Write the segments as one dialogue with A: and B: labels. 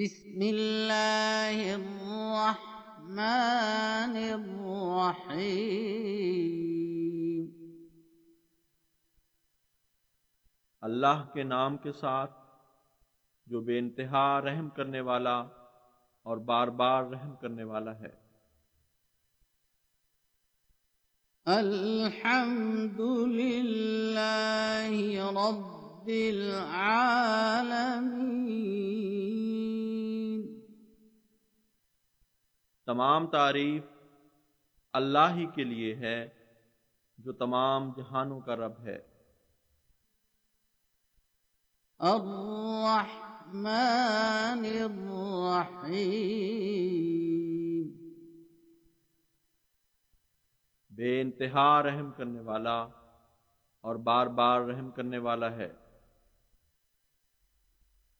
A: بسم الله الرحمن الرحيم.
B: اللہ کے نام کے ساتھ جو بے انتہا رحم کرنے والا اور بار بار رحم کرنے والا ہے۔
A: الحمد لله رب العالمين
B: تمام تعریف اللہ ہی کے لیے ہے جو تمام جہانوں کا رب ہے۔
A: الرحمن الرحيم
B: بے انتہا رحم کرنے والا اور بار بار رحم کرنے والا ہے۔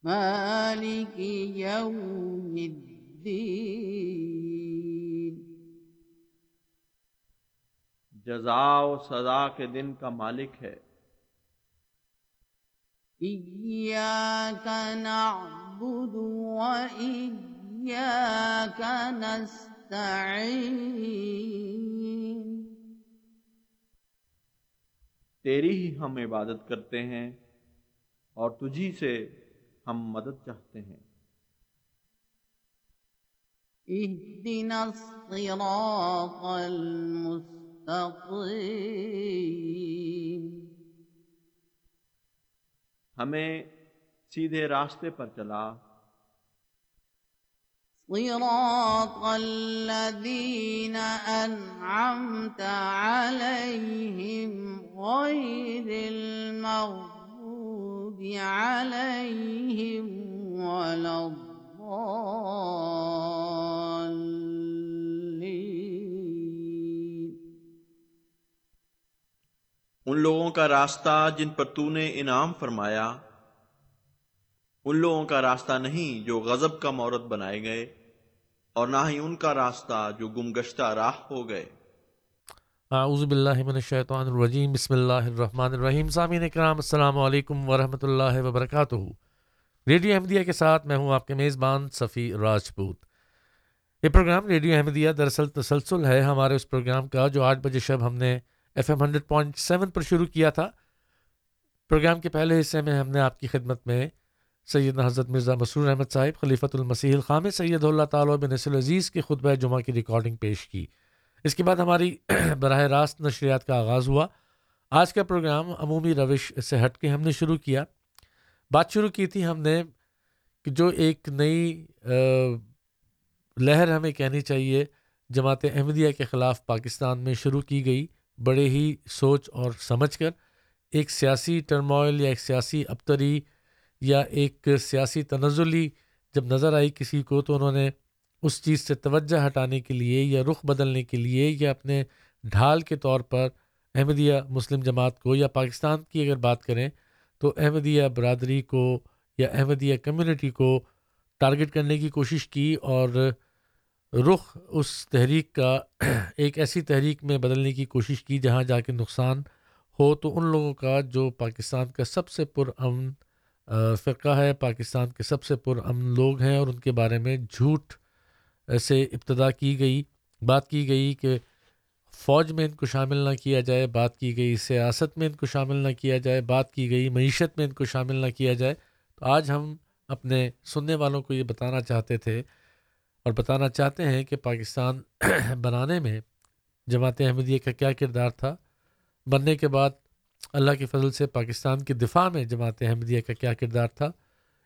A: مالك يوم الدين
B: جزا و سزا کے دن کا مالک ہے۔
A: إياك نعبد وإياك نستعين۔
B: تیری ہی ہم عبادت کرتے ہیں اور تجھی سے ہم مدد چاہتے ہیں۔
A: اهدنا الصراط المستقيم۔
B: ہمیں سیدھے راستے پر چلا۔
A: صراط الذين أنعمت عليهم غير المغضوب عليهم ولا الضالين
B: ان لوگوں کا راستہ جن پر تو نے انعام فرمایا، ان لوگوں کا راستہ نہیں جو غضب کا مورت بنائے گئے، اور نہ ہی ان کا راستہ جو گمگشتہ راہ ہو گئے۔
C: اعوذ باللہ من الشیطان الرجیم، بسم اللہ الرحمن الرحیم۔ سامعین اکرام، السلام علیکم ورحمۃ اللہ وبرکاتہ۔ ریڈیو احمدیہ کے ساتھ میں ہوں آپ کے میزبان صفی راجپوت۔ یہ پروگرام ریڈیو احمدیہ دراصل تسلسل ہے ہمارے اس پروگرام کا جو آٹھ بجے شب ہم نے F M hundred point seven پر شروع کیا تھا۔ پروگرام کے پہلے حصے میں ہم نے آپ کی خدمت میں سید حضرت مرزا مسرور احمد صاحب، خلیفۃ المسیح الخام سید اللہ تعالیٰ بن نصر العزیز کے خطبہ جمعہ کی ریکارڈنگ پیش کی۔ اس کے بعد ہماری براہ راست نشریات کا آغاز ہوا۔ آج کا پروگرام عمومی روش سے ہٹ کے ہم نے شروع کیا۔ بات شروع کی تھی ہم نے کہ جو ایک نئی لہر ہمیں کہنی چاہیے، جماعت احمدیہ کے خلاف پاکستان میں شروع کی گئی۔ بڑے ہی سوچ اور سمجھ کر ایک سیاسی ٹرموائل یا ایک سیاسی ابتری یا ایک سیاسی تنزلی جب نظر آئی کسی کو تو انہوں نے اس چیز سے توجہ ہٹانے کے لیے یا رخ بدلنے کے لیے یا اپنے ڈھال کے طور پر احمدیہ مسلم جماعت کو یا پاکستان کی اگر بات کریں تو احمدیہ برادری کو یا احمدیہ کمیونٹی کو ٹارگٹ کرنے کی کوشش کی اور رخ اس تحریک کا ایک ایسی تحریک میں بدلنے کی کوشش کی جہاں جا کے نقصان ہو، تو ان لوگوں کا جو پاکستان کا سب سے پرامن فرقہ ہے، پاکستان کے سب سے پرامن لوگ ہیں اور ان کے بارے میں جھوٹ سے ابتدا کی گئی، بات کی گئی کہ فوج میں ان کو شامل نہ کیا جائے، بات کی گئی سیاست میں ان کو شامل نہ کیا جائے، بات کی گئی معیشت میں ان کو شامل نہ کیا جائے۔ تو آج ہم اپنے سننے والوں کو یہ بتانا چاہتے تھے اور بتانا چاہتے ہیں کہ پاکستان بنانے میں جماعت احمدیہ کا کیا کردار تھا؟ بننے کے بعد اللہ کے فضل سے پاکستان کے دفاع میں جماعت احمدیہ کا کیا کردار تھا؟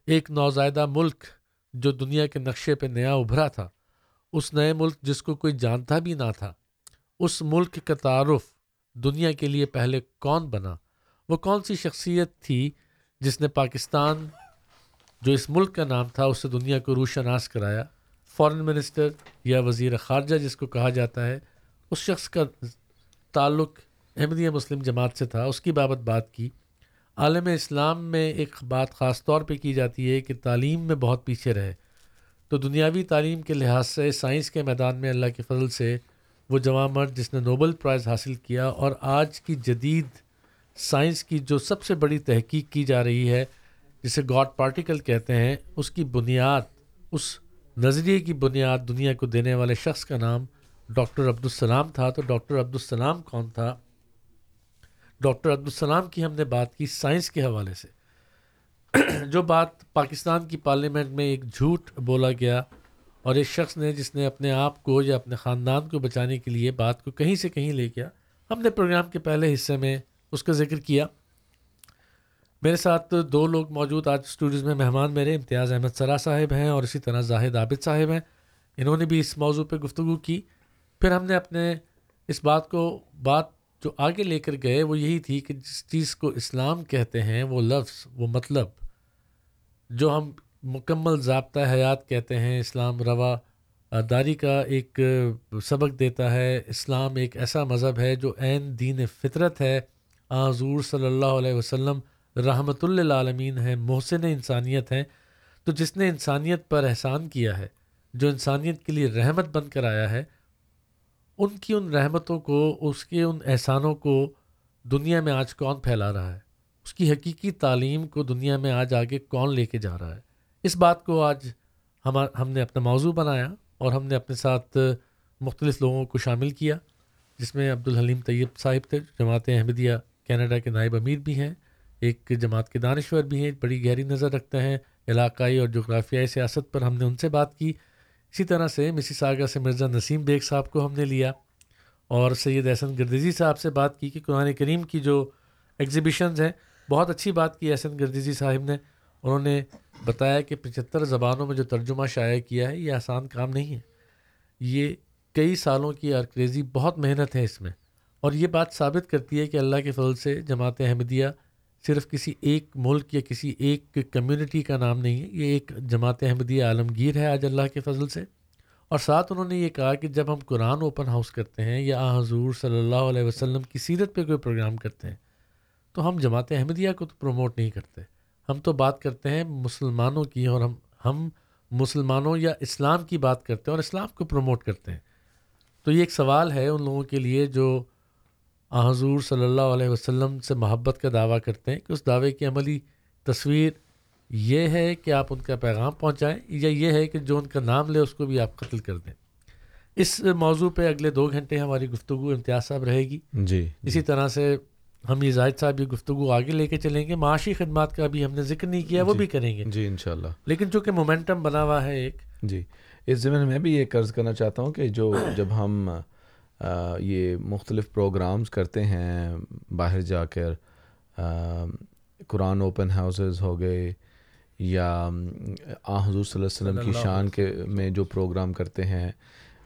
C: ایک نوزائیدہ ملک جو دنیا کے نقشے پہ نیا ابھرا تھا، اس نئے ملک جس کو کوئی جانتا بھی نہ تھا، اس ملک کا تعارف دنیا کے لیے پہلے کون بنا؟ وہ کون سی شخصیت تھی جس نے پاکستان جو اس ملک کا نام تھا، اسے دنیا کو روشناس کرایا؟ فارن منسٹر یا وزیر خارجہ جس کو کہا جاتا ہے، اس شخص کا تعلق احمدیہ مسلم جماعت سے تھا۔ اس کی بابت بات کی۔ عالم اسلام میں ایک بات خاص طور پہ کی جاتی ہے کہ تعلیم میں بہت پیچھے رہے۔ تو دنیاوی تعلیم کے لحاظ سے سائنس کے میدان میں اللہ کے فضل سے وہ جوان مرد جس نے نوبل پرائز حاصل کیا اور آج کی جدید سائنس کی جو سب سے بڑی تحقیق کی جا رہی ہے، جسے گاڈ پارٹیکل کہتے ہیں، اس کی بنیاد، اس نظریے کی بنیاد دنیا کو دینے والے شخص کا نام ڈاکٹر عبدالسلام تھا، تو ڈاکٹر عبدالسلام کون تھا؟ ڈاکٹر عبدالسلام کی ہم نے بات کی سائنس کے حوالے سے۔ جو بات پاکستان کی پارلیمنٹ میں ایک جھوٹ بولا گیا اور ایک شخص نے جس نے اپنے آپ کو یا اپنے خاندان کو بچانے کے لیے بات کو کہیں سے کہیں لے گیا، ہم نے پروگرام کے پہلے حصے میں اس کا ذکر کیا۔ میرے ساتھ دو لوگ موجود آج اسٹوڈیوز میں مہمان میرے، امتیاز احمد سرا صاحب ہیں اور اسی طرح زاہد عابد صاحب ہیں۔ انہوں نے بھی اس موضوع پہ گفتگو کی۔ پھر ہم نے اپنے اس بات کو، بات جو آگے لے کر گئے، وہ یہی تھی کہ جس چیز کو اسلام کہتے ہیں، وہ لفظ، وہ مطلب جو ہم مکمل ضابطہ حیات کہتے ہیں۔ اسلام روا داری کا ایک سبق دیتا ہے۔ اسلام ایک ایسا مذہب ہے جو عین دین فطرت ہے۔ حضور صلی اللہ علیہ وسلم رحمۃ اللہ عالمین ہے محسن انسانیت ہیں۔ تو جس نے انسانیت پر احسان کیا ہے، جو انسانیت کے لیے رحمت بن کر آیا ہے، ان کی ان رحمتوں کو، اس کے ان احسانوں کو دنیا میں آج کون پھیلا رہا ہے؟ اس کی حقیقی تعلیم کو دنیا میں آج آگے کون لے کے جا رہا ہے؟ اس بات کو آج ہم ہم نے اپنا موضوع بنایا اور ہم نے اپنے ساتھ مختلف لوگوں کو شامل کیا، جس میں عبدالحلیم طیب صاحب تھے، جماعت احمدیہ کینیڈا کے نائب امیر بھی ہیں۔ ایک جماعت کے دانشور بھی ہیں، بڑی گہری نظر رکھتے ہیں۔ علاقائی اور جغرافیائی سیاست پر ہم نے ان سے بات کی۔ اسی طرح سے مسی ساگا سے مرزا نسیم بیگ صاحب کو ہم نے لیا اور سید احسن گردیزی صاحب سے بات کی کہ قرآن کریم کی جو ایگزیبیشنز ہیں، بہت اچھی بات کی احسن گردیزی صاحب نے۔ انہوں نے بتایا کہ پچہتر زبانوں میں جو ترجمہ شائع کیا ہے، یہ آسان کام نہیں ہے۔ یہ کئی سالوں کی ارکریزی بہت محنت ہے اس میں۔ اور یہ بات ثابت کرتی ہے کہ اللہ کے فضل سے جماعت احمدیہ صرف کسی ایک ملک یا کسی ایک کمیونٹی کا نام نہیں ہے، یہ ایک جماعت احمدیہ عالمگیر ہے آج اللہ کے فضل سے۔ اور ساتھ انہوں نے یہ کہا کہ جب ہم قرآن اوپن ہاؤس کرتے ہیں یا آ حضور صلی اللہ علیہ وسلم کی سیرت پہ کوئی پروگرام کرتے ہیں، تو ہم جماعت احمدیہ کو تو پروموٹ نہیں کرتے۔ ہم تو بات کرتے ہیں مسلمانوں کی اور ہم ہم مسلمانوں یا اسلام کی بات کرتے ہیں اور اسلام کو پروموٹ کرتے ہیں۔ تو یہ ایک سوال ہے ان لوگوں کے لیے جو حضور صلی اللہ علیہ وسلم سے محبت کا دعویٰ کرتے ہیں کہ اس دعوے کی عملی تصویر یہ ہے کہ آپ ان کا پیغام پہنچائیں یا یہ ہے کہ جو ان کا نام لے اس کو بھی آپ قتل کر دیں۔ اس موضوع پہ اگلے دو گھنٹے ہماری گفتگو امتیاز صاحب رہے گی۔
D: جی۔
C: اسی طرح سے ہم یہ زاہد صاحب یہ گفتگو آگے لے کے چلیں گے۔ معاشی خدمات کا بھی ہم نے ذکر نہیں کیا وہ
E: جی۔
C: بھی کریں گے۔
E: جی انشاءاللہ۔
C: لیکن چونکہ مومنٹم بنا ہوا ہے ایک۔
E: جی۔ اس ضمن میں بھی یہ قرض کرنا چاہتا ہوں کہ جو جب ہم یہ مختلف پروگرامز کرتے ہیں باہر جا کر قرآن اوپن ہاؤسز ہو گئے یا آ حضور صلی اللہ علیہ وسلم کی شان کے میں جو پروگرام کرتے ہیں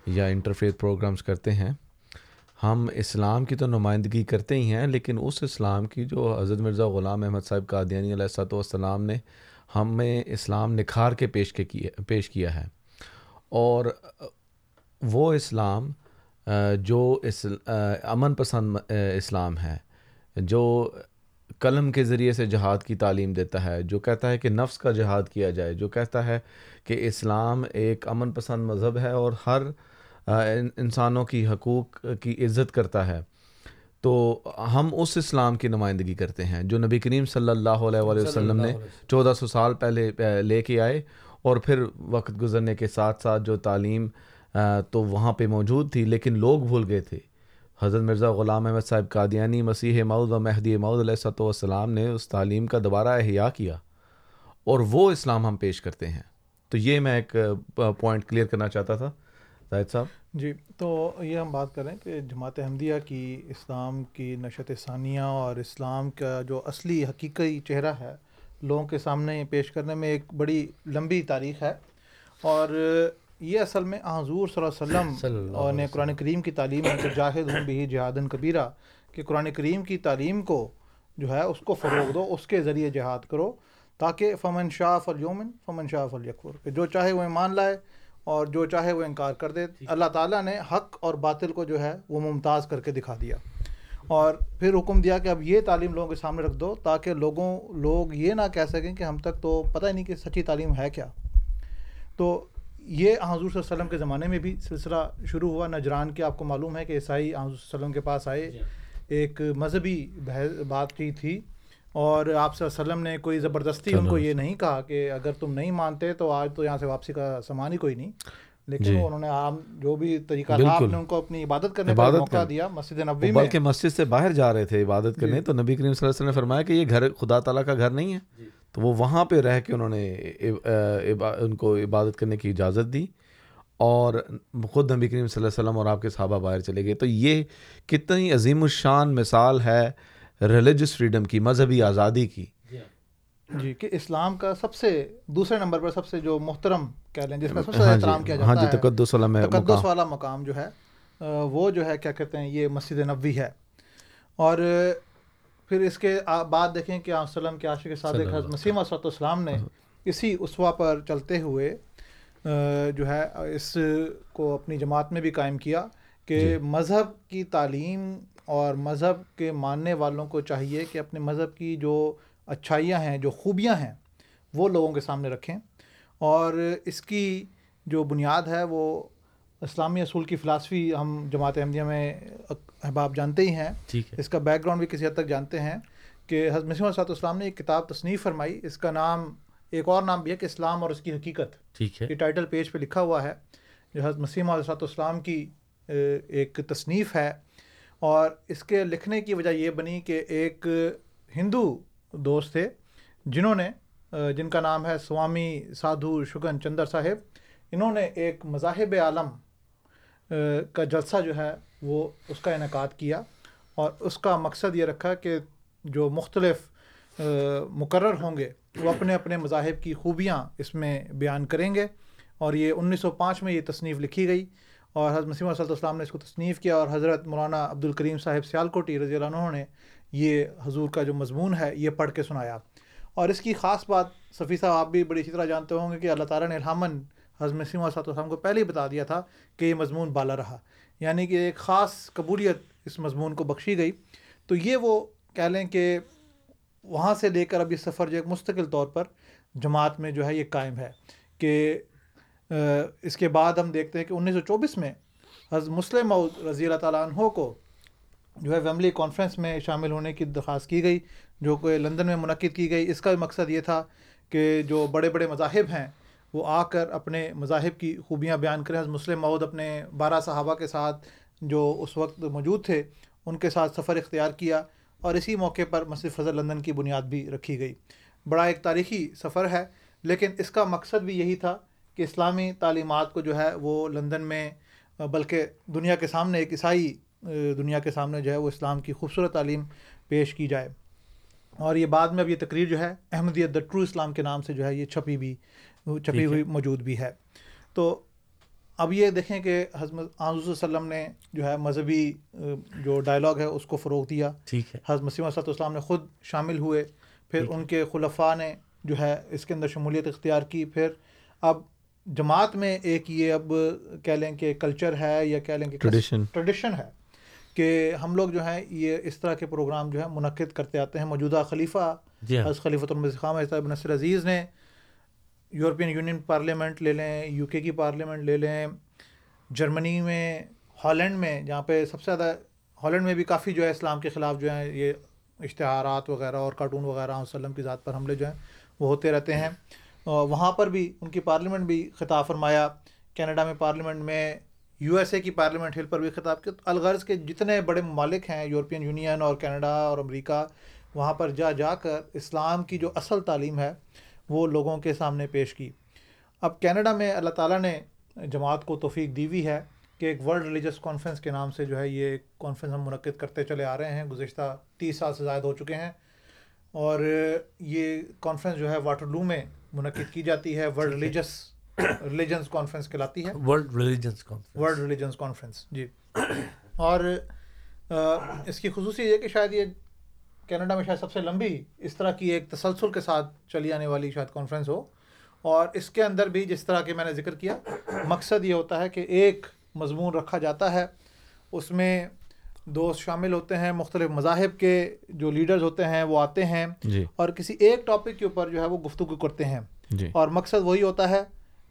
E: یا انٹرفیت پروگرامز کرتے ہیں ہم اسلام کی تو نمائندگی کرتے ہی ہیں لیکن اس اسلام کی جو حضرت مرزا غلام احمد صاحب قادیانی علیہ السلاۃ والسلام نے ہمیں اسلام نکھار کے پیش کے کیا پیش کیا ہے۔ اور وہ اسلام جو اس امن پسند اسلام ہے جو قلم کے ذریعے سے جہاد کی تعلیم دیتا ہے جو کہتا ہے کہ نفس کا جہاد کیا جائے جو کہتا ہے کہ اسلام ایک امن پسند مذہب ہے اور ہر انسانوں کی حقوق کی عزت کرتا ہے۔ تو ہم اس اسلام کی نمائندگی کرتے ہیں جو نبی کریم صلی اللہ علیہ وآلہ وسلم نے چودہ سو سال پہلے لے کے آئے اور پھر وقت گزرنے کے ساتھ ساتھ جو تعلیم تو وہاں پہ موجود تھی، لیکن لوگ بھول گئے تھے۔ حضرت مرزا غلام احمد صاحب قادیانی مسیح موعود و مہدی موعود علیہ صلاۃ والسلام نے اس تعلیم کا دوبارہ احیاء کیا اور وہ اسلام ہم پیش کرتے ہیں۔ تو یہ میں ایک پوائنٹ کلیئر کرنا چاہتا تھا، زاہد صاحب۔
F: جی تو یہ ہم بات کریں کہ جماعت احمدیہ کی اسلام کی نشت ثانیہ اور اسلام کا جو اصلی حقیقی چہرہ ہے، لوگوں کے سامنے پیش کرنے میں ایک بڑی لمبی تاریخ ہے۔ اور یہ اصل میں حضور صلی اللہ علیہ وسلم اور نے قرآن کریم کی تعلیم ہے جاہد ہوں بھی جہادن کبیرہ کہ قرآن کریم کی تعلیم کو جو ہے اس کو فروغ دو اس کے ذریعے جہاد کرو تاکہ فمن شاہ فل یومن فمن شاہ فل یکفر کہ جو چاہے وہ ایمان لائے اور جو چاہے وہ انکار کر دے۔ اللہ تعالیٰ نے حق اور باطل کو جو ہے وہ ممتاز کر کے دکھا دیا۔ اور پھر حکم دیا کہ اب یہ تعلیم لوگوں کے سامنے رکھ دو تاکہ لوگوں لوگ یہ نہ کہہ سکیں کہ ہم تک تو پتہ ہی نہیں کہ سچی تعلیم ہے کیا۔ تو یہ حضور صلی اللہ علیہ وسلم کے زمانے میں بھی سلسلہ شروع ہوا نجران کے آپ کو معلوم ہے کہ عیسائی حضور صلی اللہ علیہ وسلم کے پاس آئے ایک مذہبی بات کی تھی۔ اور آپ صلی اللہ علیہ وسلم نے کوئی زبردستی ان کو یہ نہیں کہا کہ اگر تم نہیں مانتے تو آج تو یہاں سے واپسی کا سامان ہی کوئی نہیں۔ لیکن
E: جی۔
F: انہوں نے عام جو بھی طریقہ تھا آپ۔ نے ان کو اپنی عبادت کرنے کا
E: عبادت
F: موقع
E: کر-
F: دیا مسجد نبوی میں۔
E: بلکہ مسجد سے باہر جا رہے تھے عبادت کرنے تو نبی کریم صلی اللہ علیہ وسلم نے فرمایا کہ یہ گھر خدا تعالیٰ کا گھر نہیں ہے۔ تو وہ وہاں پہ رہ کے انہوں نے ان کو عبادت کرنے کی اجازت دی اور خود نبی کریم صلی اللہ علیہ وسلم اور آپ کے صحابہ باہر چلے گئے۔ تو یہ کتنی عظیم الشان مثال ہے ریلیجس فریڈم کی مذہبی آزادی کی۔
F: جی کہ اسلام کا سب سے دوسرے نمبر پر سب سے جو محترم کہہ لیں جس کا سب سے
E: ہاں جی،
F: احترام کیا
E: ہاں
F: جاتا
E: جی
F: ہے
E: تقدس والا
F: تقدس والا مقام جو ہے وہ جو ہے کیا کہتے ہیں یہ مسجد نبوی ہے۔ اور پھر اس کے بعد دیکھیں کہ آپ وسلم کے عاشق صادق حضرت مسیم صلی السلام نے اسی اسوا پر چلتے ہوئے جو ہے اس کو اپنی جماعت میں بھی قائم کیا کہ
E: جی۔
F: مذہب کی تعلیم اور مذہب کے ماننے والوں کو چاہیے کہ اپنے مذہب کی جو اچھائیاں ہیں جو خوبیاں ہیں وہ لوگوں کے سامنے رکھیں اور اس کی جو بنیاد ہے وہ اسلامی اصول کی فلاسفی ہم جماعت احمدیہ میں احباب جانتے ہی ہیں۔ اس کا بیک گراؤنڈ بھی کسی حد تک جانتے ہیں کہ حضرت مسیم صاحب اسلام نے ایک کتاب تصنیف فرمائی۔ اس کا نام ایک اور نام بھی ہے کہ اسلام اور اس کی حقیقت۔
C: ٹھیک ہے۔
F: یہ ٹائٹل پیج پہ لکھا ہوا ہے جو حضرت مسیم علیہ السلام کی ایک تصنیف ہے۔ اور اس کے لکھنے کی وجہ یہ بنی کہ ایک ہندو دوست تھے جنہوں نے جن کا نام ہے سوامی سادھو شگن چندر صاحب انہوں نے ایک مذاہب عالم کا جلسہ جو ہے وہ اس کا انعقاد کیا اور اس کا مقصد یہ رکھا کہ جو مختلف مقرر ہوں گے، وہ اپنے اپنے مذاہب کی خوبیاں اس میں بیان کریں گے اور یہ انیس سو پانچ میں یہ تصنیف لکھی گئی اور حضرت مسیم صلی اللہ علیہ وسلم نے اس کو تصنیف کیا اور حضرت مولانا عبد الکریم صاحب سیالکوٹی رضی اللہ عنہ نے یہ حضور کا جو مضمون ہے یہ پڑھ کے سنایا اور اس کی خاص بات صفی صاحب، آپ بھی بڑی اچھی طرح جانتے ہوں گے کہ اللہ تعالیٰ نے الحمن حضرت مسیم علیہ السلام کو پہلے ہی بتا دیا تھا کہ یہ مضمون بالا رہا۔ یعنی کہ ایک خاص قبولیت اس مضمون کو بخشی گئی۔ تو یہ وہ کہہ لیں کہ وہاں سے لے کر اب یہ سفر جو ایک مستقل طور پر جماعت میں جو ہے یہ قائم ہے کہ اس کے بعد ہم دیکھتے ہیں کہ انیس سو چوبیس میں حضرت مسلم رضی اللہ تعالیٰ عنہ کو جو ہے ویملی کانفرنس میں شامل ہونے کی درخواست کی گئی، جو کہ لندن میں منعقد کی گئی۔ اس کا مقصد یہ تھا کہ جو بڑے بڑے مذاہب ہیں وہ آ کر اپنے مذاہب کی خوبیاں بیان کریں۔ حضرت مسلم معود اپنے بارہ صحابہ کے ساتھ جو اس وقت موجود تھے، ان کے ساتھ سفر اختیار کیا اور اسی موقع پر مسجد فضل لندن کی بنیاد بھی رکھی گئی۔ بڑا ایک تاریخی سفر ہے، لیکن اس کا مقصد بھی یہی تھا کہ اسلامی تعلیمات کو جو ہے وہ لندن میں، بلکہ دنیا کے سامنے، ایک عیسائی دنیا کے سامنے جو ہے وہ اسلام کی خوبصورت تعلیم پیش کی جائے۔ اور یہ بعد میں اب یہ تقریر جو ہے احمدیت دا ٹرو اسلام کے نام سے جو ہے یہ چھپی بھی چھپی ہوئی موجود بھی ہے۔ تو اب یہ دیکھیں کہ حضرت علیہ وسلم نے جو ہے مذہبی جو ڈائلاگ ہے اس کو فروغ دیا۔ حضرت مسیم صلاح السلام نے خود شامل ہوئے۔ پھر ان کے خلفاء نے جو ہے اس کے اندر شمولیت اختیار کی۔ پھر اب جماعت میں ایک یہ اب کہہ لیں کہ کلچر ہے یا کہہ لیں کہ
E: ٹریڈیشن
F: ہے۔ کہ ہم لوگ جو ہیں یہ اس طرح کے پروگرام جو ہے منعقد کرتے آتے ہیں۔ موجودہ خلیفہ
C: جی ہاں۔
F: حضرت خلیفۃ المسخام ابن نصر عزیز نے یورپین یونین پارلیمنٹ لے لیں یو کے کی پارلیمنٹ لے لیں جرمنی میں ہالینڈ میں جہاں پہ سب سے زیادہ ہالینڈ میں بھی کافی جو ہے اسلام کے خلاف جو ہیں یہ اشتہارات وغیرہ اور کارٹون وغیرہ وسلم کی ذات پر حملے جو ہیں وہ ہوتے رہتے ہیں۔ وہاں پر بھی ان کی پارلیمنٹ بھی خطاب فرمایا۔ کینیڈا میں پارلیمنٹ میں یو ایس اے کی پارلیمنٹ ہل پر بھی خطاب کیا۔ الغرض کے جتنے بڑے ممالک ہیں، یورپین یونین اور کینیڈا اور امریکہ، وہاں پر جا جا کر اسلام کی جو اصل تعلیم ہے، وہ لوگوں کے سامنے پیش کی۔ اب کینیڈا میں اللہ تعالیٰ نے جماعت کو توفیق دی ہوئی ہے کہ ایک ورلڈ ریلیجس کانفرنس کے نام سے جو ہے یہ کانفرنس ہم منعقد کرتے چلے آ رہے ہیں۔ گزشتہ تیس سال سے زائد ہو چکے ہیں۔ اور یہ کانفرنس جو ہے واٹر لو میں منعقد کی جاتی ہے۔ ورلڈ ریلیجس ریلیجنس کانفرنس کہلاتی ہے
C: world religions conference
F: world religions conference جی۔ اور اس کی خصوصی یہ کہ شاید یہ کینیڈا میں شاید سب سے لمبی اس طرح کی ایک تسلسل کے ساتھ چلی آنے والی شاید کانفرنس ہو۔ اور اس کے اندر بھی جس طرح کہ میں نے ذکر کیا مقصد یہ ہوتا ہے کہ ایک مضمون رکھا جاتا ہے۔ اس میں دوست شامل ہوتے ہیں مختلف مذاہب کے جو لیڈرز ہوتے ہیں وہ آتے ہیں۔
E: جی۔
F: اور کسی ایک ٹاپک کے اوپر جو ہے وہ گفتگو کرتے ہیں۔
E: جی۔
F: اور مقصد وہی ہوتا ہے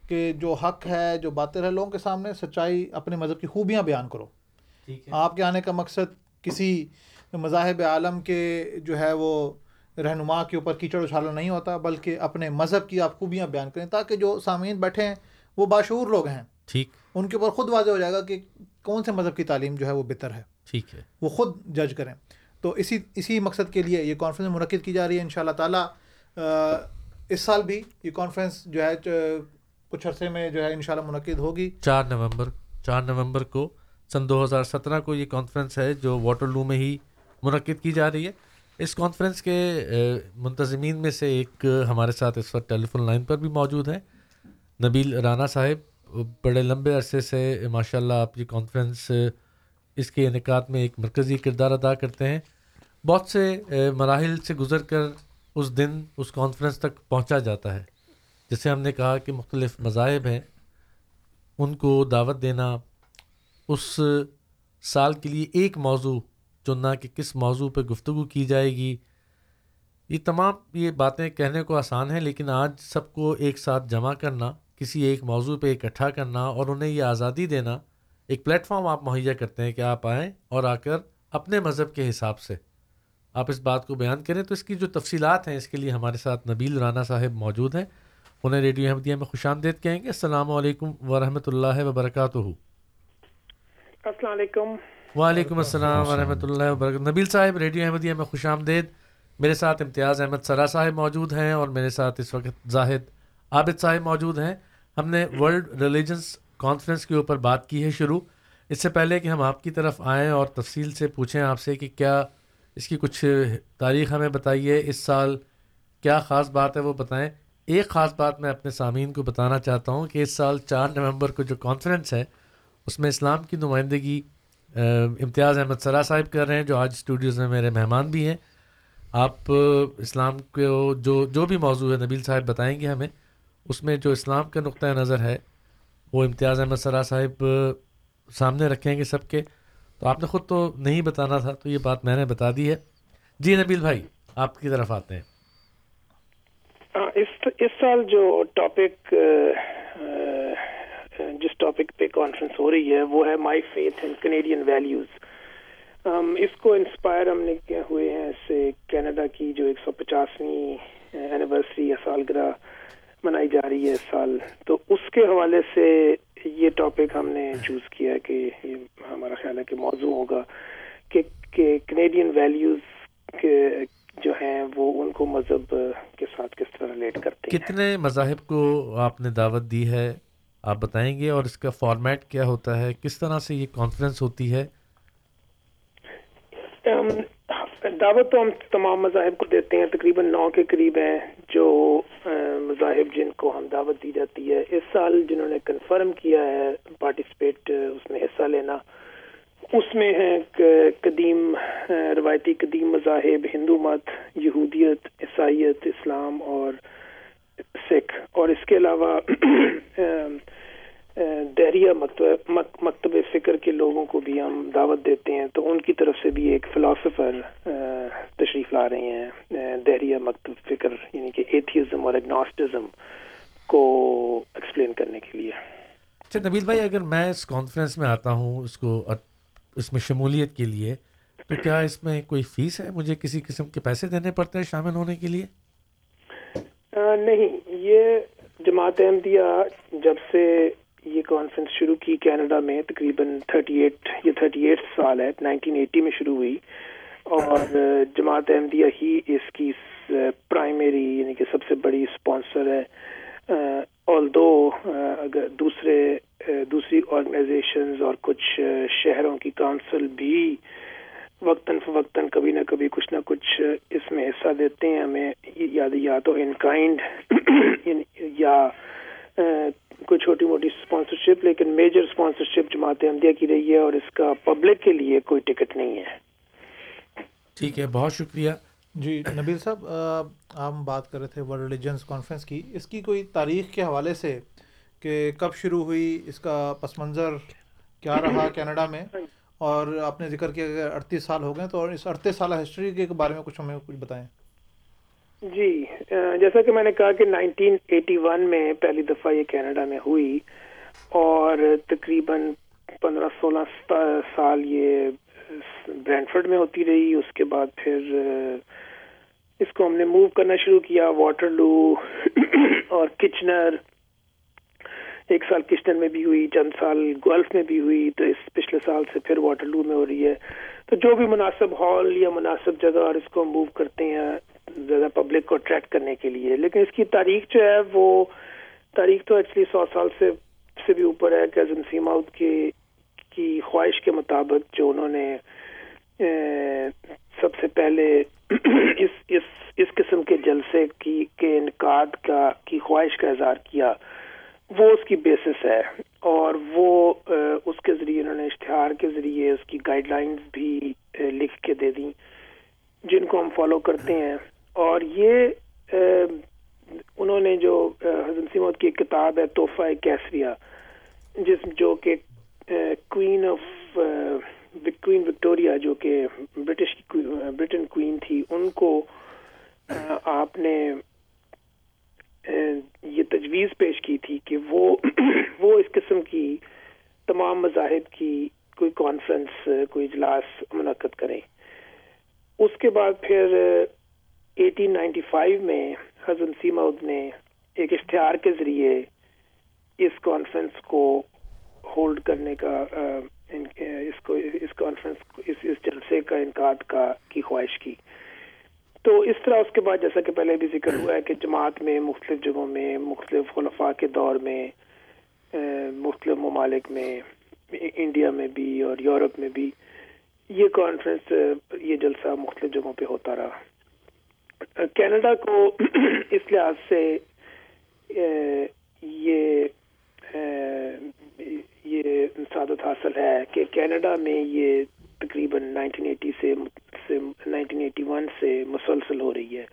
F: کہ جو حق ہے جو باتیں ہے لوگوں کے سامنے سچائی اپنے مذہب کی خوبیاں بیان کرو۔ آپ کے آنے کا مقصد کسی مذاہب عالم کے جو ہے وہ رہنما کے اوپر کیچڑ اچھالا نہیں ہوتا بلکہ اپنے مذہب کی آپ خوبیاں بیان کریں تاکہ جو سامعین بیٹھے ہیں وہ باشعور لوگ ہیں۔
C: ٹھیک۔
F: ان کے اوپر خود واضح ہو جائے گا کہ کون سے مذہب کی تعلیم جو ہے وہ بہتر ہے۔
C: ٹھیک ہے۔
F: وہ خود جج کریں۔ تو اسی اسی مقصد کے لیے یہ کانفرنس منعقد کی جا رہی ہے ان شاء اللہ تعالیٰ اس سال بھی یہ کانفرنس جو ہے کچھ عرصے میں جو ہے ان شاء اللہ منعقد ہوگی۔
C: چار نومبر چار نومبر کو سن دو ہزار سترہ کو یہ کانفرنس ہے جو واٹر لو میں ہی منعقد کی جا رہی ہے۔ اس کانفرنس کے منتظمین میں سے ایک ہمارے ساتھ اس وقت ٹیلی فون لائن پر بھی موجود ہیں۔ نبیل رانا صاحب، بڑے لمبے عرصے سے ماشاء اللہ آپ یہ کانفرنس اس کے انعقاد میں ایک مرکزی کردار ادا کرتے ہیں۔ بہت سے مراحل سے گزر کر اس دن، اس کانفرنس تک پہنچا جاتا ہے۔ جیسے ہم نے کہا کہ مختلف مذاہب ہیں، ان کو دعوت دینا اس سال کے لیے ایک موضوع چننا کہ کس موضوع پہ گفتگو کی جائے گی۔ یہ تمام یہ باتیں کہنے کو آسان ہیں، لیکن آج سب کو ایک ساتھ جمع کرنا، کسی ایک موضوع پہ اکٹھا کرنا اور انہیں یہ آزادی دینا ایک پلیٹ فارم آپ مہیا کرتے ہیں کہ آپ آئیں اور آ کر اپنے مذہب کے حساب سے۔ آپ اس بات کو بیان کریں تو اس کی جو تفصیلات ہیں، اس کے لیے ہمارے ساتھ نبیل رانا صاحب موجود ہیں۔ انہیں ریڈیو احمدیہ میں خوش آمدید کہیں گے۔ السلام علیکم ورحمۃ اللہ وبرکاتہ۔
G: السلام علیکم۔
C: وعلیکم السلام ورحمۃ اللہ وبرکاتہ۔ نبیل صاحب ریڈیو احمدیہ میں خوش آمدید۔ میرے ساتھ امتیاز احمد سرا صاحب موجود ہیں اور میرے ساتھ اس وقت زاہد عابد صاحب موجود ہیں۔ ہم نے ورلڈ ریلیجنس کانفرنس کے اوپر بات کی ہے شروع۔ اس سے پہلے کہ ہم آپ کی طرف آئیں اور تفصیل سے پوچھیں آپ سے کہ کیا اس کی کچھ تاریخ ہمیں بتائیے اس سال کیا خاص بات ہے وہ بتائیں۔ ایک خاص بات میں اپنے سامعین کو بتانا چاہتا ہوں کہ اس سال چار نومبر کو جو کانفرنس ہے، اس میں اسلام کی نمائندگی امتیاز احمد سرا صاحب کر رہے ہیں، جو آج اسٹوڈیوز میں میرے مہمان بھی ہیں۔ آپ اسلام کو جو جو بھی موضوع ہے، نبیل صاحب بتائیں گے ہمیں۔ اس میں جو اسلام کا نقطۂ نظر ہے، وہ امتیاز احمد سرا صاحب سامنے رکھیں گے سب کے۔ تو آپ نے خود تو نہیں بتانا تھا، تو یہ بات میں نے بتا دی ہے۔ جی نبیل بھائی، آپ کی طرف آتے ہیں۔
G: ہاں، اس اس سال جو ٹاپک جس ٹاپک پہ کانفرنس ہو رہی ہے، وہ ہے my faith and Canadian values اس کو انسپائر ہم نے کیا ہوئے ہیں اس سے کینیڈا کی جو ایک سو پچاسویں اینیورسری یا سالگرہ منائی جا رہی ہے اس سال. تو اس کے حوالے سے یہ ٹاپک ہم نے چوز کیا ہے کہ یہ ہمارا خیال ہے کہ موضوع ہوگا کہ کینیڈین ویلیوز جو ہیں وہ ان کو مذہب کے ساتھ کس طرح ریلیٹ کرتے ہیں؟
C: کتنے مذاہب کو آپ نے دعوت دی ہے؟ آپ بتائیں گے اور اس کا فارمیٹ کیا ہوتا ہے؟ کس طرح سے یہ کانفرنس ہوتی ہے؟
G: دعوت تو ہم تمام مذاہب کو دیتے ہیں تقریباً نو کے قریب ہیں جو مذاہب جن کو ہم دعوت دی جاتی ہے۔ اس سال جنہوں نے کنفرم کیا ہے پارٹیسپیٹ اس میں حصہ لینا اس میں ہیں قدیم روایتی قدیم مذاہب، ہندو مت، یہودیت، عیسائیت، اسلام اور سکھ. اور اس کے علاوہ دہریہ مکتب فکر کے لوگوں کو بھی ہم دعوت دیتے ہیں، تو ان کی طرف سے بھی ایک فلاسفر تشریف لا رہے ہیں دہریہ مکتب فکر یعنی کہ ایتھیزم اور اگنوسٹزم کو ایکسپلین کرنے کے لیے۔
C: اچھا نبیل بھائی، اگر میں اس کانفرنس میں آتا ہوں، اس کو اس میں شمولیت کے لیے تو کیا اس میں کوئی فیس ہے؟ مجھے کسی قسم کے پیسے دینے پڑتے ہیں شامل ہونے کے لیے؟
G: آ، نہیں یہ جماعت احمدیہ جب سے یہ کانفرنس شروع کی کینیڈا میں تقریباً 38 یہ 38 سال ہے 1980 میں شروع ہوئی۔ اور جماعت احمدیہ ہی اس کی پرائمری یعنی کہ سب سے بڑی اسپانسر ہے۔ دو اگر دوسرے دوسری آرگنائزیشنز اور کچھ شہروں کی کونسل بھی وقتاً فوقتاً کبھی نہ کبھی کچھ نہ کچھ اس میں حصہ دیتے ہیں، ہمیں یا یا تو ان کائنڈ یا یعنی کوئی چھوٹی موٹی اسپانسرشپ لیکن میجر اسپانسرشپ جماعت احمدیہ کی رہی ہے اور اس کا پبلک کے لیے کوئی ٹکٹ نہیں ہے۔
C: ٹھیک ہے، بہت شکریہ۔
F: جی نبیل صاحب ہم بات کر رہے تھے ورلڈ ریلیجنس کانفرنس کی۔ اس کی کوئی تاریخ کے حوالے سے کہ کب شروع ہوئی، اس کا پس منظر کیا رہا کینیڈا میں؟ اور آپ نے ذکر کیا کہ اڑتیس سال ہو گئے تو اور اس اڑتیس سالہ ہسٹری کے بارے میں کچھ ہمیں کچھ بتائیں۔
G: جی جیسا کہ میں نے کہا کہ 1981 میں پہلی دفعہ یہ کینیڈا میں ہوئی اور تقریباً پندرہ سولہ سال یہ برینڈفرڈ میں ہوتی رہی۔ اس کے بعد پھر اس کو ہم نے موو کرنا شروع کیا واٹر لو اور کچنر ایک سال کشنر میں بھی ہوئی، چند سال گولف میں بھی ہوئی، تو اس پچھلے سال سے پھر واٹر لو میں ہو رہی ہے۔ تو جو بھی مناسب ہال یا مناسب جگہ اور اس کو ہم موو کرتے ہیں، زیادہ پبلک کو اٹریکٹ کرنے کے لیے۔ لیکن اس کی تاریخ جو ہے، وہ تاریخ تو ایکچولی سو سال سے سے بھی اوپر ہے، کہ اعظم سیماؤد کی کی خواہش کے مطابق جو انہوں نے سب سے پہلے اس اس اس قسم کے جلسے کی، کے انعقاد کا، کی خواہش کا اظہار کیا، وہ اس کی بیسس ہے اور وہ اس کے ذریعے انہوں نے اشتہار کے ذریعے اس کی گائیڈ لائنز بھی لکھ کے دے دیں، جن کو ہم فالو کرتے ہیں۔ اور یہ انہوں نے جو حضرت سیمت کی ایک کتاب ہے، تحفہ کیسریا، جس جو کہ کوئین آف کوئین وکٹوریا جو کہ برٹش کی برٹن کوئین uh, تھی، ان کو uh, آپ نے uh, یہ تجویز پیش کی تھی کہ وہ وہ اس قسم کی تمام مذاہب کی کوئی کانفرنس کوئی اجلاس منعقد کریں۔ اس کے بعد پھر ایٹین نائنٹی فائیو میں حضرت سیماؤد نے ایک اشتہار کے ذریعے اس کانفرنس کو ہولڈ کرنے کا آ، ان- اس کو اس کانفرنس اس اس جلسے کا انعقاد کا کی خواہش کی۔ تو اس طرح اس کے بعد جیسا کہ پہلے بھی ذکر ہوا ہے کہ جماعت میں مختلف جگہوں میں مختلف خلفاء کے دور میں مختلف ممالک میں انڈیا میں بھی اور یورپ میں بھی یہ کانفرنس یہ جلسہ مختلف جگہوں پہ ہوتا رہا۔ کینیڈا کو اس لحاظ سے یہ یہ سعادت حاصل ہے کہ کینیڈا میں یہ تقریباً 1980 سے سے 1981 سے مسلسل ہو رہی ہے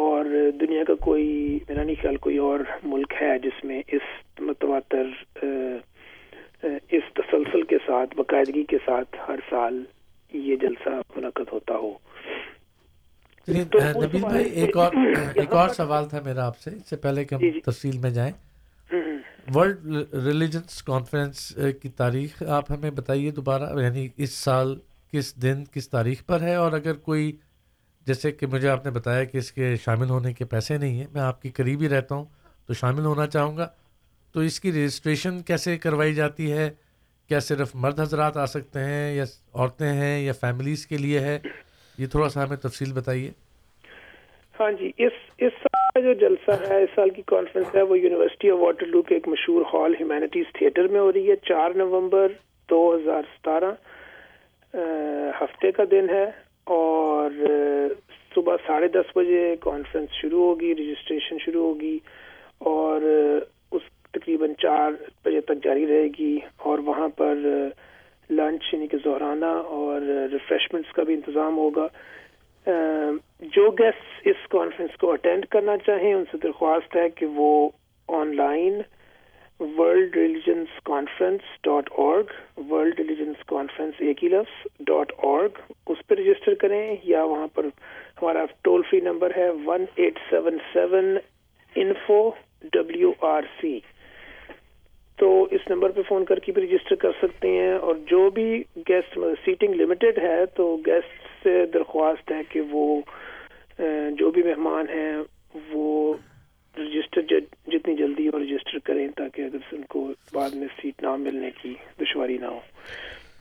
G: اور دنیا کا کوئی میرا نہیں خیال کوئی اور ملک ہے جس میں اس متواتر اس تسلسل کے ساتھ باقاعدگی کے ساتھ ہر سال یہ جلسہ منعقد ہوتا ہو
C: نبیل بھائی ایک اور ایک اور سوال تھا میرا آپ سے اس سے پہلے کہ
G: جی،
C: ہم
G: جی۔
C: تفصیل میں جائیں ورلڈ ریلیجنس کانفرنس کی تاریخ آپ ہمیں بتائیے دوبارہ یعنی اس سال کس دن، کس تاریخ پر ہے؟ اور اگر کوئی، جیسے کہ مجھے آپ نے بتایا کہ اس کے شامل ہونے کے پیسے نہیں ہیں، میں آپ کی قریب ہی رہتا ہوں، تو شامل ہونا چاہوں گا۔ تو اس کی رجسٹریشن کیسے کروائی جاتی ہے؟ کیا صرف مرد حضرات آ سکتے ہیں یا عورتیں ہیں یا فیملیز کے لیے ہے؟ یہ تھوڑا سا ہمیں تفصیل بتائیے۔
G: ہاں جی اس اس سال جو جلسہ ہے، اس سال کی کانفرنس ہے، وہ یونیورسٹی آف واٹر لو کے ایک مشہور ہال ہیومینٹیز تھیٹر میں ہو رہی ہے۔ چار نومبر دو ہزار ستارہ ہفتے کا دن ہے اور صبح ساڑھے دس بجے کانفرنس شروع ہوگی رجسٹریشن شروع ہوگی اور اس تقریباً چار بجے تک جاری رہے گی اور وہاں پر لنچ یعنی کہ زہرانہ اور ریفریشمنٹس کا بھی انتظام ہوگا۔ جو گیسٹ اس کانفرنس کو اٹینڈ کرنا چاہیں، ان سے درخواست ہے کہ وہ online world religions conference dot org world religions conference ایک ہی لفظ ڈاٹ اورگ اس پہ رجسٹر کریں یا وہاں پر ہمارا ٹول فری نمبر ہے one eight seven seven info W R C تو اس نمبر پہ فون کر کے بھی رجسٹر کر سکتے ہیں اور جو بھی گیسٹ سیٹنگ لمیٹڈ ہے تو گیسٹ سے درخواست ہے کہ وہ جو بھی مہمان ہیں، وہ رجسٹر جتنی جلدی ہو رجسٹر کریں تاکہ اگر ان کو بعد میں سیٹ نہ ملنے کی دشواری نہ ہو۔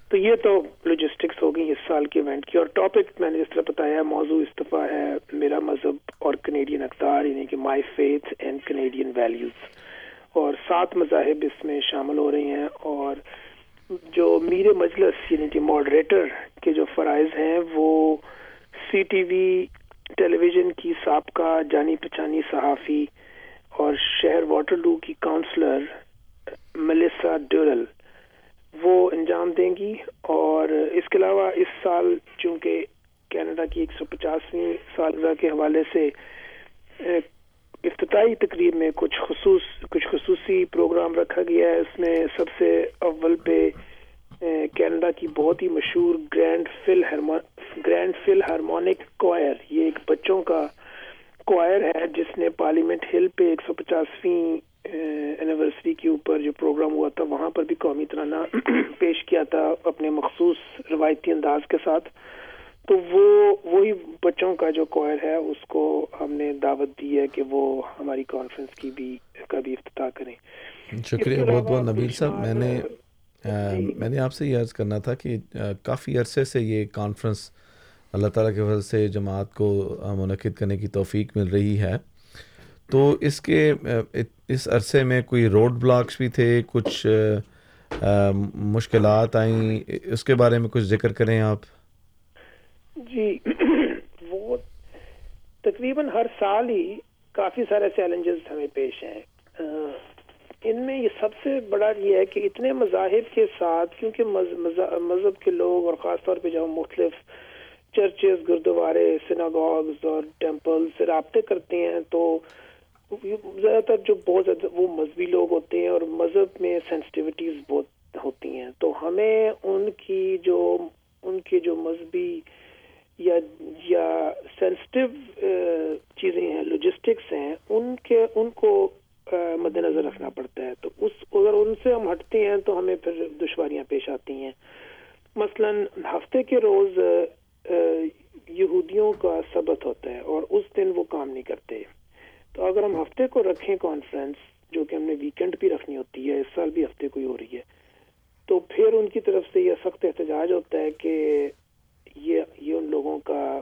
G: تو یہ تو لوجسٹکس ہو گئی اس سال کے ایونٹ کی۔ اور ٹاپک میں نے جس طرح بتایا موضوع استفاع ہے میرا مذہب اور کنیڈین اقدار یعنی کہ my faith and Canadian values اور سات مذاہب اس میں شامل ہو رہے ہیں اور جو میر مجلس یعنی کہ ماڈریٹر کے جو فرائض ہیں، وہ C T V television کی سابقہ، جانی پچانی صحافی اور شہر واٹر لو کی کاؤنسلر ملیسا ڈیورل وہ انجام دیں گی۔ اور اس کے علاوہ اس سال چونکہ کینیڈا کی ایک سو پچاسویں سالگرہ کے حوالے سے افتتاحی تقریب میں کچھ خصوص، کچھ خصوصی پروگرام رکھا گیا ہے۔ اس میں سب سے اول پہ کینیڈا کی بہت ہی مشہور Grand Phil Grand Philharmonic Choir. یہ ایک بچوں کا کوائر ہے، جس نے پارلیمنٹ ہل پہ ایک سو پچاسویں اینیورسری کے اوپر جو پروگرام ہوا تھا، وہاں پر بھی قومی ترانہ پیش کیا تھا اپنے مخصوص روایتی انداز کے ساتھ۔ تو وہ وہی بچوں کا جو کوائر ہے اس کو ہم نے دعوت دی ہے کہ وہ ہماری کانفرنس کی بھی کا بھی افتتاح کریں۔
E: شکریہ بہت بہت نبیل صاحب میں نے میں نے آپ سے یہ عرض کرنا تھا کہ کافی عرصے سے یہ کانفرنس اللہ تعالیٰ کے فضل سے جماعت کو منعقد کرنے کی توفیق مل رہی ہے۔ تو اس کے اس عرصے میں کوئی روڈ بلاکس بھی تھے؟ کچھ مشکلات آئیں؟ اس کے بارے میں کچھ ذکر کریں آپ؟
G: جی وہ تقریباً ہر سال ہی کافی سارے چیلنجز ہمیں پیش ہیں۔ ان میں یہ سب سے بڑا یہ ہے کہ اتنے مذاہب کے ساتھ، کیونکہ مذہب کے لوگ اور خاص طور پہ جب مختلف چرچز گردوارے سناگوگز اور ٹیمپل سے رابطے کرتے ہیں، تو زیادہ تر جو بہت زیادہ وہ مذہبی لوگ ہوتے ہیں اور مذہب میں سینسٹیوٹیز بہت ہوتی ہیں۔ تو ہمیں ان کی جو، ان کے جو مذہبی یا یا سینسٹیو چیزیں ہیں لوجسٹکس ہیں، ان کے، ان کو مد نظر رکھنا پڑتا ہے۔ تو اس، اگر ان سے ہم ہٹتے ہیں تو ہمیں پھر دشواریاں پیش آتی ہیں۔ مثلا ہفتے کے روز یہودیوں کا سبت ہوتا ہے اور اس دن وہ کام نہیں کرتے۔ تو اگر ہم ہفتے کو رکھیں کانفرنس جو کہ ہم نے ویکینڈ بھی رکھنی ہوتی ہے، اس سال بھی ہفتے کو ہی ہو رہی ہے، تو پھر ان کی طرف سے یہ سخت احتجاج ہوتا ہے کہ یہ یہ ان لوگوں کا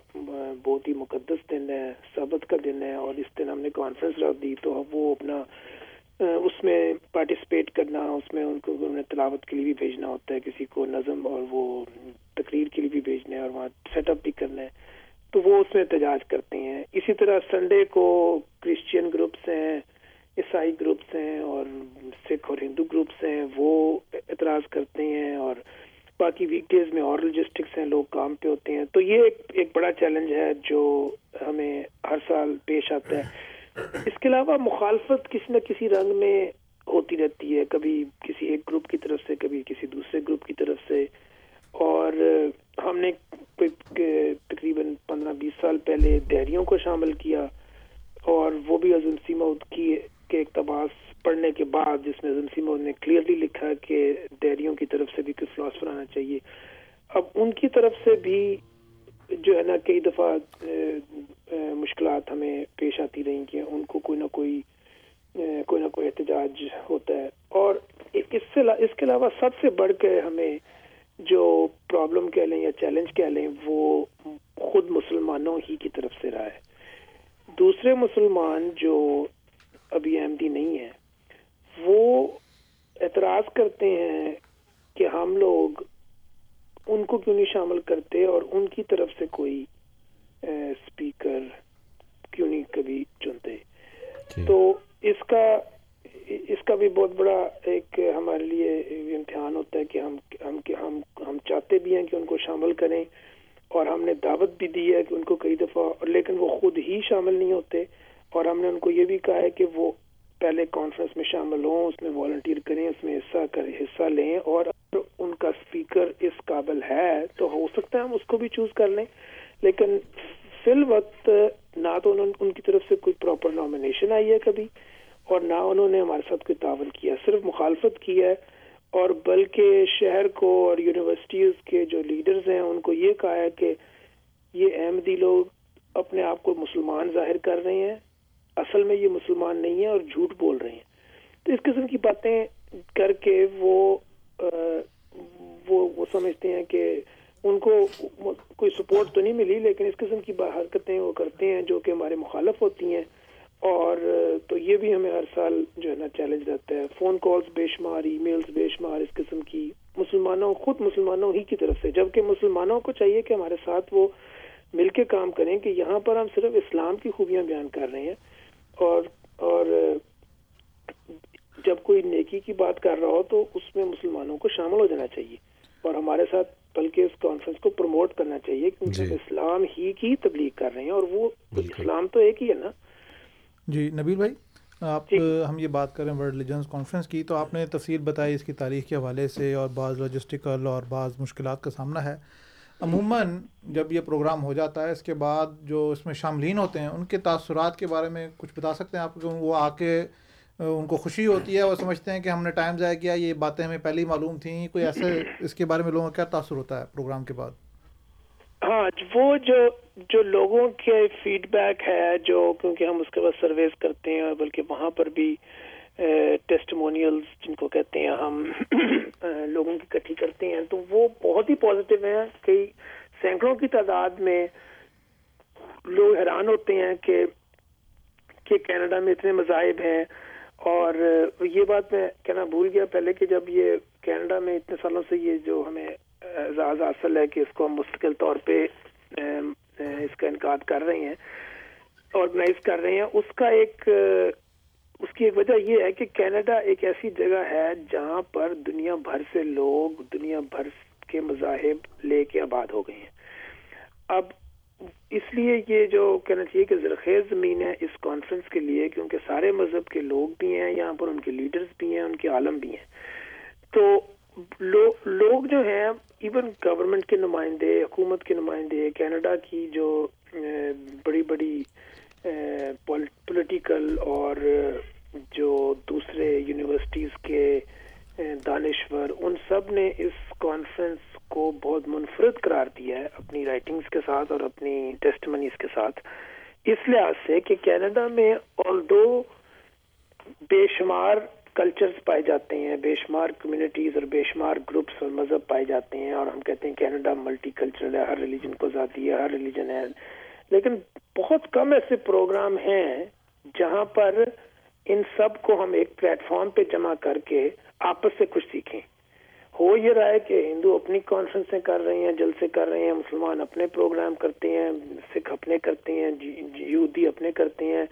G: بہت ہی مقدس دن ہے، سبت کا دن ہے اور اس دن ہم نے کانفرنس رکھ دی تو وہ اپنا اس میں پارٹیسپیٹ کرنا، اس میں ان کو انہیں تلاوت کے لیے بھی بھیجنا ہوتا ہے، کسی کو نظم اور وہ تقریر کے لیے بھی بھیجنا ہے اور وہاں سیٹ اپ بھی کرنا ہے۔ تو وہ اس میں احتجاج کرتے ہیں۔ اسی طرح سنڈے کو کرسچین گروپس ہیں عیسائی گروپس ہیں اور سکھ اور ہندو گروپس ہیں، وہ اعتراض کرتے ہیں اور باقی ویک ڈیز میں اور لوجسٹکس ہیں، لوگ کام پہ ہوتے ہیں۔ تو یہ ایک ایک بڑا چیلنج ہے جو ہمیں ہر سال پیش آتا ہے۔ اس کے علاوہ مخالفت کسی نہ کسی رنگ میں ہوتی رہتی ہے۔ کبھی کسی ایک گروپ کی طرف سے، کبھی کسی دوسرے گروپ کی طرف سے۔ اور ہم نے تقریباً پندرہ بیس سال پہلے دہریوں کو شامل کیا اور وہ بھی عظم سیمود کی کے اقتباس پڑھنے کے بعد جس میں عظم نے کلیئرلی لکھا کہ دہریوں کی طرف سے بھی کوئی فلاسفر آنا چاہیے۔ اب ان کی طرف سے بھی جو ہے نا کئی دفعہ مشکلات ہمیں پیش آتی رہیں کہ ان کو کوئی نہ کوئی کوئی نہ کوئی احتجاج ہوتا ہے۔ اور اس سے اس کے علاوہ سب سے بڑھ کے ہمیں جو پرابلم کہہ لیں یا چیلنج کہہ لیں، وہ خود مسلمانوں ہی کی طرف سے رہا ہے۔ دوسرے مسلمان جو ابھی احمدی نہیں ہیں وہ اعتراض کرتے ہیں کہ ہم لوگ ان کو کیوں نہیں شامل کرتے اور ان کی طرف سے کوئی اسپیکر کیوں نہیں کبھی چنتے۔ تو اس کا اس کا بھی بہت بڑا ایک ہمارے لیے امتحان ہوتا ہے کہ ہم ہم ہم ہم چاہتے بھی ہیں کہ ان کو شامل کریں اور ہم نے دعوت بھی دی ہے کہ ان کو کئی دفعہ لیکن وہ خود ہی شامل نہیں ہوتے۔ اور ہم نے ان کو یہ بھی کہا ہے کہ وہ پہلے کانفرنس میں شامل ہوں، اس میں والنٹیئر کریں، اس میں حصہ کریں حصہ لیں اور اگر ان کا اسپیکر اس قابل ہے تو ہو سکتا ہے ہم اس کو بھی چوز کر لیں۔ لیکن فی الوقت نہ تو انہوں ان کی طرف سے کوئی پراپر نامینیشن آئی ہے کبھی اور نہ انہوں نے ہمارے ساتھ کوئی تعاون کیا، صرف مخالفت کی ہے۔ اور بلکہ شہر کو اور یونیورسٹیز کے جو لیڈرز ہیں، ان کو یہ کہا ہے کہ یہ احمدی لوگ اپنے آپ کو مسلمان ظاہر کر رہے ہیں۔ اصل میں یہ مسلمان نہیں ہیں اور جھوٹ بول رہے ہیں۔ تو اس قسم کی باتیں کر کے وہ وہ وہ سمجھتے ہیں کہ ان کو کوئی سپورٹ تو نہیں ملی، لیکن اس قسم کی حرکتیں وہ کرتے ہیں جو کہ ہمارے مخالف ہوتی ہیں۔ اور تو یہ بھی ہمیں ہر سال جو ہے نا چیلنج رہتا ہے۔ فون کالز بے شمار ای میلز بے شمار، اس قسم کی۔ مسلمانوں، خود مسلمانوں ہی کی طرف سے۔ جبکہ مسلمانوں کو چاہیے کہ ہمارے ساتھ وہ مل کے کام کریں کہ یہاں پر ہم صرف اسلام کی خوبیاں بیان کر رہے ہیں۔ اور اور جب کوئی نیکی کی بات کر رہا ہو تو اس میں مسلمانوں کو شامل ہو جانا چاہیے اور ہمارے ساتھ بلکہ اس کانفرنس کو پروموٹ کرنا چاہیے کیونکہ
E: جی
G: اسلام ہی کی تبلیغ کر رہے ہیں اور وہ۔ اسلام تو ایک ہی ہے نا
F: جی نبیل بھائی آپ
G: جی۔
F: ہم یہ بات کریں ورلڈ ریلیجنس کانفرنس کی تو آپ نے تفصیل بتائی اس کی تاریخ کے حوالے سے اور بعض لاجسٹیکل اور بعض مشکلات کا سامنا ہے عموماً جب یہ پروگرام ہو جاتا ہے، اس کے بعد جو اس میں شاملین ہوتے ہیں، ان کے تاثرات کے بارے میں کچھ بتا سکتے ہیں آپ؟ وہ آ کے ان کو خوشی ہوتی ہے وہ سمجھتے ہیں کہ ہم نے ٹائم ضائع کیا، یہ باتیں ہمیں پہلے ہی معلوم تھیں۔ کوئی ایسے اس کے بارے میں لوگوں کا کیا تاثر ہوتا ہے پروگرام کے بعد؟
G: ہاں وہ جو جو لوگوں کے فیڈ بیک ہے، جو کیونکہ ہم اس کے بعد سرویز کرتے ہیں اور بلکہ وہاں پر بھی ٹیسٹمونیلز جن کو کہتے ہیں ہم لوگوں کی اکٹھی کرتے ہیں، تو وہ بہت ہی پازیٹیو ہیں کئی سینکڑوں کی تعداد میں لوگ حیران ہوتے ہیں کہ کہ کینیڈا میں اتنے مذاہب ہیں۔ اور یہ بات میں کہنا بھول گیا پہلے کہ جب یہ کینیڈا میں اتنے سالوں سے یہ جو ہمیں اعزاز حاصل ہے کہ اس کو ہم مستقل طور پہ اس کا انعقاد کر رہے ہیں آرگنائز کر رہے ہیں، اس کا ایک اس کی ایک وجہ یہ ہے کہ کینیڈا ایک ایسی جگہ ہے جہاں پر دنیا بھر سے لوگ دنیا بھر کے مذاہب لے کے آباد ہو گئے ہیں۔ اب اس لیے یہ جو کہنا چاہیے کہ زرخیز زمین ہے اس کانفرنس کے لیے، کیونکہ سارے مذہب کے لوگ بھی ہیں، یہاں پر ان کے لیڈرز بھی ہیں، ان کے عالم بھی ہیں۔ تو لوگ جو ہیں ایون گورنمنٹ کے نمائندے، حکومت کے نمائندے، کینیڈا کی جو بڑی بڑی پولیٹیکل اور، جو دوسرے یونیورسٹیز کے دانشور، ان سب نے اس کانفرنس کو بہت منفرد قرار دیا ہے اپنی رائٹنگز کے ساتھ اور اپنی ٹیسٹمنیز کے ساتھ۔ اس لحاظ سے کہ کینیڈا میں آل دو بے شمار کلچرز پائے جاتے ہیں، بے شمار کمیونٹیز اور بے شمار گروپس اور مذہب پائے جاتے ہیں اور ہم کہتے ہیں کینیڈا ملٹی کلچرل ہے، ہر ریلیجن کو ذاتی ہے، ہر ریلیجن ہے۔ لیکن بہت کم ایسے پروگرام ہیں جہاں پر ان سب کو ہم ایک پلیٹ فارم پہ جمع کر کے آپس سے کچھ سیکھیں۔ ہو یہ رہا ہے کہ ہندو اپنی کانفرنسیں کر رہے ہیں، جلسے کر رہے ہیں، مسلمان اپنے پروگرام کرتے ہیں، سکھ اپنے کرتے ہیں جی، جی، یہودی اپنے کرتے ہیں،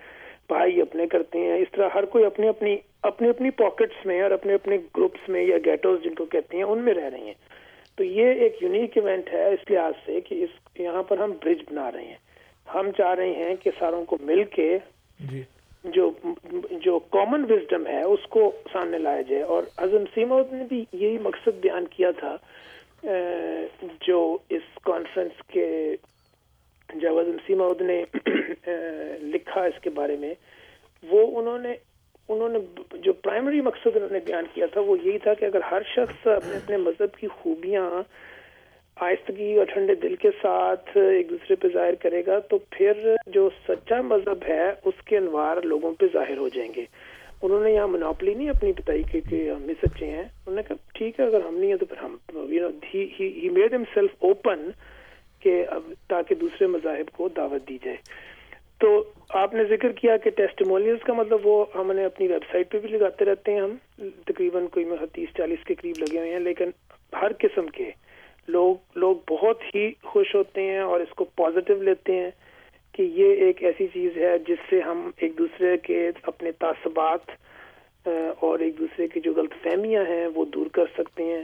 G: بھائی اپنے کرتے ہیں۔ اس طرح ہر کوئی اپنی اپنی اپنی اپنی پاکٹس میں اور اپنے اپنے گروپس میں یا گیٹوز جن کو کہتے ہیں، ان میں رہ رہے ہیں۔ تو یہ ایک یونیک ایونٹ ہے اس لحاظ سے کہ اس، یہاں پر ہم برج بنا رہے ہیں۔ ہم چاہ رہے ہیں کہ ساروں کو مل کے
F: جی۔
G: جو جو کامن وزڈم ہے اس کو سامنے لایا جائے۔ اور اعظم سیمود نے بھی یہی مقصد بیان کیا تھا جو اس کانفرنس کے جب اعظم سیمود نے لکھا اس کے بارے میں وہ انہوں نے انہوں نے جو پرائمری مقصد انہوں نے بیان کیا تھا وہ یہی تھا کہ اگر ہر شخص اپنے اپنے مذہب کی خوبیاں آہستگی اور ٹھنڈے دل کے ساتھ ایک دوسرے پہ ظاہر کرے گا، تو پھر جو سچا مذہب ہے، اس کے انوار لوگوں پہ ظاہر ہو جائیں گے۔ انہوں نے یہاں مناپلی نہیں اپنی بتائی کہ کہ ہم ہی سچے ہیں۔ انہوں نے کہا، ٹھیک ہے، اگر ہم نہیں ہیں تو پھر ہم you know he made himself open کہ اب تاکہ دوسرے مذاہب کو دعوت دی جائے۔ تو آپ نے ذکر کیا کہ ٹیسٹیمونیلز کا مطلب وہ ہم نے اپنی ویب سائٹ پہ بھی لگاتے رہتے ہیں ہم۔ تقریباً کوئی تیس چالیس کے قریب لگے ہوئے ہیں، لیکن ہر قسم کے لوگ لوگ بہت ہی خوش ہوتے ہیں اور اس کو پازیٹیو لیتے ہیں کہ یہ ایک ایسی چیز ہے جس سے ہم ایک دوسرے کے اپنے تعصبات اور ایک دوسرے کی جو غلط فہمیاں ہیں وہ دور کر سکتے ہیں۔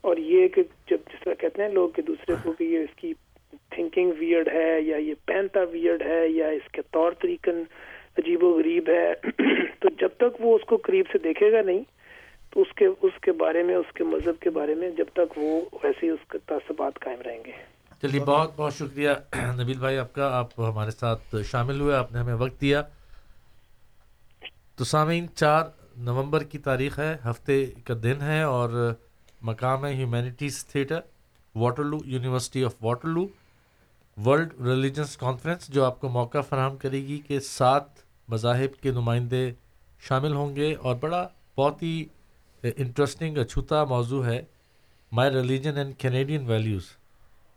G: اور یہ کہ جب جس طرح کہتے ہیں لوگ کہ دوسرے کو کہ یہ اس کی تھنکنگ ویئرڈ ہے یا یہ پہنتا ویئرڈ ہے یا اس کے طور طریقن عجیب و غریب ہے، تو جب تک وہ اس کو قریب سے دیکھے گا نہیں تو اس کے اس کے بارے میں، اس کے مذہب کے بارے میں جب تک وہ ایسے ہی اس کے تعصبات قائم رہیں گے۔
C: چلیے، بہت بہت شکریہ نبیل بھائی آپ کا۔ آپ ہمارے ساتھ شامل ہوئے، آپ نے ہمیں وقت دیا۔ تو سامعین، چار نومبر کی تاریخ ہے، ہفتے کا دن ہے اور مقام ہے humanities theatre Waterloo university of Waterloo world religions conference جو آپ کو موقع فراہم کرے گی کہ سات مذاہب کے نمائندے شامل ہوں گے اور بڑا بہت ہی انٹرسٹنگ اچھوتا موضوع ہے my religion and Canadian values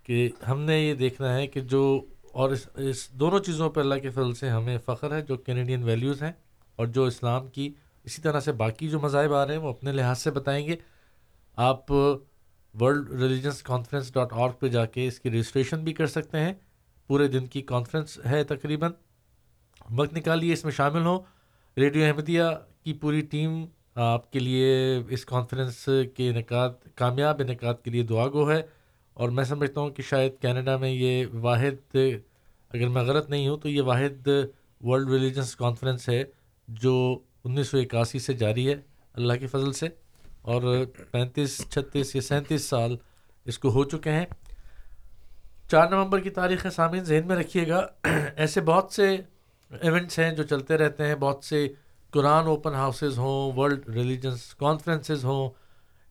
C: کہ ہم نے یہ دیکھنا ہے کہ جو اور اس اس دونوں چیزوں پہ اللہ کے فضل سے ہمیں فخر ہے، جو کینیڈین ویلیوز ہیں اور جو اسلام کی اسی طرح سے باقی جو مذاہب آ رہے ہیں، وہ اپنے لحاظ سے بتائیں گے۔ آپ ورلڈ ریلیجنس کانفرنس ڈاٹ اور پہ جا کے اس کی رجسٹریشن بھی کر سکتے ہیں۔ پورے دن کی کانفرنس ہے تقریباً۔ وقت نکالیے، اس میں شامل ہوں۔ ریڈیو احمدیہ کی پوری ٹیم آپ کے لیے اس کانفرنس کے انعقاد، کامیاب انعقاد کے لیے دعا گو ہے۔ اور میں سمجھتا ہوں کہ شاید کینیڈا میں یہ واحد، اگر میں غلط نہیں ہوں تو یہ واحد ورلڈ ریلیجنس کانفرنس ہے، جو انیس سو اکاسی سے جاری ہے، اللہ کے فضل سے۔ اور پینتیس، چھتیس یا سینتیس سال اس کو ہو چکے ہیں۔ چار نومبر کی تاریخ سامعین ذہن میں رکھیے گا۔ ایسے بہت سے ایونٹس ہیں جو چلتے رہتے ہیں، بہت سے قرآن اوپن ہاؤسز ہوں، ورلڈ ریلیجنس کانفرنسز ہوں،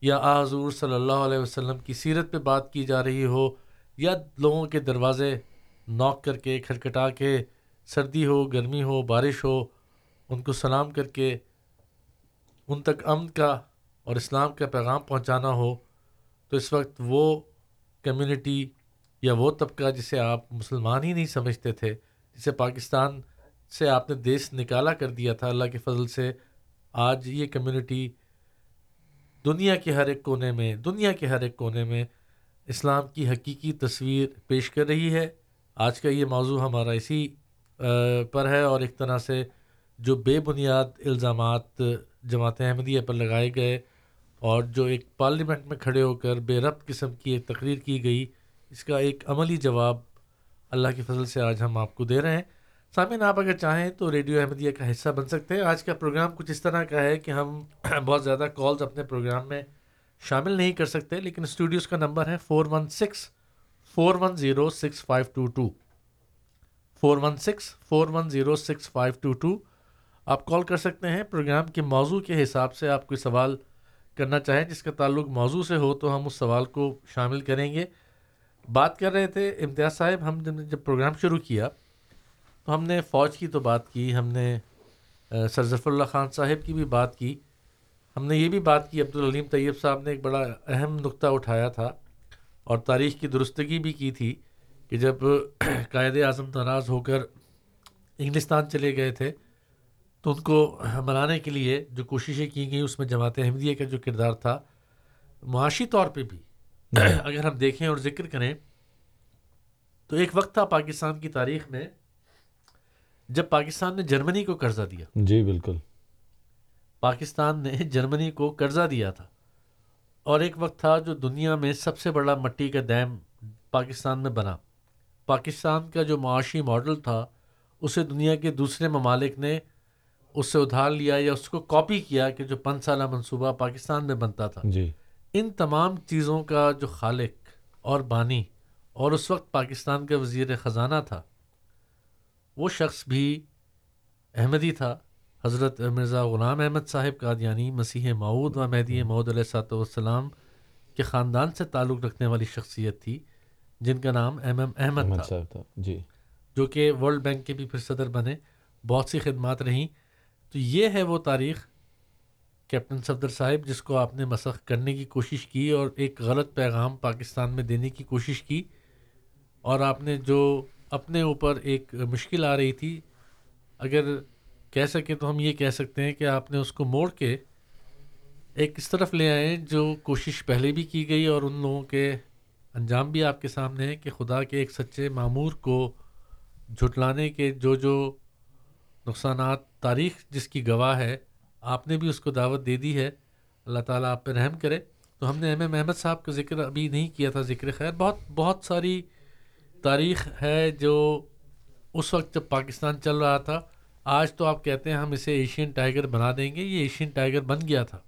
C: یا حضور صلی اللہ علیہ وسلم کی سیرت پہ بات کی جا رہی ہو، یا لوگوں کے دروازے نوک کر کے کھٹکھٹا کے، سردی ہو، گرمی ہو، بارش ہو، ان کو سلام کر کے ان تک امن کا اور اسلام کا پیغام پہنچانا ہو، تو اس وقت وہ کمیونٹی یا وہ طبقہ جسے آپ مسلمان ہی نہیں سمجھتے تھے، جسے پاکستان سے آپ نے دیش نکالا کر دیا تھا، اللہ کے فضل سے۔ آج یہ کمیونٹی دنیا کے ہر ایک کونے میں، دنیا کے ہر ایک کونے میں اسلام کی حقیقی تصویر پیش کر رہی ہے۔ آج کا یہ موضوع ہمارا اسی پر ہے اور ایک طرح سے جو بے بنیاد الزامات جماعت احمدیہ پر لگائے گئے اور جو ایک پارلیمنٹ میں کھڑے ہو کر بے ربط قسم کی ایک تقریر کی گئی، اس کا ایک عملی جواب اللہ کی فضل سے آج ہم آپ کو دے رہے ہیں۔ سامعین، آپ اگر چاہیں تو ریڈیو احمدیہ کا حصہ بن سکتے ہیں۔ آج کا پروگرام کچھ اس طرح کا ہے کہ ہم بہت زیادہ کالز اپنے پروگرام میں شامل نہیں کر سکتے، لیکن اسٹوڈیوز کا نمبر ہے four one six four one zero six five two two four one six four one zero six five two two آپ کال کر سکتے ہیں پروگرام کے موضوع کے حساب سے آپ کوئی سوال کرنا چاہیں، جس کا تعلق موضوع سے ہو تو ہم اس سوال کو شامل کریں گے۔ بات کر رہے تھے امتیاز صاحب، ہم جب جب پروگرام شروع کیا ہم نے فوج کی تو بات کی ہم نے سر ظفر اللہ خان صاحب کی بھی بات کی۔ ہم نے یہ بھی بات کی عبدالعلیم طیب صاحب نے ایک بڑا اہم نقطہ اٹھایا تھا اور تاریخ کی درستگی بھی کی تھی کہ جب قائد اعظم ناراض ہو کر انگلستان چلے گئے تھے تو ان کو منانے کے لیے جو کوششیں کی گئیں اس میں جماعت احمدیہ کا جو کردار تھا معاشی طور پہ بھی اگر ہم دیکھیں اور ذکر کریں تو ایک وقت تھا پاکستان کی تاریخ میں جب پاکستان نے جرمنی کو قرضہ دیا۔
E: جی بالکل۔
C: پاکستان نے جرمنی کو قرضہ دیا تھا۔ اور ایک وقت تھا جو دنیا میں سب سے بڑا مٹی کا ڈیم پاکستان میں بنا۔ پاکستان کا جو معاشی ماڈل تھا اسے دنیا کے دوسرے ممالک نے اس سے ادھار لیا یا اس کو کاپی کیا کہ جو پانچ سالہ منصوبہ پاکستان میں بنتا تھا۔
E: جی۔
C: ان تمام چیزوں کا جو خالق اور بانی اور اس وقت پاکستان کا وزیر خزانہ تھا وہ شخص بھی احمدی تھا۔ حضرت مرزا غلام احمد صاحب قادیانی مسیح معود و مہدی معود علیہ صاحب والسلام کے خاندان سے تعلق رکھنے والی شخصیت تھی جن کا نام ایم ایم احمد تھا۔
E: تھا جی۔
C: جو کہ ورلڈ بینک کے بھی پھر صدر بنے۔ بہت سی خدمات رہیں۔ تو یہ ہے وہ تاریخ کیپٹن صفدر صاحب جس کو آپ نے مسخ کرنے کی کوشش کی اور ایک غلط پیغام پاکستان میں دینے کی کوشش کی۔ اور آپ نے جو اپنے اوپر ایک مشکل آ رہی تھی۔ اگر کہہ سکیں تو ہم یہ کہہ سکتے ہیں کہ آپ نے اس کو موڑ کے ایک اس طرف لے آئے جو کوشش پہلے بھی کی گئی اور ان لوگوں کے انجام بھی آپ کے سامنے ہے کہ خدا کے ایک سچے معمور کو جھٹلانے کے جو جو نقصانات، تاریخ جس کی گواہ ہے، آپ نے بھی اس کو دعوت دے دی ہے۔ اللہ تعالیٰ آپ پہ رحم کرے۔ تو ہم نے ایم اے محمد صاحب کا ذکر ابھی نہیں کیا تھا ذکر خیر، بہت بہت ساری تاریخ ہے جو اس وقت جب پاکستان چل رہا تھا آج تو آپ کہتے ہیں ہم اسے ایشین ٹائیگر بنا دیں گے یہ ایشین ٹائیگر بن گیا تھا۔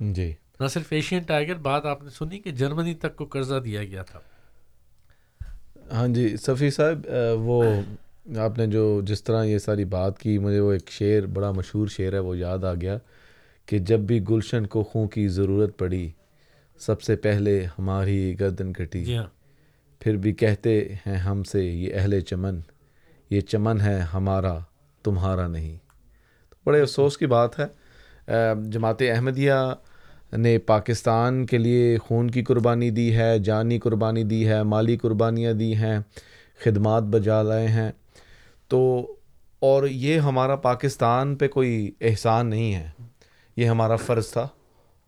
E: جی۔
C: نہ صرف ایشین ٹائیگر بات آپ نے سنی کہ جرمنی تک کو قرضہ دیا گیا تھا۔
E: ہاں جی صفی صاحب وہ آپ نے جو جس طرح یہ ساری بات کی مجھے وہ ایک شعر بڑا مشہور شعر ہے وہ یاد آ گیا کہ جب بھی گلشن کو خوں کی ضرورت پڑی سب سے پہلے ہماری گردن کٹی۔
C: جی ہاں۔
E: پھر بھی کہتے ہیں ہم سے، یہ اہل چمن، یہ چمن ہے ہمارا، تمہارا نہیں. بڑے افسوس کی بات ہے۔ جماعت احمدیہ نے پاکستان کے لیے خون کی قربانی دی ہے، جانی قربانی دی ہے، مالی قربانیاں دی ہیں، خدمات بجا لائے ہیں۔ تو، اور یہ ہمارا پاکستان پہ کوئی احسان نہیں ہے۔ یہ ہمارا فرض تھا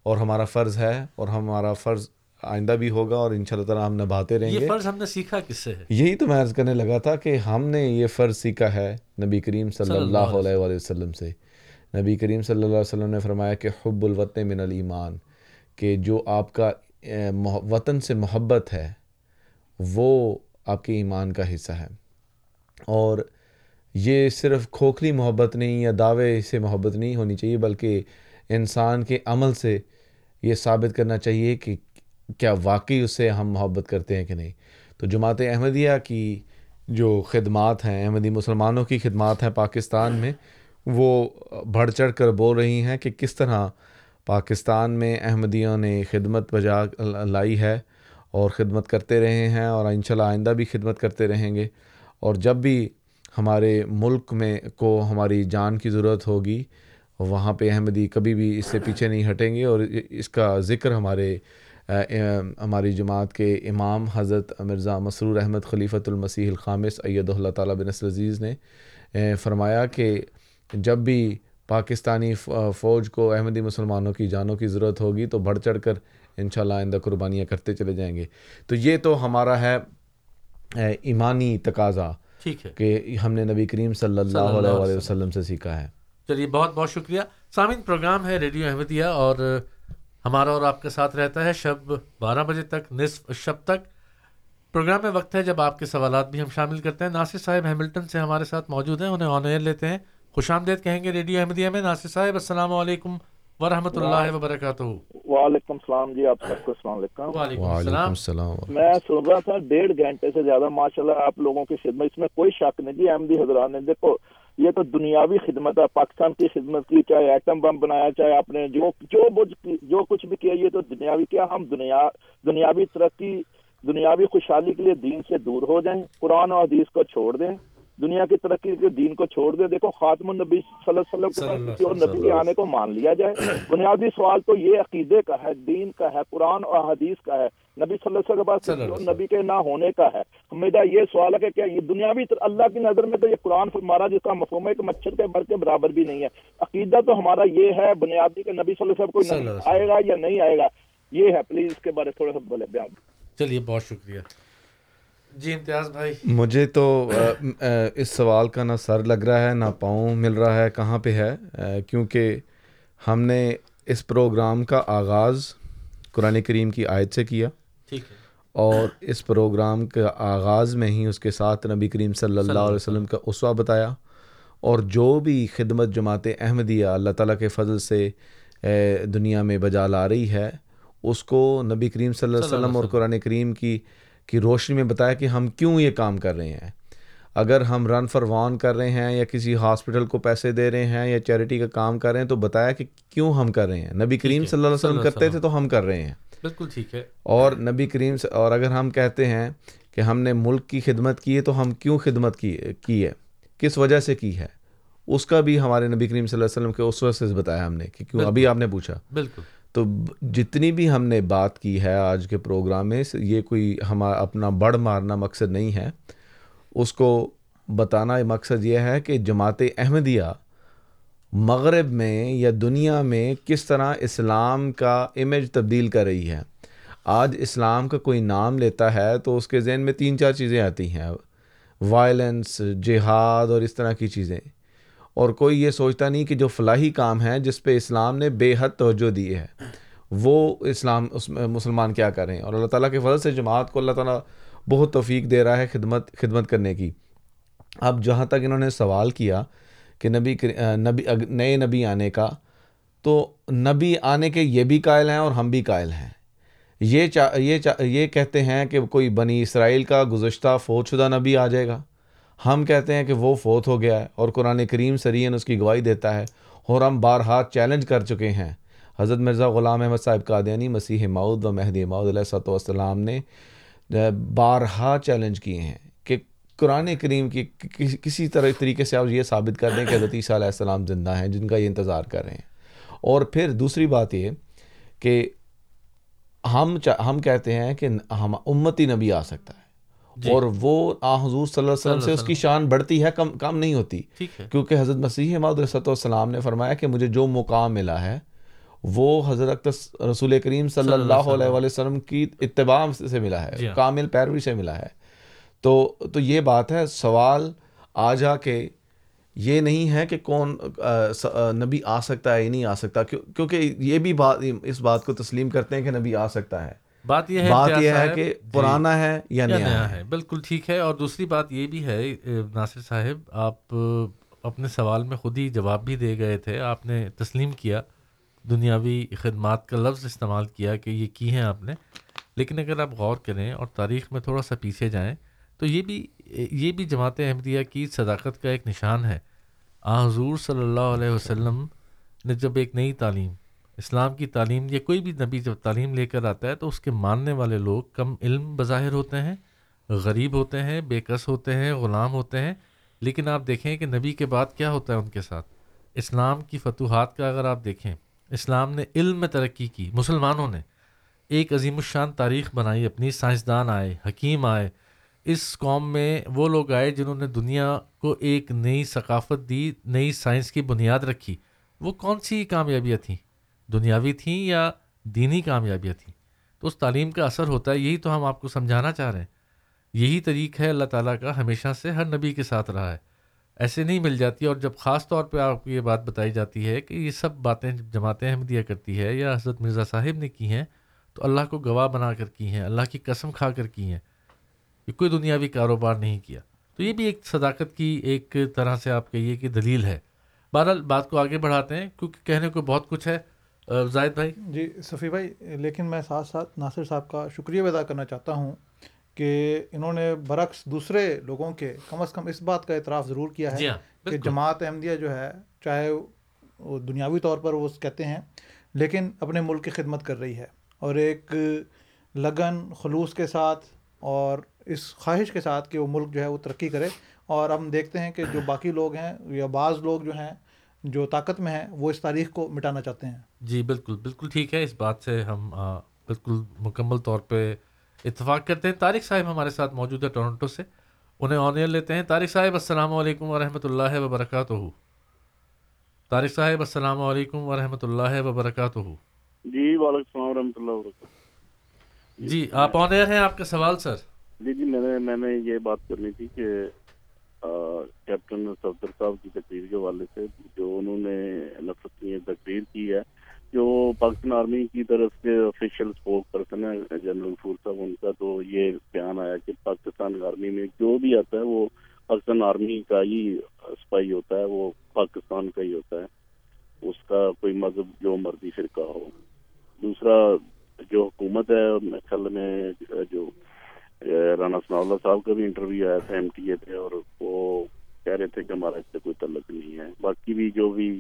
E: اور ہمارا فرض ہے اور ہمارا فرض آئندہ بھی ہوگا اور ان شاء اللہ تعالیٰ ہم نبھاتے رہیں
C: یہ
E: گے۔
C: فرض ہم نے سیکھا کس سے
E: یہی تو میں عرض کرنے لگا تھا کہ ہم نے یہ فرض سیکھا ہے نبی کریم صلی اللہ علیہ وآلہ وسلم سے۔ نبی کریم صلی اللہ علیہ وسلم نے فرمایا کہ حب الوطن من الایمان کہ جو آپ کا وطن سے محبت ہے وہ آپ کے ایمان کا حصہ ہے۔ اور یہ صرف کھوکھلی محبت نہیں یا دعوے سے محبت نہیں ہونی چاہیے بلکہ انسان کے عمل سے یہ ثابت کرنا چاہیے کہ کیا واقعی اس سے ہم محبت کرتے ہیں کہ نہیں؟ تو جماعت احمدیہ کی جو خدمات ہیں، احمدی مسلمانوں کی خدمات ہیں پاکستان میں، وہ بڑھ چڑھ کر بول رہی ہیں کہ کس طرح پاکستان میں احمدیوں نے خدمت بجا لائی ہے اور خدمت کرتے رہے ہیں اور انشاءاللہ آئندہ بھی خدمت کرتے رہیں گے۔ اور جب بھی ہمارے ملک میں کو ہماری جان کی ضرورت ہوگی، وہاں پہ احمدی کبھی بھی اس سے پیچھے نہیں ہٹیں گے اور اس کا ذکر ہمارے ہماری جماعت کے امام حضرت مرزا مسرور احمد خلیفۃ المسیح الخامس ایدہ اللہ تعالیٰ بن عزیز نے فرمایا کہ جب بھی پاکستانی فوج کو احمدی مسلمانوں کی جانوں کی ضرورت ہوگی تو بڑھ چڑھ کر انشاءاللہ آئندہ قربانیاں کرتے چلے جائیں گے۔ تو یہ تو ہمارا ہے ایمانی تقاضا
C: ٹھیک ہے۔
E: کہ ہم نے نبی کریم صلی اللہ علیہ وسلم۔ سے سیکھا ہے۔
C: چلیے بہت بہت شکریہ۔ سامعین پروگرام ہے ریڈیو احمدیہ اور ہمارا اور آپ کے ساتھ رہتا ہے شب بارہ بجے تک نصف شب تک۔ پروگرام میں وقت ہے جب آپ کے سوالات بھی ہم شامل کرتے ہیں۔ ناصر صاحب ہیملٹن سے ہمارے ساتھ موجود ہیں انہیں آن ایئر لیتے ہیں۔ خوش آمدید کہیں گے ریڈیو احمدیہ میں۔ ناصر صاحب السلام علیکم ورحمۃ اللہ وبرکاتہ۔
H: وعلیکم السلام جی آپ سب کو السلام علیکم۔
C: وعلیکم السلام۔
E: السلام
H: میں سن رہا تھا ڈیڑھ گھنٹے سے زیادہ ماشاء اللہ آپ لوگوں کی خدمت اس میں کوئی شک نہیں۔ جی احمدی حضرات نے دیکھو یہ تو دنیاوی خدمت ہے، پاکستان کی خدمت کی، چاہے ایٹم بم بنایا، چاہے آپ نے جو جو جو کچھ بھی کیا، یہ تو دنیاوی کیا۔ ہم دنیا دنیاوی ترقی، دنیاوی خوشحالی کے لیے دین سے دور ہو جائیں، قرآن و حدیث کو چھوڑ دیں۔ دنیا کی ترقی کے دین کو چھوڑ دے دیکھو خاتم النبی صلی اللہ علیہ وسلم کسی اور نبی کے آنے کو مان لیا جائے۔ بنیادی سوال تو یہ عقیدے کا ہے دین کا ہے قرآن اور حدیث کا ہے۔ نبی صلی اللہ علیہ وسلم کسی اور نبی کے نہ ہونے کا ہے۔ میرا یہ سوال ہے کہ کیا یہ دنیاوی اللہ کی نظر میں تو یہ قرآن ہمارا جس کا مفہوم ہے کہ مچھر کے بر کے برابر بھی نہیں ہے۔ عقیدہ تو ہمارا یہ ہے بنیادی کہ نبی صلی اللہ علیہ وسلم کوئی آئے گا یا نہیں آئے گا یہ ہے۔ پلیز اس کے بارے تھوڑا سا بولے بیان۔
C: چلیے بہت شکریہ۔ جی امتیاز بھائی۔
E: مجھے تو اس سوال کا نہ سر لگ رہا ہے نہ پاؤں مل رہا ہے کہاں پہ ہے؟ کیونکہ ہم نے اس پروگرام کا آغاز قرآن کریم کی آیت سے کیا۔
C: ٹھیک ہے۔
E: اور اس پروگرام کا آغاز میں ہی اس کے ساتھ نبی کریم صلی اللہ علیہ وسلم کا اسوا بتایا۔ اور جو بھی خدمت جماعت احمدیہ اللہ تعالیٰ کے فضل سے دنیا میں بجا لا رہی ہے اس کو نبی کریم صلی اللہ علیہ وسلم اور قرآن کریم کی کی روشنی میں بتایا کہ ہم کیوں یہ کام کر رہے ہیں۔ اگر ہم رن فار وان کر رہے ہیں یا کسی ہاسپٹل کو پیسے دے رہے ہیں یا چیریٹی کا کام کر رہے ہیں تو بتایا کہ کیوں ہم کر رہے ہیں۔ نبی کریم صلی اللہ علیہ وسلم کرتے تھے تو ہم کر رہے ہیں۔
C: بالکل ٹھیک ہے۔
E: اور نبی کریم اور اگر ہم کہتے ہیں کہ ہم نے ملک کی خدمت کی ہے تو ہم کیوں خدمت کی کی ہے؟ کس وجہ سے کی ہے؟ اس کا بھی ہمارے نبی کریم صلی اللہ علیہ وسلم کے اس وجہ سے بتایا ہم نے کہ کیوں ابھی آپ نے پوچھا۔
C: بالکل۔
E: تو جتنی بھی ہم نے بات کی ہے آج کے پروگرام میں، یہ کوئی ہمارا اپنا بڑھ مارنا مقصد نہیں ہے۔ اس کو بتانا مقصد یہ ہے کہ جماعت احمدیہ مغرب میں یا دنیا میں کس طرح اسلام کا امیج تبدیل کر رہی ہے۔ آج اسلام کا کوئی نام لیتا ہے تو اس کے ذہن میں تین چار چیزیں آتی ہیں۔ وائلنس جہاد اور اس طرح کی چیزیں۔ اور کوئی یہ سوچتا نہیں کہ جو فلاحی کام ہے جس پہ اسلام نے بے حد توجہ دی ہے، وہ اسلام، اس میں مسلمان کیا کر رہے ہیں؟ اور اللہ تعالیٰ کے فضل سے جماعت کو اللہ تعالیٰ بہت توفیق دے رہا ہے خدمت خدمت کرنے کی۔ اب جہاں تک انہوں نے سوال کیا کہ نبی نبی نئے نبی آنے کا، تو نبی آنے کے یہ بھی قائل ہیں اور ہم بھی قائل ہیں۔ یہ چا یہ چا، یہ کہتے ہیں کہ کوئی بنی اسرائیل کا گزشتہ فوت شدہ نبی آ جائے گا۔ ہم کہتے ہیں کہ وہ فوت ہو گیا ہے اور قرآن کریم سرین اس کی گواہی دیتا ہے اور ہم بارہا چیلنج کر چکے ہیں۔ حضرت مرزا غلام احمد صاحب قادیانی مسیح ماؤد و مہدی ماؤد علیہ صلاح والسلام نے بارہا چیلنج کیے ہیں کہ قرآن کریم کی کسی طرح طریقے سے آپ یہ ثابت کر دیں کہ حضرت عیسیٰ علیہ السلام زندہ ہیں، جن کا یہ انتظار کر رہے ہیں۔ اور پھر دوسری بات یہ کہ ہم ہم کہتے ہیں کہ ہم امتی نبی آ سکتا ہے۔ اور وہ آ حضور صلی اللہ علیہ وسلم سے اس کی شان بڑھتی ہے کم کم نہیں ہوتی۔ کیونکہ حضرت مسیح محدود والسلام نے فرمایا کہ مجھے جو مقام ملا ہے وہ حضرت رسول کریم صلی اللہ علیہ وسلم۔ کی اتباع سے ملا ہے جی کامل پیروی سے ملا ہے۔ تو تو یہ بات ہے سوال آ جا کے یہ نہیں ہے کہ کون نبی آ سکتا ہے یا نہیں آ سکتا۔ کیونکہ یہ بھی بات اس بات کو تسلیم کرتے ہیں کہ نبی آ سکتا ہے۔
C: بات یہ ہے
E: بات یہ ہے کہ جی، پرانا ہے یا نیا ہے؟
C: بالکل ٹھیک ہے۔ اور دوسری بات یہ بھی ہے ناصر صاحب آپ اپنے سوال میں خود ہی جواب بھی دے گئے تھے۔ آپ نے تسلیم کیا دنیاوی خدمات کا لفظ استعمال کیا کہ یہ کی ہیں آپ نے۔ لیکن اگر آپ غور کریں اور تاریخ میں تھوڑا سا پیچھے جائیں تو یہ بھی یہ بھی جماعت احمدیہ کی صداقت کا ایک نشان ہے۔ آ حضور صلی اللہ علیہ وسلم نے جب ایک نئی تعلیم اسلام کی تعلیم یا کوئی بھی نبی جب تعلیم لے کر آتا ہے تو اس کے ماننے والے لوگ کم علم بظاہر ہوتے ہیں، غریب ہوتے ہیں، بے کس ہوتے ہیں، غلام ہوتے ہیں۔ لیکن آپ دیکھیں کہ نبی کے بعد کیا ہوتا ہے ان کے ساتھ؟ اسلام کی فتوحات کا اگر آپ دیکھیں، اسلام نے علم میں ترقی کی، مسلمانوں نے۔ ایک عظیم الشان تاریخ بنائی، اپنی سائنسدان آئے، حکیم آئے۔ اس قوم میں وہ لوگ آئے جنہوں نے دنیا کو ایک نئی ثقافت دی، نئی سائنس کی بنیاد رکھی۔ وہ کون سی کامیابیاں تھیں؟ دنیاوی تھیں یا دینی کامیابیاں تھیں؟ تو اس تعلیم کا اثر ہوتا ہے، یہی تو ہم آپ کو سمجھانا چاہ رہے ہیں۔ یہی طریق ہے اللہ تعالیٰ کا ہمیشہ سے ہر نبی کے ساتھ رہا ہے۔ ایسے نہیں مل جاتی، اور جب خاص طور پہ آپ کو یہ بات بتائی جاتی ہے کہ یہ سب باتیں جماعتیں احمدیہ کرتی ہے یا حضرت مرزا صاحب نے کی ہیں، تو اللہ کو گواہ بنا کر کی ہیں، اللہ کی قسم کھا کر کی ہیں۔ یہ کوئی دنیاوی کاروبار نہیں کیا۔ تو یہ بھی ایک صداقت کی ایک طرح سے آپ کہیے کہ دلیل ہے۔ بہرحال بات کو آگے بڑھاتے ہیں، کیونکہ کہنے کو بہت کچھ ہے۔ زائد بھائی۔
F: جی صفی بھائی لیکن میں ساتھ ساتھ ناصر صاحب کا شکریہ ادا کرنا چاہتا ہوں کہ انہوں نے برعکس دوسرے لوگوں کے کم از کم اس بات کا اعتراف ضرور کیا ہے جی ہاں، کہ جماعت احمدیہ جو ہے چاہے وہ دنیاوی طور پر وہ کہتے ہیں لیکن اپنے ملک کی خدمت کر رہی ہے۔ اور ایک لگن خلوص کے ساتھ اور اس خواہش کے ساتھ کہ وہ ملک جو ہے وہ ترقی کرے۔ اور ہم دیکھتے ہیں کہ جو باقی لوگ ہیں یا بعض لوگ جو ہیں جو طاقت میں ہیں وہ اس تاریخ کو مٹانا چاہتے ہیں۔
C: جی بالکل بالکل ٹھیک ہے۔ اس بات سے ہم بالکل مکمل طور پہ اتفاق کرتے ہیں۔ طارق صاحب ہمارے ساتھ موجود ہے ٹورنٹو سے۔ انہیں آنیئر لیتے ہیں۔ طارق صاحب السلام علیکم ورحمۃ اللہ وبرکاتہ۔ طارق صاحب السلام علیکم ورحمۃ اللہ وبرکاتہ۔
H: جی وعلیکم السلام ورحمۃ اللہ وبرکاتہ۔
C: جی آپ آنیئر ہیں آپ کا سوال سر؟
H: جی جی میں نے میں نے یہ بات کرنی تھی کہ کیپٹن صفدر صاحب کی تقریر کے حوالے سے جو انہوں نے نفرت کی تقریر کی ہے جو پاکستان آرمی کی طرف سے آفیشیل اسپوک پرسن ہے، جنرل فور صاحب، ان کا تو یہ بیان آیا کہ پاکستان آرمی میں جو بھی آتا ہے، وہ پاکستان آرمی کا ہی سپاہی ہوتا ہے، وہ پاکستان کا ہی ہوتا ہے۔ اس کا کوئی مذہب، جو مرضی فرقہ ہو۔ دوسرا، جو حکومت ہے خیال میں، جو رانا ثناء اللہ صاحب کا بھی انٹرویو آیا تھا ایم ٹی اے پہ، اور وہ کہہ رہے تھے کہ ہمارا اس سے کوئی تعلق نہیں ہے۔ باقی بھی جو بھی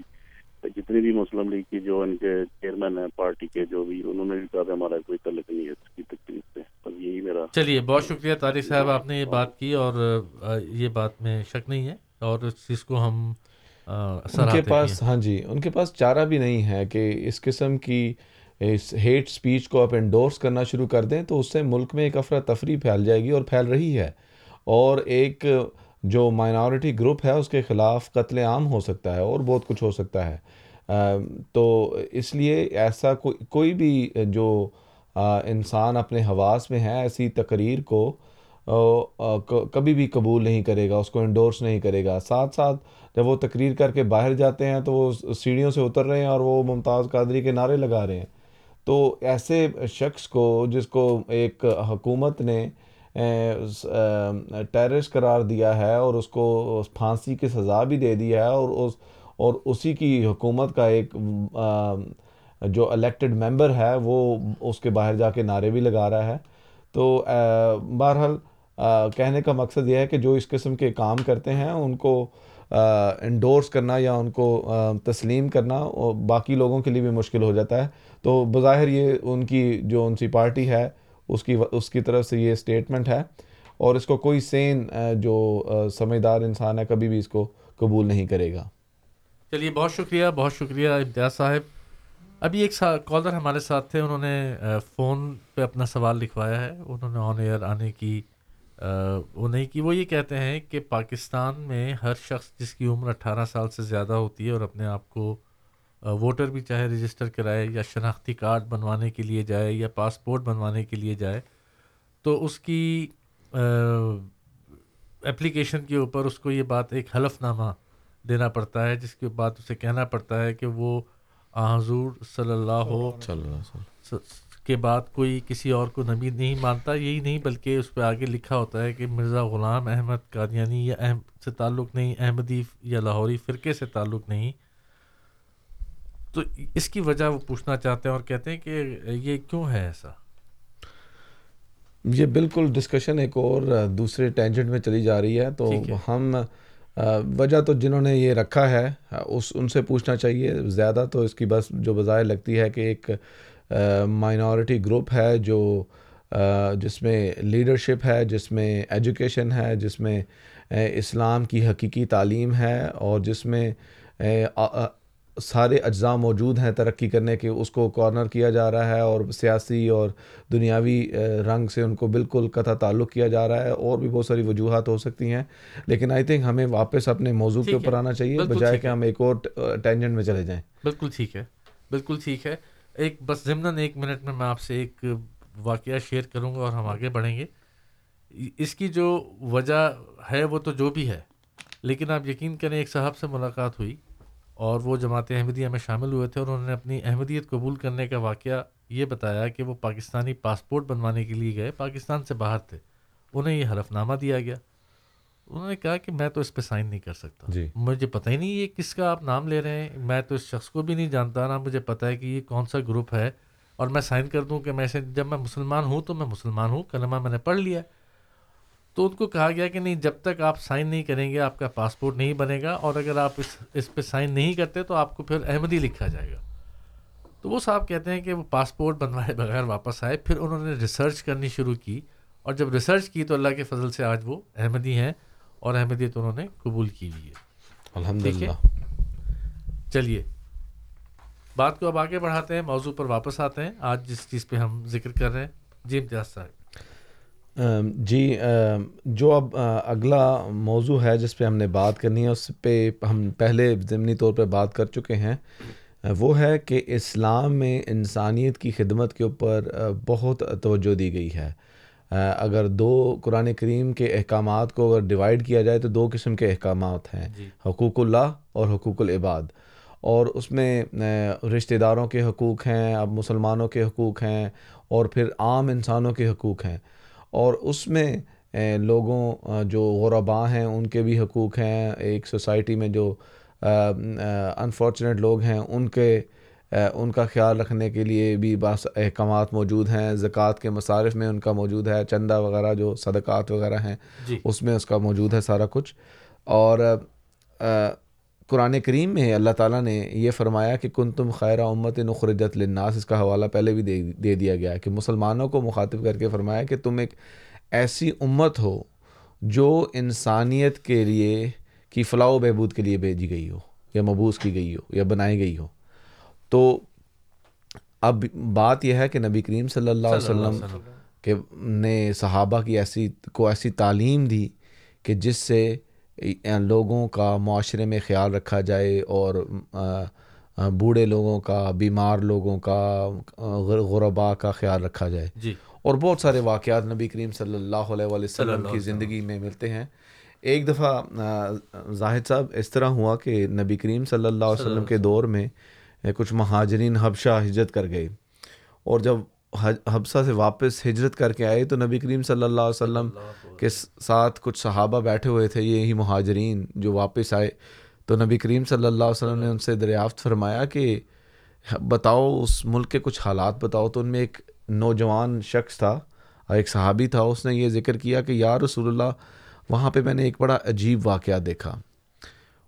H: جتنے بھی مسلم لیگ کی جو ان کے چیئرمین ہیں پارٹی کے جو بھی انہوں نے بھی کہا تھا ہمارا کوئی تعلق نہیں ہے اس کی تکلیف سے۔ بس یہی میرا۔
C: چلیے بہت شکریہ طارق صاحب آپ نے یہ بات کی اور یہ بات میں شک نہیں ہے اور اس چیز کو ہم
E: ان کے پاس ہاں جی ان کے پاس چارہ بھی نہیں ہے کہ اس قسم کی اس ہیٹ سپیچ کو آپ انڈورس کرنا شروع کر دیں تو اس سے ملک میں ایک افراتفری پھیل جائے گی اور پھیل رہی ہے۔ اور ایک جو مائنورٹی گروپ ہے، اس کے خلاف قتل عام ہو سکتا ہے اور بہت کچھ ہو سکتا ہے۔ تو اس لیے ایسا کوئی کوئی بھی جو انسان اپنے حواس میں ہے، ایسی تقریر کو کبھی بھی قبول نہیں کرے گا، اس کو انڈورس نہیں کرے گا۔ ساتھ ساتھ جب وہ تقریر کر کے باہر جاتے ہیں تو وہ سیڑھیوں سے اتر رہے ہیں اور وہ ممتاز قادری کے نعرے لگا رہے ہیں۔ تو ایسے شخص کو، جس کو ایک حکومت نے ٹیررسٹ قرار دیا ہے اور اس کو پھانسی کی سزا بھی دے دی ہے اور اس، اور اسی کی حکومت کا ایک جو الیکٹڈ ممبر ہے، وہ اس کے باہر جا کے نعرے بھی لگا رہا ہے۔ تو بہرحال کہنے کا مقصد یہ ہے کہ جو اس قسم کے کام کرتے ہیں، ان کو انڈورس کرنا یا ان کو تسلیم کرنا باقی لوگوں کے لیے بھی مشکل ہو جاتا ہے۔ تو بظاہر یہ ان کی جو ان سی پارٹی ہے اس کی اس کی طرف سے یہ اسٹیٹمنٹ ہے اور اس کو کوئی سین جو سمجھدار انسان ہے، کبھی بھی اس کو قبول نہیں کرے گا۔
C: چلیے، بہت شکریہ بہت شکریہ امتیاز صاحب۔ ابھی ایک کالر ہمارے ساتھ تھے، انہوں نے فون پہ اپنا سوال لکھوایا ہے۔ انہوں نے آن ایئر آنے کی وہ نہیں کی۔ وہ یہ کہتے ہیں کہ پاکستان میں ہر شخص جس کی عمر اٹھارہ سال سے زیادہ ہوتی ہے اور اپنے آپ کو ووٹر بھی چاہے رجسٹر کرائے یا شناختی کارڈ بنوانے کے لیے جائے یا پاسپورٹ بنوانے کے لیے جائے تو اس کی اپلیکیشن کے اوپر اس کو یہ بات ایک حلف نامہ دینا پڑتا ہے جس کے بعد اسے کہنا پڑتا ہے کہ وہ حضور صلی اللہ ہو کے بعد کوئی کسی اور کو نبی نہیں مانتا یہی نہیں بلکہ اس پہ آگے لکھا ہوتا ہے کہ مرزا غلام احمد قادیانی یا احم سے تعلق نہیں احمدی یا لاہوری فرقے سے تعلق نہیں تو اس کی وجہ وہ پوچھنا چاہتے ہیں اور کہتے ہیں کہ یہ کیوں ہے ایسا؟
E: یہ بالکل ڈسکشن ایک اور دوسرے ٹینجنٹ میں چلی جا رہی ہے تو ہم وجہ تو جنہوں نے یہ رکھا ہے اس ان سے پوچھنا چاہیے زیادہ تو اس کی بس جو بظاہر لگتی ہے کہ ایک مائنورٹی گروپ ہے جو جس میں لیڈرشپ ہے جس میں ایجوکیشن ہے جس میں اسلام کی حقیقی تعلیم ہے اور جس میں سارے اجزاء موجود ہیں ترقی کرنے کے اس کو کارنر کیا جا رہا ہے اور سیاسی اور دنیاوی رنگ سے ان کو بالکل قطع تعلق کیا جا رہا ہے اور بھی بہت ساری وجوہات ہو سکتی ہیں۔ لیکن آئی تھنک ہمیں واپس اپنے موضوع کے اوپر آنا چاہیے بجائے کہ ہم ایک اور ٹینجنٹ میں چلے جائیں۔
C: بالکل ٹھیک ہے۔ بالکل ٹھیک ہے۔ ایک بس ضمن ایک منٹ میں میں آپ سے ایک واقعہ شیئر کروں گا اور ہم آگے بڑھیں گے۔ اس کی جو وجہ ہے وہ تو جو بھی ہے لیکن آپ یقین کریں ایک صاحب سے ملاقات ہوئی۔ اور وہ جماعت احمدیہ میں شامل ہوئے تھے اور انہوں نے اپنی احمدیت قبول کرنے کا واقعہ یہ بتایا کہ وہ پاکستانی پاسپورٹ بنوانے کے لیے گئے پاکستان سے باہر تھے۔ انہیں یہ حلف نامہ دیا گیا۔ انہوں نے کہا کہ میں تو اس پہ سائن نہیں کر سکتا۔
E: جی۔
C: مجھے پتہ ہی نہیں یہ کس کا آپ نام لے رہے ہیں۔ میں تو اس شخص کو بھی نہیں جانتا نا مجھے پتہ ہے کہ یہ کون سا گروپ ہے۔ اور میں سائن کر دوں کہ میں سے جب میں مسلمان ہوں تو میں مسلمان ہوں کلمہ میں نے پڑھ لیا۔ تو ان کو کہا گیا کہ نہیں جب تک آپ سائن نہیں کریں گے آپ کا پاسپورٹ نہیں بنے گا اور اگر آپ اس اس پہ سائن نہیں کرتے تو آپ کو پھر احمدی لکھا جائے گا۔ تو وہ صاحب کہتے ہیں کہ وہ پاسپورٹ بنوائے بغیر واپس آئے پھر انہوں نے ریسرچ کرنی شروع کی اور جب ریسرچ کی تو اللہ کے فضل سے آج وہ احمدی ہیں اور احمدیت انہوں نے قبول کی ہوئی ہے۔
E: الحمد للہ
C: چلیے بات کو اب آگے بڑھاتے ہیں موضوع پر واپس آتے ہیں۔ آج جس چیز پہ ہم ذکر کر رہے ہیں جی امتیاز صاحب۔
E: جی جو اب اگلا موضوع ہے جس پہ ہم نے بات کرنی ہے اس پہ ہم پہلے ضمنی طور پہ بات کر چکے ہیں وہ ہے کہ اسلام میں انسانیت کی خدمت کے اوپر بہت توجہ دی گئی ہے۔ اگر دو قرآن کریم کے احکامات کو اگر ڈیوائڈ کیا جائے تو دو قسم کے احکامات ہیں جی۔ حقوق اللہ اور حقوق العباد۔ اور اس میں رشتہ داروں کے حقوق ہیں اب مسلمانوں کے حقوق ہیں اور پھر عام انسانوں کے حقوق ہیں۔ اور اس میں لوگوں جو غربا ہیں ان کے بھی حقوق ہیں۔ ایک سوسائٹی میں جو انفارچونیٹ لوگ ہیں ان کے ان کا خیال رکھنے کے لیے بھی بعض احکامات موجود ہیں۔ زکوٰۃ کے مصارف میں ان کا موجود ہے چندہ وغیرہ جو صدقات وغیرہ ہیں
C: جی۔
E: اس میں اس کا موجود ہے سارا کچھ۔ اور قرآن کریم میں اللہ تعالیٰ نے یہ فرمایا کہ کن تم خیر امت نخرجت للناس اس کا حوالہ پہلے بھی دے دیا گیا ہے کہ مسلمانوں کو مخاطب کر کے فرمایا کہ تم ایک ایسی امت ہو جو انسانیت کے لیے کی فلاح و بہبود کے لیے بھیجی گئی ہو یا مبوس کی گئی ہو یا بنائی گئی ہو۔ تو اب بات یہ ہے کہ نبی کریم صلی اللہ علیہ وسلم کہ نے صحابہ کی ایسی کو ایسی تعلیم دی کہ جس سے لوگوں کا معاشرے میں خیال رکھا جائے اور بوڑھے لوگوں کا بیمار لوگوں کا غربا کا خیال رکھا جائے۔
C: جی۔
E: اور بہت سارے واقعات نبی کریم صلی اللہ علیہ وسلم کی زندگی میں ملتے ہیں۔ ایک دفعہ زاہد صاحب اس طرح ہوا کہ نبی کریم صلی اللہ علیہ وسلم کے دور میں کچھ مہاجرین حبشہ ہجرت کر گئے۔ اور جب حبشہ سے واپس ہجرت کر کے آئے تو نبی کریم صلی اللہ علیہ وسلم کے ساتھ کچھ صحابہ بیٹھے ہوئے تھے یہی مہاجرین جو واپس آئے۔ تو نبی کریم صلی اللہ علیہ وسلم نے ان سے دریافت فرمایا کہ بتاؤ اس ملک کے کچھ حالات بتاؤ۔ تو ان میں ایک نوجوان شخص تھا ایک صحابی تھا اس نے یہ ذکر کیا کہ یا رسول اللہ وہاں پہ میں نے ایک بڑا عجیب واقعہ دیکھا۔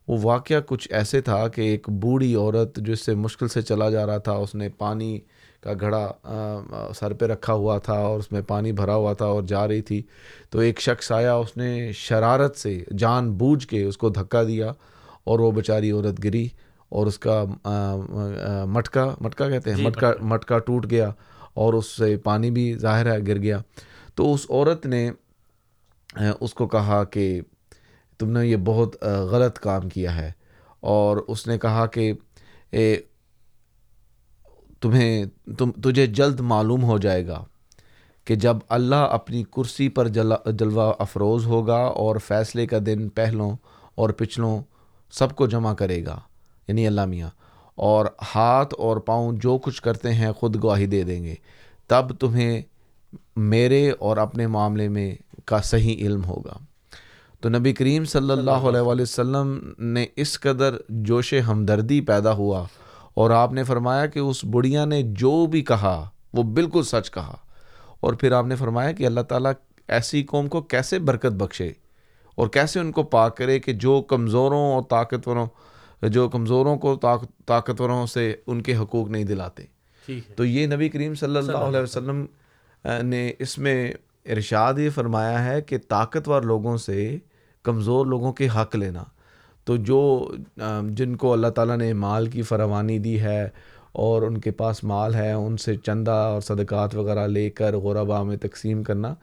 E: وہ واقعہ کچھ ایسے تھا کہ ایک بوڑھی عورت جو اس سے مشکل سے چلا جا رہا تھا اس نے پانی کا گھڑا سر پہ رکھا ہوا تھا اور اس میں پانی بھرا ہوا تھا اور جا رہی تھی تو ایک شخص آیا اس نے شرارت سے جان بوجھ کے اس کو دھکا دیا اور وہ بیچاری عورت گری اور اس کا مٹکا مٹکا کہتے ہیں جی، مٹکا مٹکا۔ ٹوٹ گیا اور اس سے پانی بھی ظاہر ہے گر گیا۔ تو اس عورت نے اس کو کہا کہ تم نے یہ بہت غلط کام کیا ہے اور اس نے کہا کہ تمہیں تم تجھے جلد معلوم ہو جائے گا کہ جب اللہ اپنی کرسی پر جلا جلوہ افروز ہوگا اور فیصلے کا دن پہلوں اور پچھلوں سب کو جمع کرے گا یعنی اللہ میاں، اور ہاتھ اور پاؤں جو کچھ کرتے ہیں خود گواہی دے دیں گے، تب تمہیں میرے اور اپنے معاملے میں کا صحیح علم ہوگا۔ تو نبی کریم صلی اللہ علیہ وسلم نے اس قدر جوش ہمدردی پیدا ہوا اور آپ نے فرمایا کہ اس بڑھیا نے جو بھی کہا وہ بالکل سچ کہا اور پھر آپ نے فرمایا کہ اللہ تعالیٰ ایسی قوم کو کیسے برکت بخشے اور کیسے ان کو پاک کرے کہ جو کمزوروں اور طاقتوروں جو کمزوروں کو طاقتوروں سے ان کے حقوق نہیں دلاتے۔ تو یہ نبی کریم صلی اللہ علیہ وسلم نے اس میں ارشاد یہ فرمایا ہے کہ طاقتور لوگوں سے کمزور لوگوں کے حق لینا۔ تو جو جن کو اللہ تعالیٰ نے مال کی فراوانی دی ہے اور ان کے پاس مال ہے ان سے چندہ اور صدقات وغیرہ لے کر غربا میں تقسیم کرنا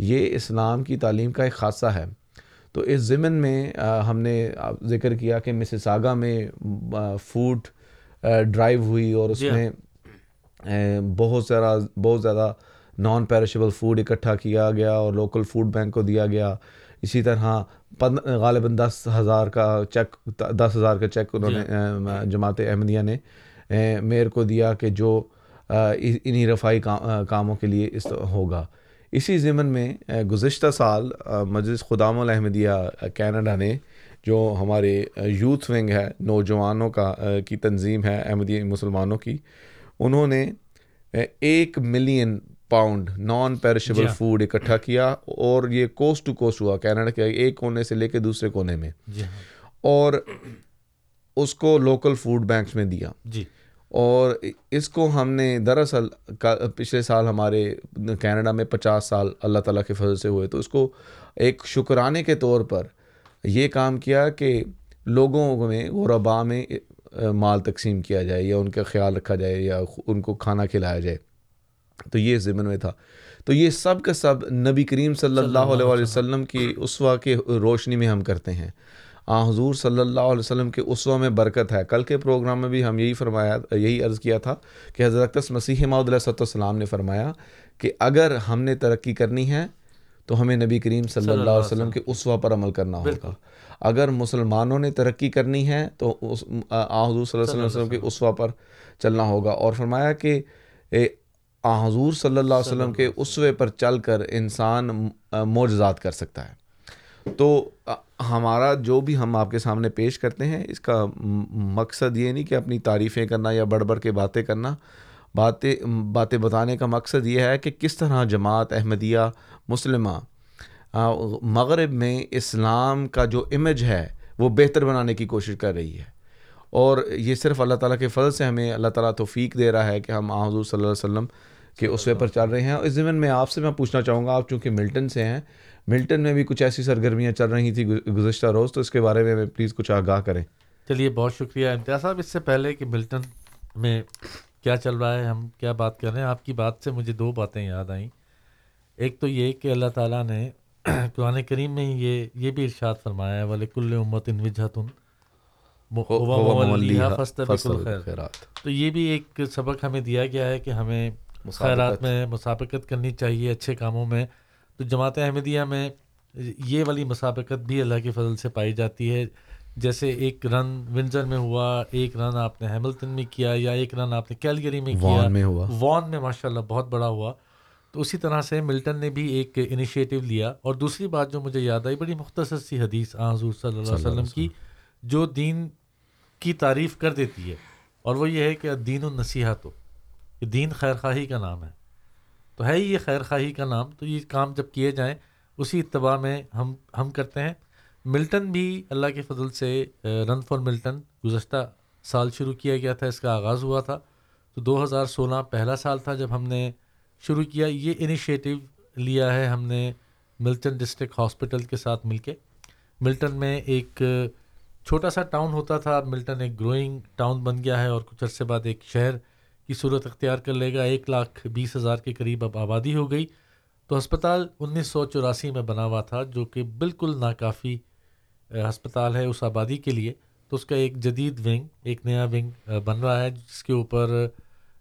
E: یہ اسلام کی تعلیم کا ایک خاصہ ہے تو اس ضمن میں ہم نے ذکر کیا کہ مسز آگا میں فوڈ ڈرائیو ہوئی اور اس جی ہاں۔ میں بہت سارا بہت زیادہ نان پیرشیبل فوڈ اکٹھا کیا گیا اور لوکل فوڈ بینک کو دیا گیا اسی طرح غالباً دس ہزار کا چیک دس ہزار کا چیک انہوں نے جی۔ جماعت احمدیہ نے میئر کو دیا کہ جو انہی رفائی کاموں کے لیے اس ہوگا اسی ضمن میں گزشتہ سال مجلس خدام الحمدیہ کینیڈا نے جو ہمارے یوتھ ونگ ہے نوجوانوں کا کی تنظیم ہے احمدی مسلمانوں کی انہوں نے ایک million pound non perishable food اکٹھا کیا اور یہ کوسٹ ٹو کوسٹ ہوا کینیڈا کے ایک کونے سے لے کے دوسرے کونے میں۔ جی۔ اور اس کو لوکل فوڈ بینکس میں دیا۔
C: جی.
E: اور اس کو ہم نے دراصل پچھلے سال ہمارے کینیڈا میں پچاس سال اللہ تعالیٰ کے فضل سے ہوئے تو اس کو ایک شکرانے کے طور پر یہ کام کیا کہ لوگوں میں غربا میں مال تقسیم کیا جائے یا ان کا خیال رکھا جائے یا ان کو کھانا کھلایا جائے۔ تو یہ ضمن میں تھا۔ تو یہ سب کا سب نبی کریم صلی اللہ علیہ وسلم کی اسوا کے روشنی میں ہم کرتے ہیں۔ آ حضور صلی اللہ علیہ وسلم کے اسوا میں برکت ہے۔ کل کے پروگرام میں بھی ہم یہی فرمایا یہی عرض کیا تھا کہ حضرت مسیح ماؤد علیہ السلام نے فرمایا کہ اگر ہم نے ترقی کرنی ہے تو ہمیں نبی کریم صلی اللہ علیہ وسلم کے اسوا پر عمل کرنا ہوگا۔ اگر مسلمانوں نے ترقی کرنی ہے تو آ حضور صلی اللہ علیہ وسلم کے اسوا پر چلنا ہوگا۔ اور فرمایا کہ حضور صلی اللہ علیہ وسلم کے اسوے پر چل کر انسان معجزات کر سکتا ہے۔ تو ہمارا جو بھی ہم آپ کے سامنے پیش کرتے ہیں اس کا مقصد یہ نہیں کہ اپنی تعریفیں کرنا یا بڑھ بڑھ کے باتیں کرنا باتیں باتیں بتانے کا مقصد یہ ہے کہ کس طرح جماعت احمدیہ مسلمہ مغرب میں اسلام کا جو امیج ہے وہ بہتر بنانے کی کوشش کر رہی ہے۔ اور یہ صرف اللہ تعالیٰ کے فضل سے ہمیں اللہ تعالیٰ توفیق دے رہا ہے کہ ہم حضور صلی اللہ علیہ وسلم کے اسوے پر چل رہے ہیں۔ اور اس زمین میں آپ سے میں پوچھنا چاہوں گا آپ چونکہ ملٹن سے ہیں ملٹن میں بھی کچھ ایسی سرگرمیاں چل رہی تھیں گزشتہ روز تو اس کے بارے میں پلیز کچھ آگاہ کریں۔
C: چلیے بہت شکریہ امتیاز صاحب۔ اس سے پہلے کہ ملٹن میں کیا چل رہا ہے ہم کیا بات کر رہے ہیں؟ آپ کی بات سے مجھے دو باتیں یاد آئیں۔ ایک تو یہ کہ اللہ تعالیٰ نے قرآن کریم میں یہ یہ بھی ارشاد فرمایا ہے ولی کل امت ان وجہتن
E: خیرات
C: تو یہ بھی ایک سبق ہمیں دیا گیا ہے کہ ہمیں خیرات میں مسابقت کرنی چاہیے اچھے کاموں میں۔ تو جماعت احمدیہ میں یہ والی مسابقت بھی اللہ کے فضل سے پائی جاتی ہے۔ جیسے ایک رن ونزر میں ہوا ایک رن آپ نے ہیملٹن میں کیا یا ایک رن آپ نے کیلگری میں کیا۔
E: میں ہوا۔
C: وان میں ماشاء اللہ بہت بڑا ہوا۔ تو اسی طرح سے ملٹن نے بھی ایک انیشیٹو لیا۔ اور دوسری بات جو مجھے یاد آئی بڑی مختصر سی حدیث آ حضور صلی اللہ علیہ وسلم کی جو دین کی تعریف کر دیتی ہے۔ اور وہ یہ ہے کہ دین النصیحت ہو کہ دین خیر خواہی کا نام ہے۔ تو ہے ہی یہ خیر خواہی کا نام، تو یہ کام جب کیے جائیں، اسی اتباع میں ہم ہم کرتے ہیں۔ ملٹن بھی اللہ کے فضل سے رن فار ملٹن گزشتہ سال شروع کیا گیا تھا، اس کا آغاز ہوا تھا۔ تو دو ہزار سولہ پہلا سال تھا جب ہم نے شروع کیا۔ یہ انیشیٹو لیا ہے ہم نے ملٹن ڈسٹرکٹ ہاسپٹل کے ساتھ مل کے۔ ملٹن میں ایک چھوٹا سا ٹاؤن ہوتا تھا۔ ملٹن ایک گروئنگ ٹاؤن بن گیا ہے اور کچھ عرصے بعد ایک شہر کی صورت اختیار کر لے گا۔ ایک لاکھ بیس ہزار کے قریب اب آبادی ہو گئی۔ تو ہسپتال انیس سو چوراسی میں بنا ہوا تھا، جو کہ بالکل ناکافی ہسپتال ہے اس آبادی کے لیے۔ تو اس کا ایک جدید ونگ، ایک نیا ونگ بن رہا ہے، جس کے اوپر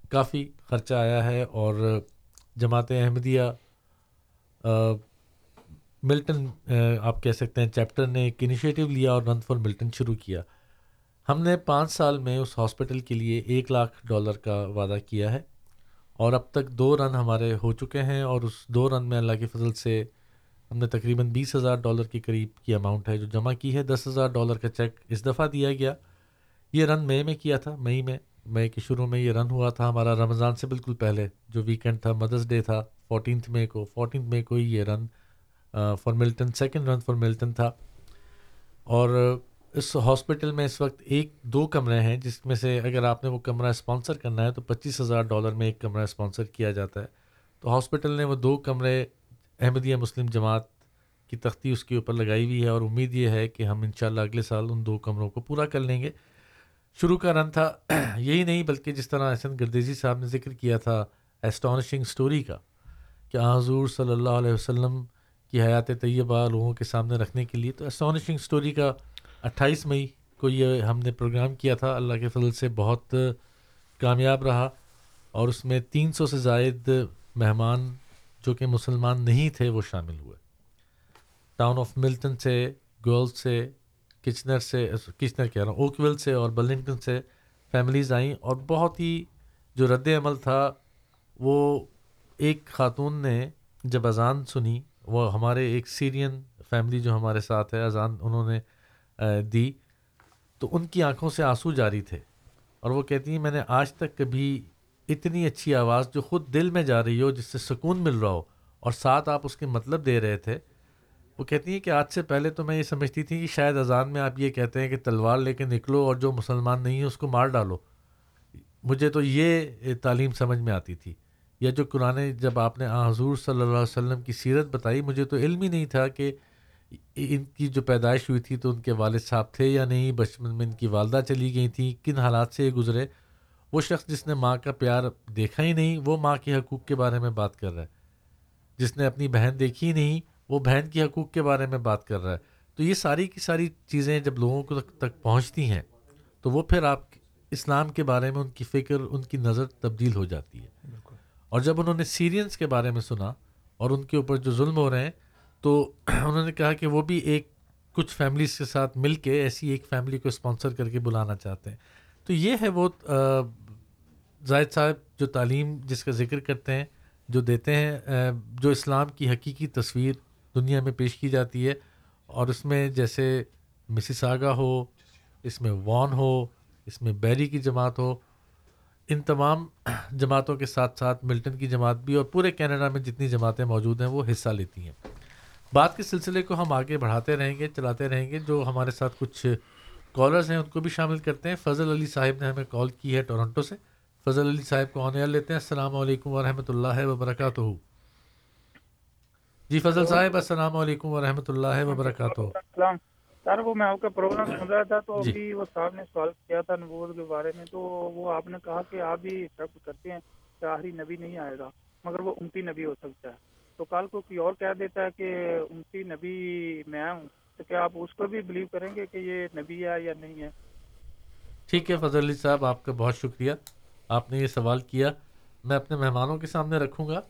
C: کافی خرچہ آیا ہے۔ اور جماعت احمدیہ ملٹن آپ کہہ سکتے ہیں چیپٹر نے ایک انیشیٹو لیا اور رن فار ملٹن شروع کیا۔ ہم نے پانچ سال میں اس ہاسپٹل کے لیے ایک لاکھ ڈالر کا وعدہ کیا ہے اور اب تک دو رن ہمارے ہو چکے ہیں اور اس دو رن میں اللہ کے فضل سے ہم نے تقریباً بیس ہزار ڈالر کے قریب کی اماؤنٹ ہے جو جمع کی ہے۔ دس ہزار ڈالر کا چیک اس دفعہ دیا گیا۔ یہ رن مئی میں کیا تھا؟ مئی میں، مئی کے شروع میں یہ رن ہوا تھا۔ ہمارا رمضان سے بالکل پہلے جو ویکینڈ تھا مدرس ڈے تھا فورٹینتھ مئی کو فورٹینتھ مئی کو ہی یہ run for Milton second run for Milton تھا۔ اور اس ہاسپٹل میں اس وقت ایک دو کمرے ہیں، جس میں سے اگر آپ نے وہ کمرہ اسپانسر کرنا ہے تو پچیس ہزار ڈالر میں ایک کمرہ اسپانسر کیا جاتا ہے۔ تو ہاسپٹل نے وہ دو کمرے احمدیہ مسلم جماعت کی تختی اس کے اوپر لگائی ہوئی ہے اور امید یہ ہے کہ ہم انشاءاللہ اگلے سال ان دو کمروں کو پورا کر لیں گے۔ شروع کا رن تھا یہی نہیں، بلکہ جس طرح احسن گردیزی صاحب نے ذکر کیا تھا ایسٹانشنگ سٹوری کا، کہ حضور صلی اللہ علیہ وسلم کی حیات طیبہ لوگوں کے سامنے رکھنے کے لیے۔ تو اسٹانشنگ سٹوری کا اٹھائیس مئی کو یہ ہم نے پروگرام کیا تھا۔ اللہ کے فضل سے بہت کامیاب رہا اور اس میں تین سو سے زائد مہمان جو کہ مسلمان نہیں تھے وہ شامل ہوئے۔ ٹاؤن آف ملٹن سے گرلس سے، کچنر سے، کچنر کہہ رہا ہوں اوکول سے اور برلنگٹن سے فیملیز آئیں اور بہت ہی جو رد عمل تھا وہ ایک خاتون نے جب اذان سنی، وہ ہمارے ایک سیرین فیملی جو ہمارے ساتھ ہے، اذان انہوں نے دی، تو ان کی آنکھوں سے آنسو جاری تھے۔ اور وہ کہتی ہیں، میں نے آج تک کبھی اتنی اچھی آواز جو خود دل میں جا رہی ہو، جس سے سکون مل رہا ہو، اور ساتھ آپ اس کے مطلب دے رہے تھے، وہ کہتی ہیں کہ آج سے پہلے تو میں یہ سمجھتی تھی کہ شاید اذان میں آپ یہ کہتے ہیں کہ تلوار لے کے نکلو اور جو مسلمان نہیں ہے اس کو مار ڈالو۔ مجھے تو یہ تعلیم سمجھ میں آتی تھی۔ یا جو قرآن جب آپ نے حضور صلی اللہ علیہ وسلم کی سیرت بتائی، مجھے تو علم ہی نہیں تھا کہ ان کی جو پیدائش ہوئی تھی تو ان کے والد صاحب تھے یا نہیں بچپن میں ان کی والدہ چلی گئی تھیں کن حالات سے یہ گزرے؟ وہ شخص جس نے ماں کا پیار دیکھا ہی نہیں وہ ماں کے حقوق کے بارے میں بات کر رہا ہے۔ جس نے اپنی بہن دیکھی ہی نہیں وہ بہن کی حقوق کے بارے میں بات کر رہا ہے۔ تو یہ ساری کی ساری چیزیں جب لوگوں کو تک پہنچتی ہیں تو وہ پھر آپ اسلام کے بارے میں ان کی فکر ان کی نظر تبدیل ہو جاتی ہے۔ اور جب انہوں نے سیرینس کے بارے میں سنا اور ان کے اوپر جو ظلم ہو رہے ہیں تو انہوں نے کہا کہ وہ بھی ایک کچھ فیملیز کے ساتھ مل کے ایسی ایک فیملی کو اسپانسر کر کے بلانا چاہتے ہیں۔ تو یہ ہے وہ زائد صاحب جو تعلیم جس کا ذکر کرتے ہیں، جو دیتے ہیں جو اسلام کی حقیقی تصویر دنیا میں پیش کی جاتی ہے۔ اور اس میں جیسے مسیس آگا ہو، اس میں وان ہو، اس میں بیری کی جماعت ہو، ان تمام جماعتوں کے ساتھ ساتھ ملٹن کی جماعت بھی اور پورے کینیڈا میں جتنی جماعتیں موجود ہیں، وہ حصہ لیتی ہیں۔ بات کے سلسلے کو ہم آگے بڑھاتے رہیں گے چلاتے رہیں گے جو ہمارے ساتھ کچھ کالرز ہیں ان کو بھی شامل کرتے ہیں۔ فضل علی صاحب نے ہمیں کال کی ہے ٹورنٹو سے۔ فضل علی صاحب کو آنے لیتے ہیں۔ السلام علیکم ورحمۃ اللہ وبرکاتہ۔ جی فضل صاحب السلام علیکم ورحمۃ اللہ وبرکاتہ
I: سر وہ میں آپ کا پروگرام سن رہا تھا تو
C: جی۔
I: ابھی وہ صاحب نے سوال کیا تھا نبوت کے بارے میں۔ تو وہ آپ نے کہا کہ آپ بھی شک کرتے ہیں کہ آخری نبی نہیں آئے گا مگر وہ امتی نبی ہو سکتا ہے۔ تو کل کو کوئی اور کہہ دیتا ہے کہ امتی نبی میں ہوں تو کیا آپ اس کو بھی بلیو کریں گے کہ یہ نبی ہے یا نہیں ہے؟
C: ٹھیک ہے فضل علی صاحب آپ کا بہت شکریہ۔ آپ نے یہ سوال کیا میں اپنے مہمانوں کے سامنے رکھوں گا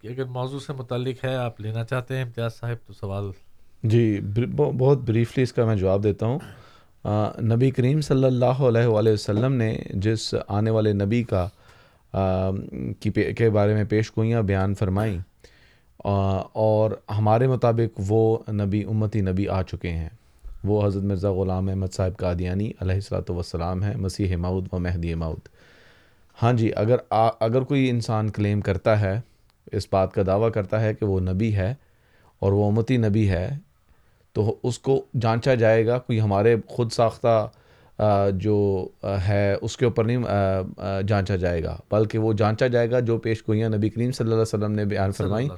C: کہ اگر موضوع سے متعلق ہے آپ لینا چاہتے ہیں۔ امتیاز صاحب تو سوال۔
E: جی بہت بریفلی اس کا میں جواب دیتا ہوں۔ آ، نبی کریم صلی اللہ علیہ وآلہ وسلم نے جس آنے والے نبی کا آ، کی کے بارے میں پیش گوئیاں بیان فرمائیں اور ہمارے مطابق وہ نبی امتی نبی آ چکے ہیں۔ وہ حضرت مرزا غلام احمد صاحب قادیانی علیہ الصلاۃ والسلام ہیں مسیح ماؤد و مہدی ماؤد ہاں جی اگر آ, اگر کوئی انسان کلیم کرتا ہے اس بات کا دعویٰ کرتا ہے کہ وہ نبی ہے اور وہ امتی نبی ہے تو اس کو جانچا جائے گا کوئی ہمارے خود ساختہ جو ہے اس کے اوپر نہیں جانچا جائے گا۔ بلکہ وہ جانچا جائے گا جو پیش گوئیاں نبی کریم صلی اللہ علیہ وسلم نے بیان فرمائیں۔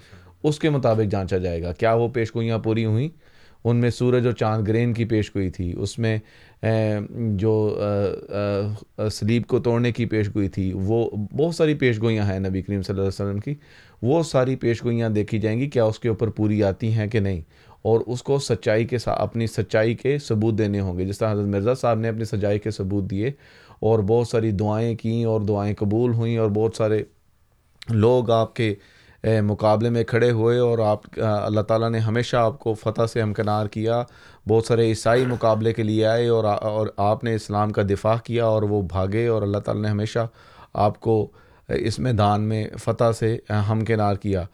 E: اس کے مطابق جانچا جائے گا۔ کیا وہ پیش گوئیاں پوری ہوئیں؟ ان میں سورج اور چاند گرین کی پیش گوئی تھی۔ اس میں جو سلیب کو توڑنے کی پیش گوئی تھی، وہ بہت ساری پیش گوئیاں ہیں نبی کریم صلی اللہ علیہ وسلم کی۔ وہ ساری پیش گوئیاں دیکھی جائیں گی، کیا اس کے اوپر پوری آتی ہیں کہ نہیں؟ اور اس کو سچائی کے ساتھ اپنی سچائی کے ثبوت دینے ہوں گے۔ جس طرح حضرت مرزا صاحب نے اپنی سچائی کے ثبوت دیے اور بہت ساری دعائیں کیں اور دعائیں قبول ہوئیں اور بہت سارے لوگ آپ کے مقابلے میں کھڑے ہوئے اور آپ اللہ تعالیٰ نے ہمیشہ آپ کو فتح سے ہمکنار کیا۔ بہت سارے عیسائی مقابلے کے لیے آئے اور اور آپ نے اسلام کا دفاع کیا اور وہ بھاگے اور اللہ تعالیٰ نے ہمیشہ آپ کو اس میدان میں فتح سے ہمکنار کیا۔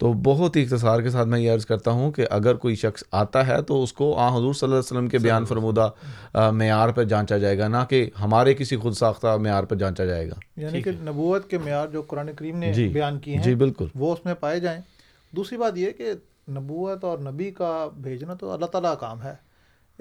E: تو بہت ہی اختصار کے ساتھ میں یہ عرض کرتا ہوں کہ اگر کوئی شخص آتا ہے تو اس کو آ حضور صلی اللہ علیہ وسلم کے بیان فرمودہ معیار پر جانچا جائے گا نہ کہ ہمارے کسی خود ساختہ معیار پر جانچا جائے گا۔
F: یعنی کہ نبوت کے معیار جو قرآن کریم نے
E: جی۔
F: بیان کی ہیں
E: جی بالکل۔
F: وہ اس میں پائے جائیں۔ دوسری بات یہ کہ نبوت اور نبی کا بھیجنا تو اللہ تعالیٰ کا کام ہے۔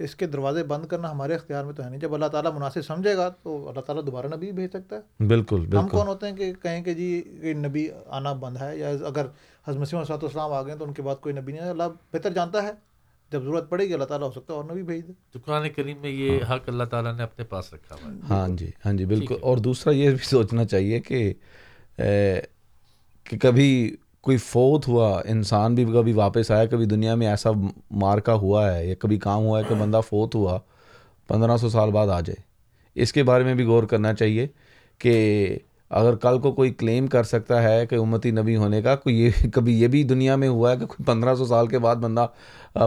F: اس کے دروازے بند کرنا ہمارے اختیار میں تو ہے نہیں۔ جب اللہ تعالیٰ مناسب سمجھے گا تو اللہ تعالیٰ دوبارہ نبی بھیج سکتا ہے۔
E: بالکل
F: ہم کون ہوتے ہیں کہ کہیں کہ جی یہ نبی آنا بند ہے یا اگر حضرت مسیم صلاحت السلام آ گئے تو ان کے بعد کوئی نبی نہیں ہے۔ اللہ بہتر جانتا ہے۔ جب ضرورت پڑے گی اللہ تعالیٰ ہو سکتا ہے اور نبی بھیج دے۔
C: تو قرآن کریم میں یہ حق اللہ تعالیٰ نے اپنے پاس رکھا ہوا ہے۔
E: ہاں جی ہاں جی بالکل۔ اور دوسرا یہ بھی سوچنا چاہیے کہ کہ کبھی کوئی فوت ہوا انسان بھی کبھی واپس آیا کبھی دنیا میں ایسا مارکا ہوا ہے یا کبھی کام ہوا ہے کہ بندہ فوت ہوا پندرہ سو سال بعد آ جائے۔ اس کے بارے میں بھی غور کرنا چاہیے کہ اگر کل کو کوئی کلیم کر سکتا ہے کہ امتی نبی ہونے کا کوئی یہ کبھی یہ بھی دنیا میں ہوا ہے کہ کوئی پندرہ سو سال کے بعد بندہ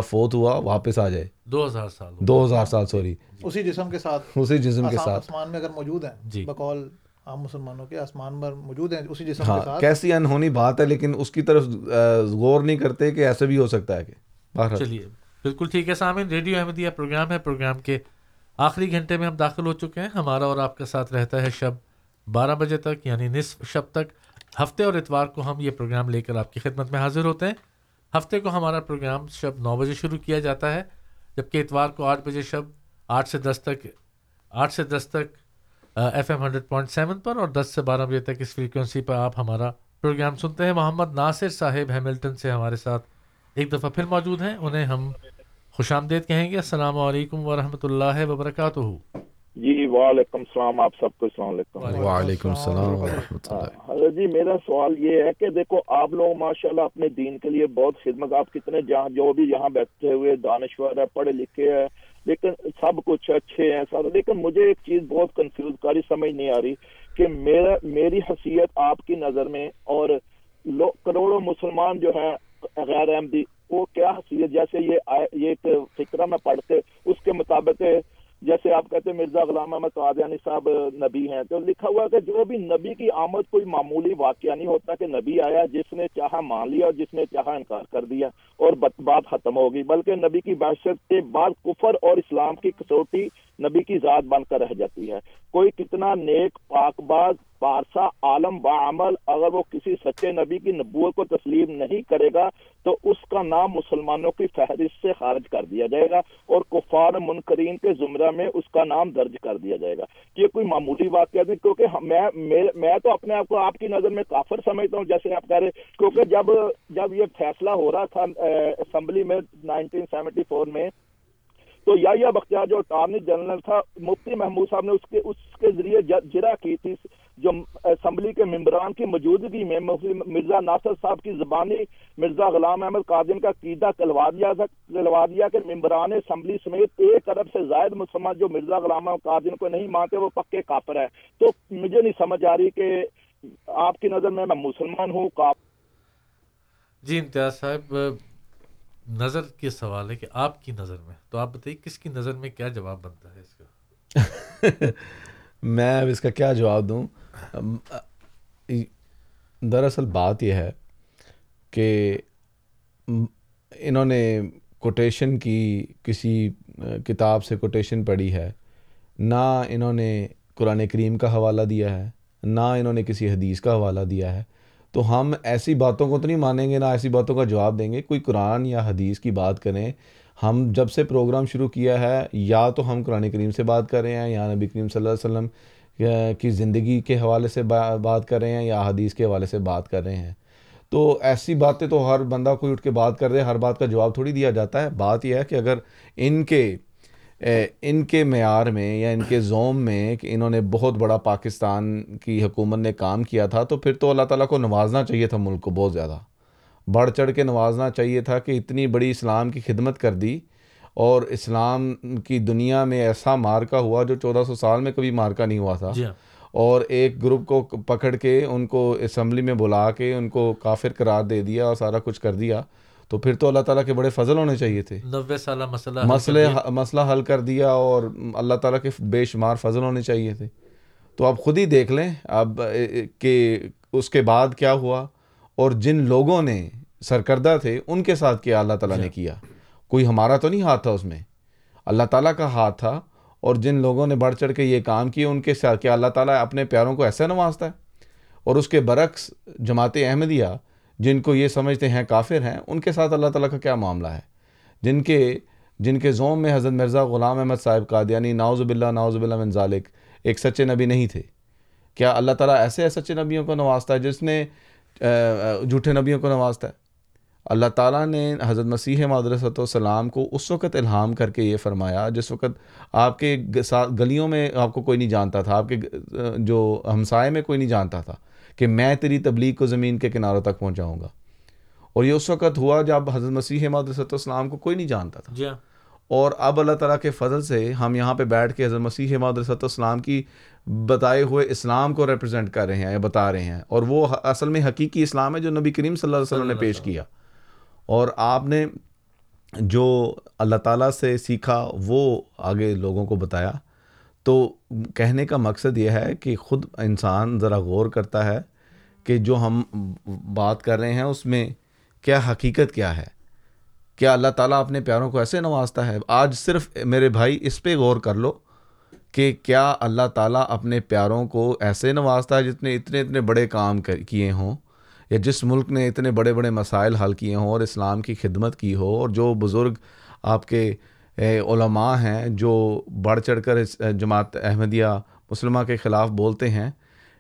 E: فوت ہوا واپس آ جائے۔
C: دو ہزار سال
E: دو ہزار سال سوری۔
F: اسی جسم کے ساتھ
E: اسی جسم کے ساتھ۔
F: آسمان میں اگر موجود ہیں
C: جی۔
F: بقول عام مسلمانوں کے آسمان پر موجود ہیں اسی جسم
E: ہاں
F: کے ساتھ۔
E: کیسی انہونی بات ہے لیکن اس کی طرف غور نہیں کرتے کہ ایسے بھی ہو سکتا ہے کہ۔
C: چلیے بالکل ٹھیک ہے سامعین ریڈیو احمدیہ پروگرام ہے۔ پروگرام کے آخری گھنٹے میں ہم داخل ہو چکے ہیں۔ ہمارا اور آپ کا ساتھ رہتا ہے شب بارہ بجے تک یعنی نصف شب تک۔ ہفتے اور اتوار کو ہم یہ پروگرام لے کر آپ کی خدمت میں حاضر ہوتے ہیں۔ ہفتے کو ہمارا پروگرام شب نو بجے شروع کیا جاتا ہے جبکہ اتوار کو آٹھ بجے شب آٹھ سے دس تک آٹھ سے دس تک F M hundred point seven پر اور دس سے بارہ بجے تک اس فریکوینسی پر آپ ہمارا پروگرام سنتے ہیں۔ محمد ناصر صاحب ہیملٹن سے ہمارے ساتھ ایک دفعہ پھر موجود ہیں۔ انہیں ہم خوش آمدید کہیں گے۔ السلام علیکم ورحمۃ اللہ وبرکاتہ۔
H: جی وعلیکم السلام آپ سب کو السلام علیکم۔
E: وعلیکم السلام ورحمۃ اللہ۔
H: حضرت جی میرا سوال یہ ہے کہ دیکھو آپ لوگ ماشاءاللہ اپنے دین کے لیے بہت خدمت آپ کتنے جہاں جو بھی یہاں بیٹھے ہوئے دانشور ہے پڑھے لکھے ہیں لیکن سب کچھ اچھے ہیں سارے لیکن مجھے ایک چیز بہت کنفیوز کاری سمجھ نہیں آ رہی کہ میرا میری حیثیت آپ کی نظر میں اور کروڑوں مسلمان جو ہیں غیر احمدی، وہ کیا حیثیت جیسے یہ یہ ایک فکرہ میں پڑھتے، اس کے مطابق جیسے آپ کہتے ہیں مرزا غلام احمد قادیانی صاحب نبی ہیں، تو لکھا ہوا ہے کہ جو بھی نبی کی آمد کوئی معمولی واقعہ نہیں ہوتا کہ نبی آیا، جس نے چاہا مان لیا اور جس نے چاہا انکار کر دیا اور بات بات ختم ہوگی، بلکہ نبی کی بحثت کے بعد کفر اور اسلام کی کسوٹی نبی کی ذات بن کر رہ جاتی ہے۔ کوئی کتنا نیک، پاک باز پارسا عالم بعمل اگر وہ کسی سچے نبی کی نبوت کو تسلیم نہیں کرے گا، تو اس کا نام مسلمانوں کی فہرست سے خارج کر دیا جائے گا اور کفار منکرین کے زمرہ میں اس کا نام درج کر دیا جائے گا۔ یہ کوئی معمولی واقعہ نہیں، کیونکہ میں- میں تو اپنے آپ کو آپ کی نظر میں کافر سمجھتا ہوں، جیسے آپ کہہ رہے کیونکہ جب جب یہ فیصلہ ہو رہا تھا اسمبلی میں نائنٹین سیونٹی فور میں تو یا بختیار جو اٹارنی جنرل تھا، مفتی محمود صاحب نے اس کے اس کے ذریعے جرا کی تھی۔ جو اسمبلی کے ممبران کی موجودگی میں مرزا ناصر صاحب کی زبانی مرزا غلام احمد قادم کا قیدہ کلوا دیا کلوا دیا کہ ممبران اسمبلی سمیت ایک ارب سے زائد مسلمان جو مرزا غلام احمد قادم کو نہیں مانتے، وہ پکے کافر ہے تو مجھے نہیں سمجھ آ رہی کہ آپ کی نظر میں میں مسلمان ہوں
C: جی امتیاز صاحب نظر کے سوال ہے کہ آپ کی نظر میں، تو آپ بتائیے کس کی نظر میں کیا جواب بنتا ہے اس کا؟
E: میں اب اس کا کیا جواب دوں؟ دراصل بات یہ ہے کہ انہوں نے کوٹیشن کی، کسی کتاب سے کوٹیشن پڑھی ہے، نہ انہوں نے قرآن کریم کا حوالہ دیا ہے، نہ انہوں نے کسی حدیث کا حوالہ دیا ہے۔ تو ہم ایسی باتوں کو تو نہیں مانیں گے، نہ ایسی باتوں کا جواب دیں گے۔ کوئی قرآن یا حدیث کی بات کریں، ہم جب سے پروگرام شروع کیا ہے، یا تو ہم قرآن کریم سے بات کر رہے ہیں، یا نبی کریم صلی اللہ علیہ وسلم کی زندگی کے حوالے سے بات کر رہے ہیں، یا حدیث کے حوالے سے بات کر رہے ہیں۔ تو ایسی باتیں تو ہر بندہ کوئی اٹھ کے بات کر رہے ہر بات کا جواب تھوڑی دیا جاتا ہے۔ بات یہ ہے کہ اگر ان کے ان کے معیار میں یا ان کے زوم میں کہ انہوں نے بہت بڑا پاکستان کی حکومت نے کام کیا تھا تو پھر تو اللہ تعالیٰ کو نوازنا چاہیے تھا ملک کو بہت زیادہ۔ بڑھ چڑھ کے نوازنا چاہیے تھا کہ اتنی بڑی اسلام کی خدمت کر دی۔ اور اسلام کی دنیا میں ایسا مارکا ہوا جو چودہ سو سال میں کبھی مارکا نہیں ہوا تھا۔ جی ہاں۔ اور ایک گروپ کو پکڑ کے ان کو اسمبلی میں بلا کے ان کو کافر قرار دے دیا اور سارا کچھ کر دیا۔ تو پھر تو اللہ تعالیٰ کے بڑے فضل ہونے چاہیے تھے۔
C: نوے سالہ مسئلہ
E: مسئلے مسئلہ حل کر دیا اور اللہ تعالیٰ کے بے شمار فضل ہونے چاہیے تھے۔ تو آپ خود ہی دیکھ لیں اب کہ اس کے بعد کیا ہوا اور جن لوگوں نے سرکردہ تھے ان کے ساتھ کیا اللہ تعالیٰ نے جی۔ کیا؟ کوئی ہمارا تو نہیں ہاتھ تھا اس میں؟ اللہ تعالیٰ کا ہاتھ تھا اور جن لوگوں نے بڑھ چڑھ کے یہ کام کیے ان کے ساتھ کیا اللہ تعالیٰ اپنے پیاروں کو ایسے نوازتا ہے؟ اور اس کے برعکس جماعت احمدیہ جن کو یہ سمجھتے ہیں کافر ہیں، ان کے ساتھ اللہ تعالیٰ کا کیا معاملہ ہے؟ جن کے جن کے زوم میں حضرت مرزا غلام احمد صاحب کا یعنی ناؤز باللہ ناؤز باللہ من ذالک، ایک سچے نبی نہیں تھے۔ کیا اللہ تعالیٰ ایسے سچے نبیوں کو نوازتا ہے جس نے جھوٹے نبیوں کو نوازتا ہے؟ اللہ تعالیٰ نے حضرت مسیح مدرسۃ والسلام کو اس وقت الہام کر کے یہ فرمایا، جس وقت آپ کے گلیوں میں آپ کو کوئی نہیں جانتا تھا، آپ کے جو ہمسائے میں کوئی نہیں جانتا تھا۔ کہ میں تیری تبلیغ کو زمین کے کناروں تک پہنچاؤں گا۔ اور یہ اس وقت ہوا جب حضرت مسیح مدرسۃ والسلام کو کوئی نہیں جانتا تھا۔
C: جی ہاں۔
E: اور اب اللہ تعالیٰ کے فضل سے ہم یہاں پہ بیٹھ کے حضرت مسیح مدرسۃ والسلام کی بتائے ہوئے اسلام کو ریپرزینٹ کر رہے ہیں یا بتا رہے ہیں۔ اور وہ اصل میں حقیقی اسلام ہے جو نبی کریم صلی اللہ علیہ وسلم نے پیش کیا۔ اور آپ نے جو اللہ تعالیٰ سے سیکھا وہ آگے لوگوں کو بتایا۔ تو کہنے کا مقصد یہ ہے کہ خود انسان ذرا غور کرتا ہے کہ جو ہم بات کر رہے ہیں اس میں کیا حقیقت کیا ہے۔ کیا اللہ تعالیٰ اپنے پیاروں کو ایسے نوازتا ہے؟ آج صرف میرے بھائی اس پہ غور کر لو کہ کیا اللہ تعالیٰ اپنے پیاروں کو ایسے نوازتا ہے جتنے اتنے اتنے بڑے کام کیے ہوں یا جس ملک نے اتنے بڑے بڑے مسائل حل کیے ہوں اور اسلام کی خدمت کی ہو اور جو بزرگ آپ کے علماء ہیں جو بڑھ چڑھ کر جماعت احمدیہ مسلمہ کے خلاف بولتے ہیں،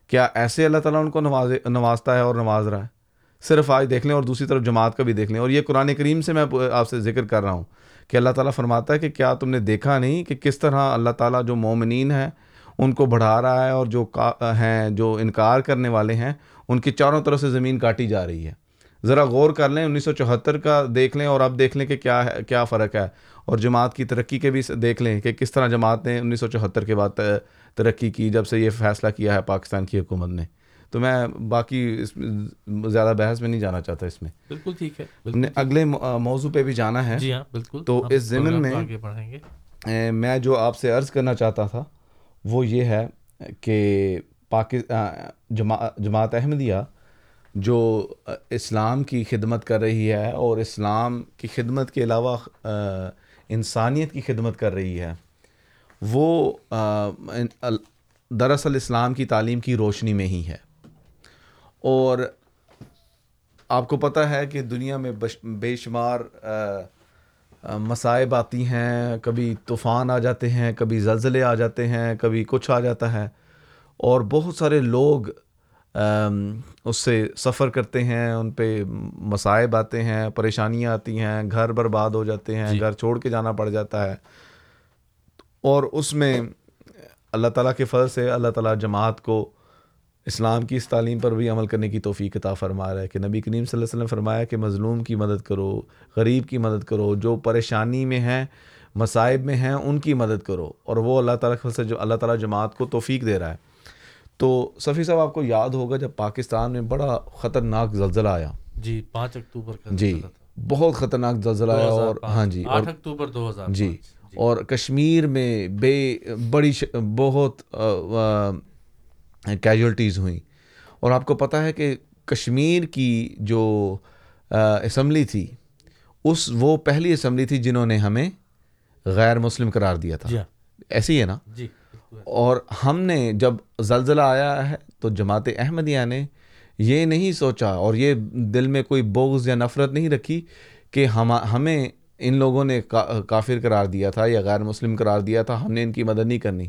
E: کیا ایسے اللہ تعالیٰ ان کو نواز، نوازتا ہے اور نواز رہا ہے؟ صرف آج دیکھ لیں اور دوسری طرف جماعت کا بھی دیکھ لیں۔ اور یہ قرآن کریم سے میں آپ سے ذکر کر رہا ہوں کہ اللہ تعالیٰ فرماتا ہے کہ کیا تم نے دیکھا نہیں کہ کس طرح اللہ تعالیٰ جو مومنین ہیں ان کو بڑھا رہا ہے اور جو ہیں، جو انکار کرنے والے ہیں، ان کی چاروں طرف سے زمین کاٹی جا رہی ہے۔ ذرا غور کر لیں، انیس سو چوہتر کا دیکھ لیں اور اب دیکھ لیں کہ کیا ہے، کیا فرق ہے۔ اور جماعت کی ترقی کے بھی دیکھ لیں کہ کس طرح جماعت نے انیس سو چوہتر کے بعد ترقی کی جب سے یہ فیصلہ کیا ہے پاکستان کی حکومت نے۔ تو میں باقی اس زیادہ بحث میں نہیں جانا چاہتا اس میں۔
C: بالکل ٹھیک ہے۔
E: اگلے موضوع پہ بھی جانا ہے۔
C: جی ہاں بالکل۔
E: تو اس ضمن میں میں جو آپ سے عرض کرنا چاہتا تھا وہ یہ ہے کہ جماعت احمدیہ جو اسلام کی خدمت کر رہی ہے اور اسلام کی خدمت کے علاوہ انسانیت کی خدمت کر رہی ہے، وہ دراصل اسلام کی تعلیم کی روشنی میں ہی ہے۔ اور آپ کو پتہ ہے کہ دنیا میں بے شمار مصائب آتی ہیں۔ کبھی طوفان آ جاتے ہیں، کبھی زلزلے آ جاتے ہیں، کبھی کچھ آ جاتا ہے۔ اور بہت سارے لوگ اس سے سفر کرتے ہیں ان پہ مصائب آتے ہیں پریشانیاں آتی ہیں گھر برباد ہو جاتے ہیں جی. گھر چھوڑ کے جانا پڑ جاتا ہے۔ اور اس میں اللہ تعالیٰ کے فضل سے اللہ تعالیٰ جماعت کو اسلام کی اس تعلیم پر بھی عمل کرنے کی توفیق عطا فرما رہا ہے کہ نبی کریم صلی اللہ علیہ وسلم فرمایا کہ مظلوم کی مدد کرو غریب کی مدد کرو جو پریشانی میں ہیں مصائب میں ہیں ان کی مدد کرو۔ اور وہ اللہ تعالیٰ کے فضل سے جو اللہ تعالیٰ جماعت کو توفیق دے رہا ہے۔ تو صفی صاحب آپ کو یاد ہوگا جب پاکستان میں بڑا خطرناک زلزلہ آیا۔
C: جی پانچ اکتوبر کا
E: جی بہت خطرناک زلزلہ آیا اور ہاں جی
C: آٹھ اکتوبر دو ہزار
E: جی اور کشمیر میں بے بڑی بہت کیجولٹیز ہوئیں۔ اور آپ کو پتہ ہے کہ کشمیر کی جو اسمبلی تھی اس وہ پہلی اسمبلی تھی جنہوں نے ہمیں غیر مسلم قرار دیا تھا۔
C: جی ہاں۔
E: ایسی ہے نا؟
C: جی۔
E: اور ہم نے جب زلزلہ آیا ہے تو جماعت احمدیہ نے یہ نہیں سوچا اور یہ دل میں کوئی بغض یا نفرت نہیں رکھی کہ ہم ہمیں ان لوگوں نے کافر قرار دیا تھا یا غیر مسلم قرار دیا تھا، ہم نے ان کی مدد نہیں کرنی۔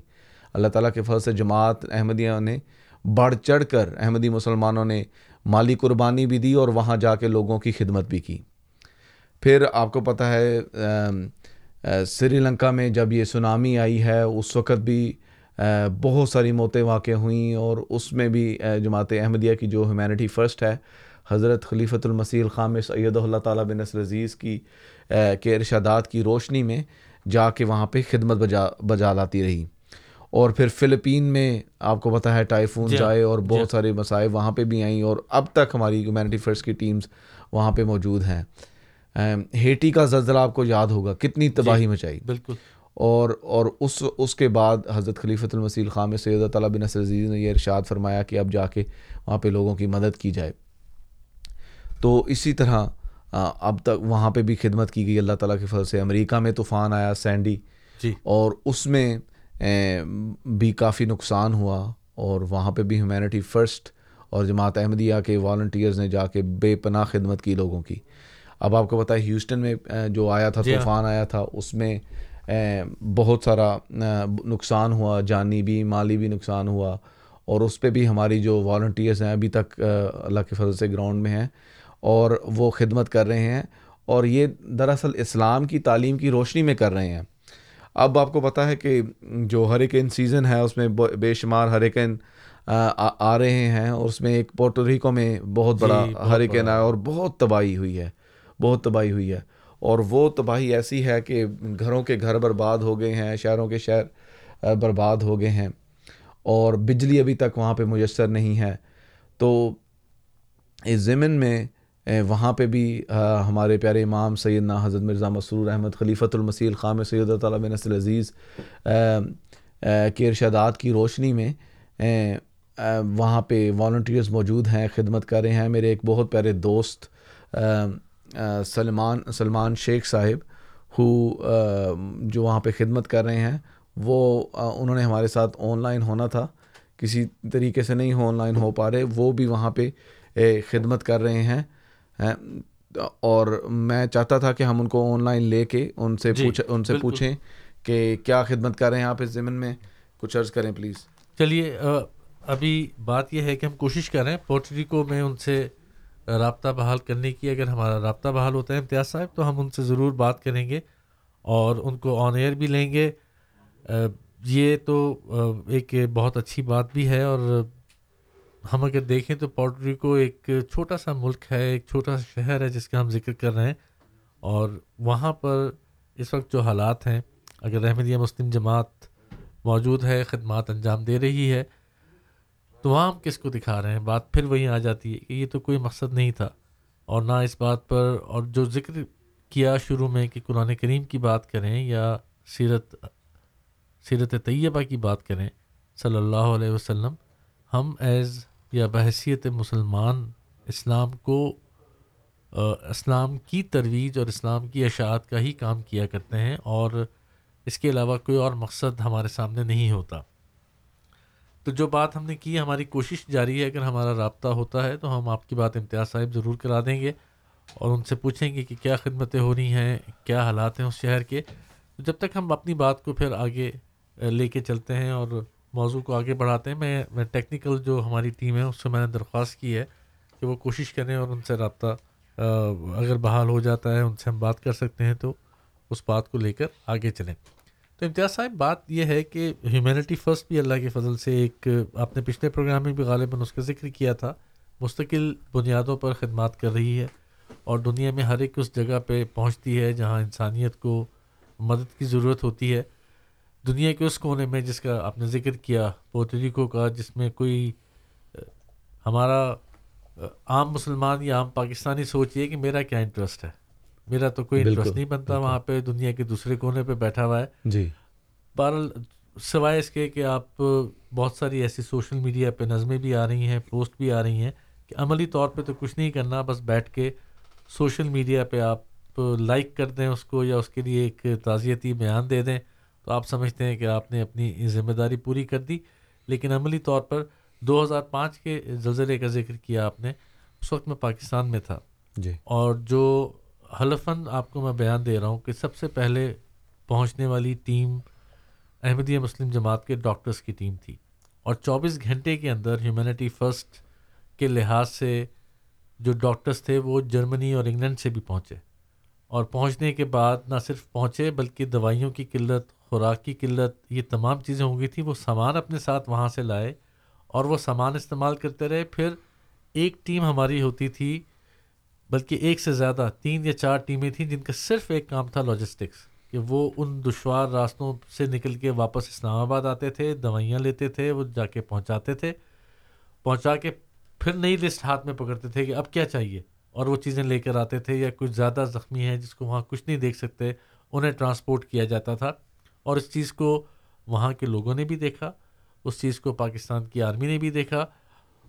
E: اللہ تعالیٰ کے فضل سے جماعت احمدیہ نے بڑھ چڑھ کر احمدی مسلمانوں نے مالی قربانی بھی دی اور وہاں جا کے لوگوں کی خدمت بھی کی۔ پھر آپ کو پتہ ہے سری لنکا میں جب یہ سونامی آئی ہے، اس وقت بھی بہت ساری موتیں واقع ہوئیں اور اس میں بھی جماعت احمدیہ کی جو ہیومینٹی فرسٹ ہے حضرت خلیفۃ المسیح الخامس سید اللہ تعالیٰ بن نصر عزیز کی کے ارشادات کی روشنی میں جا کے وہاں پہ خدمت بجا بجا لاتی رہی۔ اور پھر فلپین میں آپ کو پتہ ہے ٹائفون
C: جی۔
E: جائے اور
C: جی۔
E: بہت سارے مسائل وہاں پہ بھی آئیں اور اب تک ہماری ہیومینٹی فرسٹ کی ٹیمز وہاں پہ موجود ہیں۔ ہیٹی کا زلزلہ آپ کو یاد ہوگا کتنی تباہی مچائی۔
C: بالکل۔
E: اور اور اس اس کے بعد حضرت خلیفۃ المسیح خام سید تعالیٰ بن عزیز نے یہ ارشاد فرمایا کہ اب جا کے وہاں پہ لوگوں کی مدد کی جائے۔ تو اسی طرح اب تک وہاں پہ بھی خدمت کی گئی اللہ تعالیٰ کے فضل سے۔ امریکہ میں طوفان آیا سینڈی۔
C: جی۔
E: اور اس میں بھی کافی نقصان ہوا اور وہاں پہ بھی ہیومینٹی فرسٹ اور جماعت احمدیہ کے والنٹیئرز نے جا کے بے پناہ خدمت کی لوگوں کی۔ اب آپ کو پتہ ہے ہیوسٹن میں جو آیا تھا
C: جی ہاں۔
E: طوفان آیا تھا اس میں بہت سارا نقصان ہوا جانی بھی مالی بھی نقصان ہوا اور اس پہ بھی ہماری جو والنٹیئرز ہیں ابھی تک اللہ کے فضل سے گراؤنڈ میں ہیں اور وہ خدمت کر رہے ہیں اور یہ دراصل اسلام کی تعلیم کی روشنی میں کر رہے ہیں اب آپ کو پتہ ہے کہ جو ہریکین سیزن ہے اس میں بے شمار ہریکین آ رہے ہیں اور اس میں ایک پورٹوریکو میں بہت
C: جی،
E: بڑا ہریکین۔ آیا اور بہت تباہی ہوئی ہے بہت تباہی ہوئی ہے اور وہ تباہی ایسی ہے کہ گھروں کے گھر برباد ہو گئے ہیں، شہروں کے شہر برباد ہو گئے ہیں اور بجلی ابھی تک وہاں پہ میسر نہیں ہے۔ تو اس ضمن میں وہاں پہ بھی ہمارے پیارے امام سیدنا حضرت مرزا مسرور احمد خلیفۃ المسیح الخام سید تعالیٰ بن عزیز کے ارشادات کی روشنی میں وہاں پہ والنٹیئرز موجود ہیں، خدمت کر رہے ہیں۔ میرے ایک بہت پیارے دوست سلمان سلمان شیخ صاحب ہو جو وہاں پہ خدمت کر رہے ہیں وہ انہوں نے ہمارے ساتھ آن لائن ہونا تھا کسی طریقے سے نہیں آن لائن ہو پا رہے وہ بھی وہاں پہ خدمت کر رہے ہیں اور میں چاہتا تھا کہ ہم ان کو آن لائن لے کے ان سے
C: جی،
E: پوچھ ان سے
C: بالکل۔
E: پوچھیں کہ کیا خدمت کر رہے ہیں آپ اس ضمن میں کچھ عرض کریں پلیز
C: چلیے ابھی بات یہ ہے کہ ہم کوشش کر رہے ہیں پورٹریکو میں ان سے رابطہ بحال کرنے کی اگر ہمارا رابطہ بحال ہوتا ہے امتیاز صاحب، تو ہم ان سے ضرور بات کریں گے اور ان کو آن ایئر بھی لیں گے۔ یہ تو ایک بہت اچھی بات بھی ہے اور ہم اگر دیکھیں تو پورٹریکو ایک چھوٹا سا ملک ہے، ایک چھوٹا سا شہر ہے جس کا ہم ذکر کر رہے ہیں اور وہاں پر اس وقت جو حالات ہیں، اگر احمدیہ مسلم جماعت موجود ہے، خدمات انجام دے رہی ہے تو وہاں ہم کس کو دکھا رہے ہیں؟ بات پھر وہیں آ جاتی ہے کہ یہ تو کوئی مقصد نہیں تھا۔ اور نہ اس بات پر اور جو ذکر کیا شروع میں کہ قرآن کریم کی بات کریں یا سیرت سیرت طیبہ کی بات کریں، صلی اللہ علیہ وسلم، ہم ایز یا بحثیت مسلمان اسلام کو اسلام کی ترویج اور اسلام کی اشاعت کا ہی کام کیا کرتے ہیں اور اس کے علاوہ کوئی اور مقصد ہمارے سامنے نہیں ہوتا۔ تو جو بات ہم نے کی، ہماری کوشش جاری ہے، اگر ہمارا رابطہ ہوتا ہے تو ہم آپ کی بات امتیاز صاحب ضرور کرا دیں گے اور ان سے پوچھیں گے کہ کیا خدمتیں ہو رہی ہیں، کیا حالات ہیں اس شہر کے۔ جب تک ہم اپنی بات کو پھر آگے لے کے چلتے ہیں اور موضوع کو آگے بڑھاتے ہیں، میں میں ٹیکنیکل جو ہماری ٹیم ہے، اس سے میں نے درخواست کی ہے کہ وہ کوشش کریں اور ان سے رابطہ اگر بحال ہو جاتا ہے، ان سے ہم بات کر سکتے ہیں، تو اس بات کو لے کر آگے چلیں۔ تو امتیاز صاحب، بات یہ ہے کہ ہیومینٹی فرسٹ بھی اللہ کے فضل سے ایک، آپ نے پچھلے پروگرام میں بھی غالباً اس کا ذکر کیا تھا، مستقل بنیادوں پر خدمات کر رہی ہے اور دنیا میں ہر ایک اس جگہ پہ پہنچتی ہے جہاں انسانیت کو مدد کی ضرورت ہوتی ہے۔ دنیا کے اس کونے میں جس کا آپ نے ذکر کیا پورٹریکو کا، جس میں کوئی، ہمارا عام مسلمان یا عام پاکستانی سوچ یہ کہ میرا کیا انٹرسٹ ہے۔ میرا تو کوئی انٹرسٹ نہیں بنتا وہاں پہ دنیا کے دوسرے کونے پہ بیٹھا ہوا ہے۔
E: جی۔
C: بہرحال سوائے اس کے کہ آپ بہت ساری ایسی سوشل میڈیا پہ نظمیں بھی آ رہی ہیں پوسٹ بھی آ رہی ہیں کہ عملی طور پہ تو کچھ نہیں کرنا بس بیٹھ کے سوشل میڈیا پہ آپ لائک کر دیں اس کو یا اس کے لیے ایک تعزیتی بیان دے دیں۔ تو آپ سمجھتے ہیں کہ آپ نے اپنی ذمہ داری پوری کر دی۔ لیکن عملی طور پر دو ہزار پانچ کے زلزلے کا ذکر کیا آپ نے اس وقت میں پاکستان میں تھا۔
E: جی۔
C: اور جو حلفاً آپ کو میں بیان دے رہا ہوں کہ سب سے پہلے پہنچنے والی ٹیم احمدیہ مسلم جماعت کے ڈاکٹرز کی ٹیم تھی اور چوبیس گھنٹے کے اندر ہیومینٹی فرسٹ کے لحاظ سے جو ڈاکٹرز تھے وہ جرمنی اور انگلینڈ سے بھی پہنچے اور پہنچنے کے بعد نہ صرف پہنچے بلکہ دوائیوں کی قلت، خوراک کی قلت، یہ تمام چیزیں ہو گئی تھیں، وہ سامان اپنے ساتھ وہاں سے لائے اور وہ سامان استعمال کرتے رہے۔ پھر ایک ٹیم ہماری ہوتی تھی بلکہ ایک سے زیادہ تین یا چار ٹیمیں تھیں جن کا صرف ایک کام تھا لاجسٹکس کہ وہ ان دشوار راستوں سے نکل کے واپس اسلام آباد آتے تھے، دوائیاں لیتے تھے، وہ جا کے پہنچاتے تھے۔ پہنچا کے پھر نئی لسٹ ہاتھ میں پکڑتے تھے کہ اب کیا چاہیے؟ اور وہ چیزیں لے کر آتے تھے یا کچھ زیادہ زخمی ہیں جس کو وہاں کچھ نہیں دیکھ سکتے، انہیں ٹرانسپورٹ کیا جاتا تھا۔ اور اس چیز کو وہاں کے لوگوں نے بھی دیکھا، اس چیز کو پاکستان کی آرمی نے بھی دیکھا۔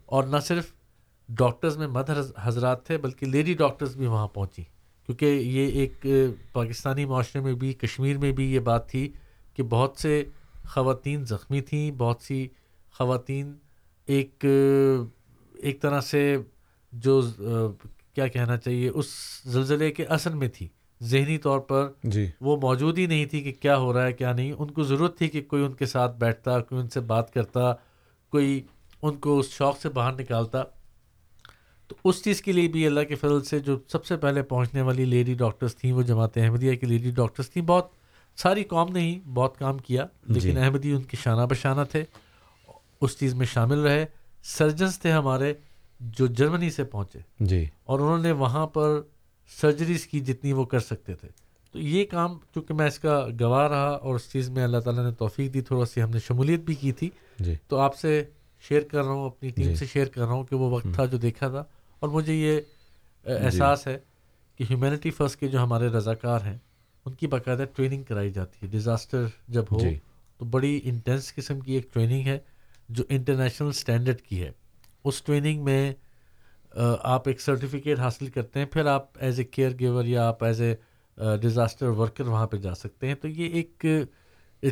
C: اور نہ صرف ڈاکٹرز میں مد حضرات تھے بلکہ لیڈی ڈاکٹرز بھی وہاں پہنچی۔ کیونکہ یہ ایک پاکستانی معاشرے میں بھی کشمیر میں بھی یہ بات تھی کہ بہت سے خواتین زخمی تھیں بہت سی خواتین ایک ایک طرح سے جو کیا کہنا چاہیے اس زلزلے کے اثر میں تھی۔ ذہنی طور پر
E: جی۔
C: وہ موجود ہی نہیں تھی کہ کیا ہو رہا ہے کیا نہیں۔ ان کو ضرورت تھی کہ کوئی ان کے ساتھ بیٹھتا کوئی ان سے بات کرتا کوئی ان کو اس شوق سے باہر نکالتا۔ تو اس چیز کے لیے بھی اللہ کے فضل سے جو سب سے پہلے پہنچنے والی لیڈی ڈاکٹرس تھیں وہ جماعت احمدیہ کی لیڈی ڈاکٹرس تھیں۔ بہت ساری قوم نے ہی بہت کام کیا لیکن جی. احمدی ان کے شانہ بشانہ تھے اس چیز میں شامل رہے۔ سرجنس تھے ہمارے جو جرمنی سے پہنچے۔
E: جی۔
C: اور انہوں نے وہاں پر سرجریز کی جتنی وہ کر سکتے تھے۔ تو یہ کام چونکہ میں اس کا گواہ رہا اور اس چیز میں اللہ تعالیٰ نے توفیق دی تھوڑا سی ہم نے شمولیت بھی کی تھی۔
E: جی۔
C: تو آپ سے شیئر کر رہا ہوں اپنی ٹیم جی۔ سے شیئر کر رہا ہوں کہ وہ وقت تھا جو دیکھا تھا۔ اور مجھے یہ احساس ہے کہ ہیومینٹی فرسٹ کے جو ہمارے رضاکار ہیں ان کی باقاعدہ ٹریننگ کرائی جاتی ہے۔ ڈیزاسٹر جب ہو تو بڑی انٹینس قسم کی ایک ٹریننگ ہے جو انٹرنیشنل اسٹینڈرڈ کی ہے۔ اس ٹریننگ میں آپ ایک سرٹیفکیٹ حاصل کرتے ہیں پھر آپ ایز اے کیئر گیور یا آپ ایز اے ڈیزاسٹر ورکر وہاں پہ جا سکتے ہیں۔ تو یہ ایک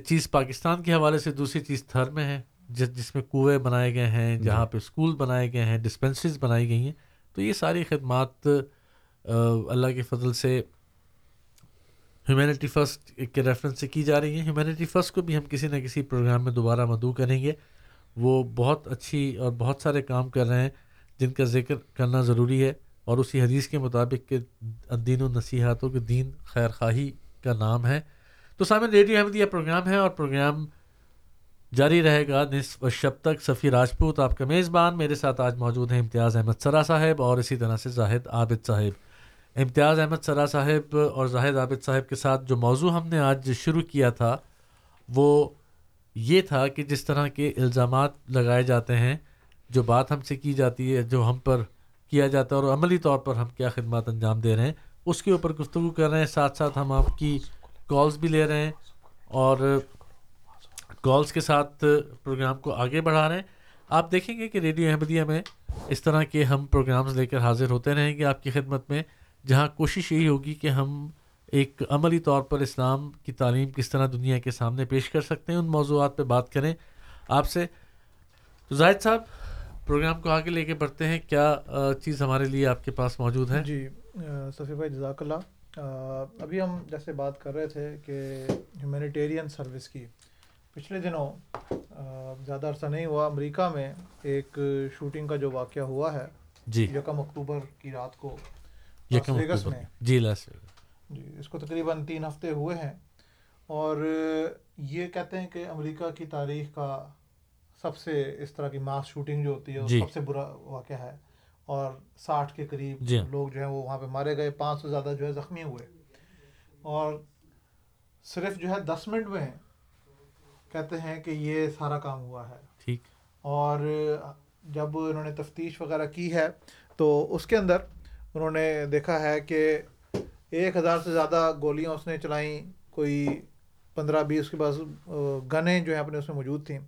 C: چیز پاکستان کے حوالے سے دوسری چیز تھر میں ہے جس جس میں کنویں بنائے گئے ہیں جی۔ جہاں پہ اسکول بنائے گئے ہیں ڈسپینسریز بنائی گئی ہیں۔ تو یہ ساری خدمات اللہ کے فضل سے ہیومینٹی فرسٹ کے ریفرنس سے کی جا رہی ہیں۔ ہیومینٹی فرسٹ کو بھی ہم کسی نہ کسی پروگرام میں دوبارہ مدعو کریں گے۔ وہ بہت اچھی اور بہت سارے کام کر رہے ہیں جن کا ذکر کرنا ضروری ہے اور اسی حدیث کے مطابق کہ دین و نصیحتوں کے دین خیر خواہی کا نام ہے۔ تو سامع ریڈیو احمدیہ پروگرام ہے اور پروگرام جاری رہے گا نصف شب تک۔ صفی راجپوت، آپ کا میزبان، میرے ساتھ آج موجود ہیں امتیاز احمد سرا صاحب اور اسی طرح سے زاہد عابد صاحب۔ امتیاز احمد سرا صاحب اور زاہد عابد صاحب کے ساتھ جو موضوع ہم نے آج شروع کیا تھا، وہ یہ تھا کہ جس طرح کے الزامات لگائے جاتے ہیں، جو بات ہم سے کی جاتی ہے، جو ہم پر کیا جاتا ہے اور عملی طور پر ہم کیا خدمات انجام دے رہے ہیں، اس کے اوپر گفتگو کر رہے ہیں۔ ساتھ ساتھ ہم آپ کی کالز بھی لے رہے ہیں اور کالز کے ساتھ پروگرام کو آگے بڑھا رہے ہیں۔ آپ دیکھیں گے کہ ریڈیو احمدیہ میں اس طرح کے ہم پروگرامز لے کر حاضر ہوتے رہیں گے آپ کی خدمت میں، جہاں کوشش یہی ہوگی کہ ہم ایک عملی طور پر اسلام کی تعلیم کس طرح دنیا کے سامنے پیش کر سکتے ہیں، ان موضوعات پہ بات کریں۔ آپ سے تو زاہد صاحب، پروگرام کو آگے لے کے بڑھتے ہیں۔ کیا چیز ہمارے لیے آپ کے پاس موجود ہے؟
F: جی صفی بھائی، جزاک اللہ۔ ابھی ہم جیسے بات کر رہے تھے کہ ہیومینیٹیرین سروس کی۔ پچھلے دنوں زیادہ عرصہ نہیں ہوا امریکہ میں ایک شوٹنگ کا جو واقعہ ہوا ہے
C: جی۔
F: یکم اکتوبر کی رات کو
C: یکم میں۔ جی لاس
F: جی اس کو تقریباً تین ہفتے ہوئے ہیں۔ اور یہ کہتے ہیں کہ امریکہ کی تاریخ کا سب سے اس طرح کی ماس شوٹنگ جو ہوتی ہے
C: جی۔
F: سب سے برا واقعہ ہے۔ اور ساٹھ کے قریب
C: جی۔
F: لوگ جو ہیں وہ وہاں پہ مارے گئے پانچ سو زیادہ جو ہے زخمی ہوئے۔ اور صرف جو ہے دس منٹ میں کہتے ہیں کہ یہ سارا کام ہوا ہے۔
C: ٹھیک۔
F: اور جب انہوں نے تفتیش وغیرہ کی ہے تو اس کے اندر انہوں نے دیکھا ہے کہ ایک ہزار سے زیادہ گولیاں اس نے چلائیں کوئی پندرہ بیس کے پاس گنیں جو ہیں اپنے اس میں موجود تھیں۔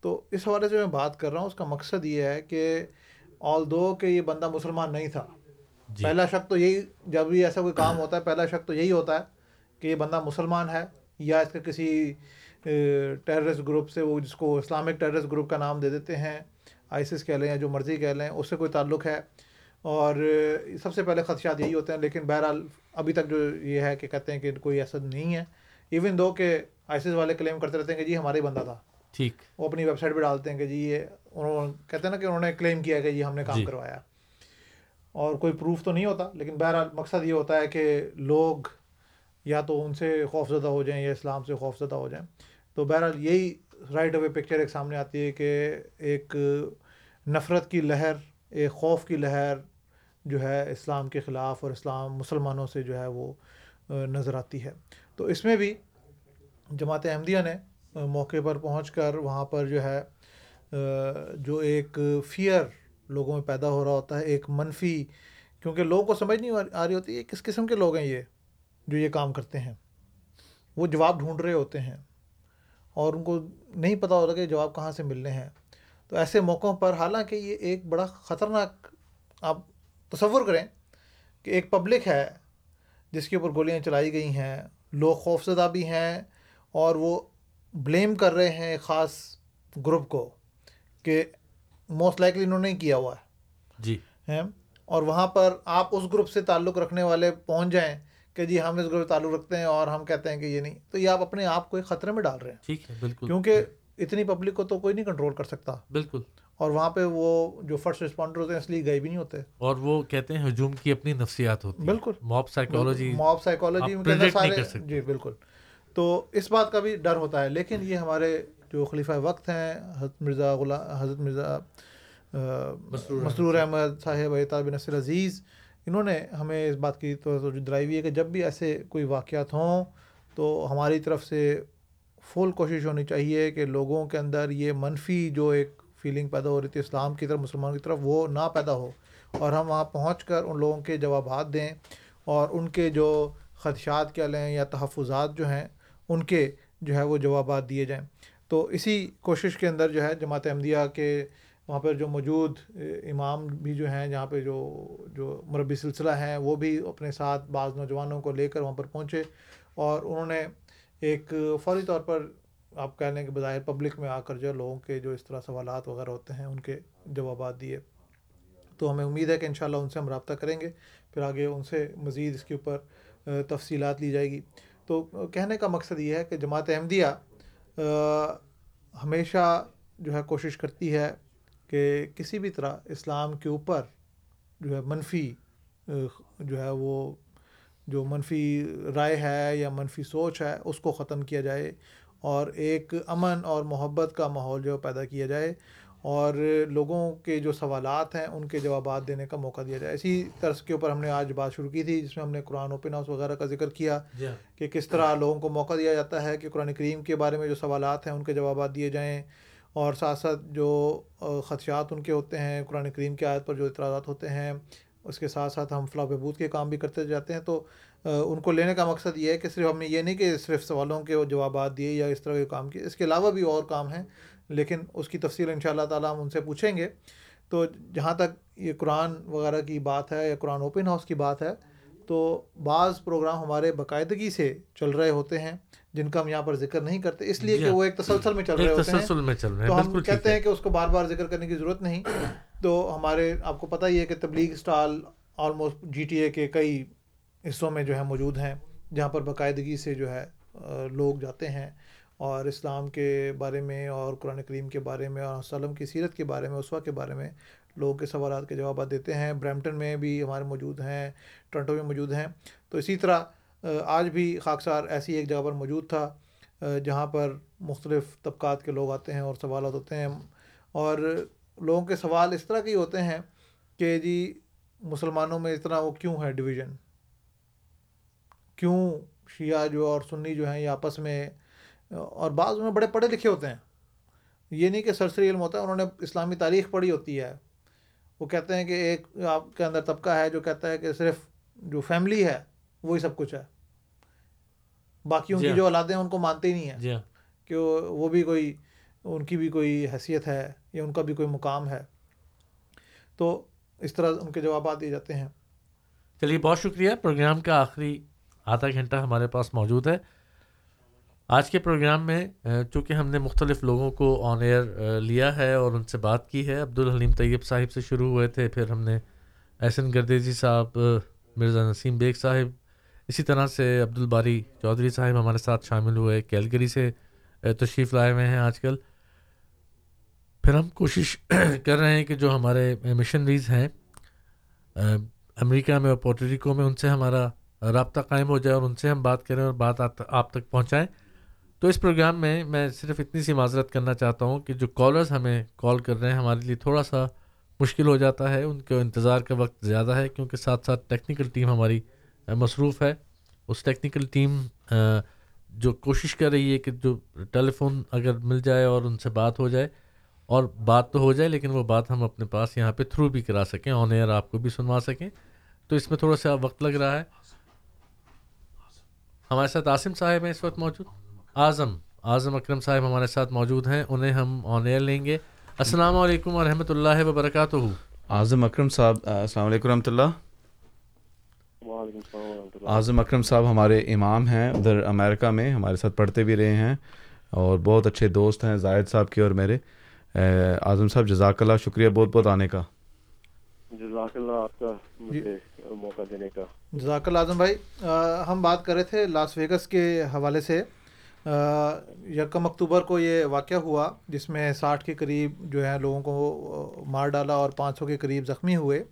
F: تو اس حوالے سے میں بات کر رہا ہوں اس کا مقصد یہ ہے کہ آل دو کہ یہ بندہ مسلمان نہیں تھا۔
C: جی۔
F: پہلا شک تو یہی جب بھی ایسا کوئی کام ہوتا ہے پہلا شک تو یہی ہوتا ہے کہ یہ بندہ مسلمان ہے یا اس کا کسی ٹیررسٹ گروپ سے وہ جس کو اسلامک ٹیررسٹ گروپ کا نام دے دیتے ہیں آئسس کہہ لیں یا جو مرضی کہہ لیں اس سے کوئی تعلق ہے؟ اور سب سے پہلے خدشات یہی ہوتے ہیں لیکن بہرحال ابھی تک جو یہ ہے کہ کہتے ہیں کہ کوئی ایسا نہیں ہے۔ ایون دو کہ آئسس والے کلیم کرتے رہتے ہیں کہ جی ہمارا ہی بندہ تھا۔
C: ٹھیک۔
F: وہ اپنی ویب سائٹ پہ ڈالتے ہیں کہ جی یہ انہوں کہتے ہیں نا کہ انہوں نے کلیم کیا کہ یہ ہم نے کام
C: جی۔
F: کروایا۔ اور کوئی پروف تو نہیں ہوتا لیکن بہرحال مقصد یہ ہوتا ہے کہ لوگ یا تو ان سے خوف زدہ ہو جائیں یا اسلام سے خوف زدہ ہو جائیں۔ تو بہرحال یہی رائٹ اوے پکچر ایک سامنے آتی ہے کہ ایک نفرت کی لہر، ایک خوف کی لہر جو ہے اسلام کے خلاف اور اسلام مسلمانوں سے جو ہے وہ نظر آتی ہے۔ تو اس میں بھی جماعت احمدیہ نے موقع پر پہنچ کر وہاں پر جو ہے جو ایک فیئر لوگوں میں پیدا ہو رہا ہوتا ہے، ایک منفی، کیونکہ لوگوں کو سمجھ نہیں آ رہی ہوتی یہ کس قسم کے لوگ ہیں یہ جو یہ کام کرتے ہیں۔ وہ جواب ڈھونڈ رہے ہوتے ہیں۔ اور ان کو نہیں پتہ ہوتا کہ جواب کہاں سے ملنے ہیں۔ تو ایسے موقعوں پر حالانکہ یہ ایک بڑا خطرناک آپ تصور کریں کہ ایک پبلک ہے جس کے اوپر گولیاں چلائی گئی ہیں لوگ خوفزدہ بھی ہیں اور وہ بلیم کر رہے ہیں ایک خاص گروپ کو کہ موسٹ لائکلی انہوں نے کیا ہوا۔ ہے
C: جی۔
F: ہیں اور وہاں پر آپ اس گروپ سے تعلق رکھنے والے پہنچ جائیں کہ جی ہم اس گروپ سے تعلق رکھتے ہیں اور ہم کہتے ہیں کہ یہ نہیں۔ تو یہ آپ اپنے آپ کو ایک خطرے میں ڈال رہے ہیں۔
C: ٹھیک ہے بالکل۔
F: کیونکہ اتنی پبلک کو تو کوئی نہیں کنٹرول کر سکتا۔
C: بالکل۔
F: اور وہاں پہ وہ جو فرسٹ رسپونڈر ہوتے ہیں اس لیے گئے بھی نہیں ہوتے۔
C: اور وہ کہتے ہیں ہجوم کی اپنی نفسیات ہوتی
F: بالکل۔
C: موب سائیکالوجی
F: موب سائیکالوجی سارے۔ جی بالکل۔ تو اس بات کا بھی ڈر ہوتا ہے۔ لیکن یہ ہمارے جو خلیفہ وقت ہیں حضرت مرزا غلام حضرت مرزا
C: مسرور
F: احمد۔ صاحب اعتاب نصر عزیز انہوں نے ہمیں اس بات کی توجہ دلائی ہوئی ہے کہ جب بھی ایسے کوئی واقعات ہوں تو ہماری طرف سے فل کوشش ہونی چاہیے کہ لوگوں کے اندر یہ منفی جو ایک فیلنگ پیدا ہو رہی تھی اسلام کی طرف، مسلمان کی طرف، وہ نہ پیدا ہو۔ اور ہم وہاں پہنچ کر ان لوگوں کے جوابات دیں اور ان کے جو خدشات کیا لیں یا تحفظات جو ہیں، ان کے جو ہے وہ جوابات دیے جائیں۔ تو اسی کوشش کے اندر جو ہے جماعت احمدیہ کے وہاں پر جو موجود امام بھی جو ہیں، جہاں پہ جو جو مربی سلسلہ ہیں، وہ بھی اپنے ساتھ بعض نوجوانوں کو لے کر وہاں پر پہنچے اور انہوں نے ایک فوری طور پر آپ کہہ لیں کہ بظاہر پبلک میں آ کر جو لوگوں کے جو اس طرح سوالات وغیرہ ہوتے ہیں، ان کے جوابات دیے۔ تو ہمیں امید ہے کہ انشاءاللہ ان سے ہم رابطہ کریں گے، پھر آگے ان سے مزید اس کے اوپر تفصیلات لی جائے گی۔ تو کہنے کا مقصد یہ ہے کہ جماعت احمدیہ ہمیشہ جو ہے کوشش کرتی ہے کہ کسی بھی طرح اسلام کے اوپر جو ہے منفی جو ہے وہ جو منفی رائے ہے یا منفی سوچ ہے اس کو ختم کیا جائے اور ایک امن اور محبت کا ماحول جو پیدا کیا جائے اور لوگوں کے جو سوالات ہیں ان کے جوابات دینے کا موقع دیا جائے۔ اسی طرز کے اوپر ہم نے آج بات شروع کی تھی جس میں ہم نے قرآن اوپن ہاؤس وغیرہ کا ذکر کیا کہ کس طرح لوگوں کو موقع دیا جاتا ہے کہ قرآن کریم کے بارے میں جو سوالات ہیں ان کے جوابات دیے جائیں۔ اور ساتھ ساتھ جو خدشات ان کے ہوتے ہیں، قرآن کریم کی آیت پر جو اعتراضات ہوتے ہیں، اس کے ساتھ ساتھ ہم فلاح بہبود کے کام بھی کرتے جاتے ہیں، تو ان کو لینے کا مقصد یہ ہے کہ صرف ہم نے یہ نہیں کہ صرف سوالوں کے جوابات دیے یا اس طرح کے کام کیے، اس کے علاوہ بھی اور کام ہیں، لیکن اس کی تفصیل ان شاء اللہ تعالیٰ ہم ان سے پوچھیں گے۔ تو جہاں تک یہ قرآن وغیرہ کی بات ہے یا قرآن اوپن ہاؤس کی بات ہے، تو بعض پروگرام ہمارے باقاعدگی سے چل رہے ہوتے ہیں۔ جن کا ہم یہاں پر ذکر نہیں کرتے اس لیے کہ وہ ایک تسلسل میں چل رہے ہوتے ہیں۔ تو ہم کہتے ہیں کہ اس کو بار بار ذکر کرنے کی ضرورت نہیں۔ تو ہمارے آپ کو پتہ ہی ہے کہ تبلیغ stall almost G T A کے کئی حصوں میں جو ہے موجود ہیں جہاں پر باقاعدگی سے جو ہے لوگ جاتے ہیں۔ اور اسلام کے بارے میں اور قرآن کریم کے بارے میں اور وسلم کی سیرت کے بارے میں اسوا کے بارے میں لوگوں کے سوالات کے جوابات دیتے ہیں۔ برمپٹن میں بھی ہمارے موجود ہیں ٹورنٹو میں موجود ہیں۔ تو اسی طرح آج بھی خاکسار ایسی ایک جگہ پر موجود تھا جہاں پر مختلف طبقات کے لوگ آتے ہیں اور سوالات ہوتے ہیں۔ اور لوگوں کے سوال اس طرح کے ہوتے ہیں کہ جی مسلمانوں میں اتنا وہ کیوں ہے ڈویژن کیوں شیعہ جو اور سنی جو ہیں یہ آپس میں، اور بعض میں بڑے پڑھے لکھے ہوتے ہیں۔ یہ نہیں کہ سرسری علم ہوتا ہے، انہوں نے اسلامی تاریخ پڑھی ہوتی ہے۔ وہ کہتے ہیں کہ ایک آپ کے اندر طبقہ ہے جو کہتا ہے کہ صرف جو فیملی ہے وہی سب کچھ ہے۔ باقیوں
C: جی
F: کی
C: ہاں۔
F: جو اولادیں ہیں ان کو مانتے ہی نہیں ہیں۔
C: جی ہاں۔
F: کہ وہ بھی کوئی ان کی بھی کوئی حیثیت ہے یا ان کا بھی کوئی مقام ہے۔ تو اس طرح ان کے جوابات دیے جاتے ہیں۔
C: چلیے بہت شکریہ۔ پروگرام کا آخری آدھا گھنٹہ ہمارے پاس موجود ہے۔ آج کے پروگرام میں چونکہ ہم نے مختلف لوگوں کو آن ایئر لیا ہے اور ان سے بات کی ہے عبدالحلیم طیب صاحب سے شروع ہوئے تھے۔ پھر ہم نے احسن گردیزی صاحب مرزا نسیم بیگ صاحب اسی طرح سے عبد الباری چودھری صاحب ہمارے ساتھ شامل ہوئے، کیلگری سے تشریف لائے ہوئے ہیں آج کل۔ پھر ہم کوشش کر رہے ہیں کہ جو ہمارے مشنریز ہیں امریکہ میں اور پورٹریکو میں، ان سے ہمارا رابطہ قائم ہو جائے اور ان سے ہم بات کریں اور بات آپ تک- پہنچائیں۔ تو اس پروگرام میں میں صرف اتنی سی معذرت کرنا چاہتا ہوں کہ جو کالرز ہمیں کال کر رہے ہیں، ہمارے لیے تھوڑا سا مشکل ہو جاتا ہے، ان کے انتظار کا وقت زیادہ ہے کیونکہ ساتھ ساتھ ٹیکنیکل ٹیم ہماری مصروف ہے۔ اس ٹیکنیکل ٹیم جو کوشش کر رہی ہے کہ جو ٹیلی فون اگر مل جائے اور ان سے بات ہو جائے، اور بات تو ہو جائے، لیکن وہ بات ہم اپنے پاس یہاں پہ تھرو بھی کرا سکیں آن ایئر آپ کو بھی سنوا سکیں۔ تو اس میں تھوڑا سا وقت لگ رہا ہے۔ ہمارے ساتھ عاصم صاحب ہیں اس وقت موجود۔ اعظم اعظم اکرم صاحب ہمارے ساتھ موجود ہیں، انہیں ہم آن ایئر لیں گے۔ السلام علیکم ورحمۃ اللہ وبرکاتہ۔
E: اعظم اکرم صاحب السلام علیکم رحمۃ اللہ۔
J: وعلیکم السلام ورحمۃ اللہ
E: اعظم اکرم صاحب ہمارے امام ہیں ادھر امریکہ میں ہمارے ساتھ پڑھتے بھی رہے ہیں اور بہت اچھے دوست ہیں زاہد صاحب کے اور میرے۔ اعظم صاحب جزاک اللہ شکریہ بہت بہت آنے کا۔
J: جزاک اللہ آپ کا مجھے موقع دینے کا۔
F: جزاک اللہ اعظم بھائی ہم بات کر رہے تھے لاس ویگس کے حوالے سے۔ یکم اکتوبر کو یہ واقعہ ہوا جس میں ساٹھ کے قریب جو ہے لوگوں کو مار ڈالا اور پانچ سو کے قریب زخمی ہوئے۔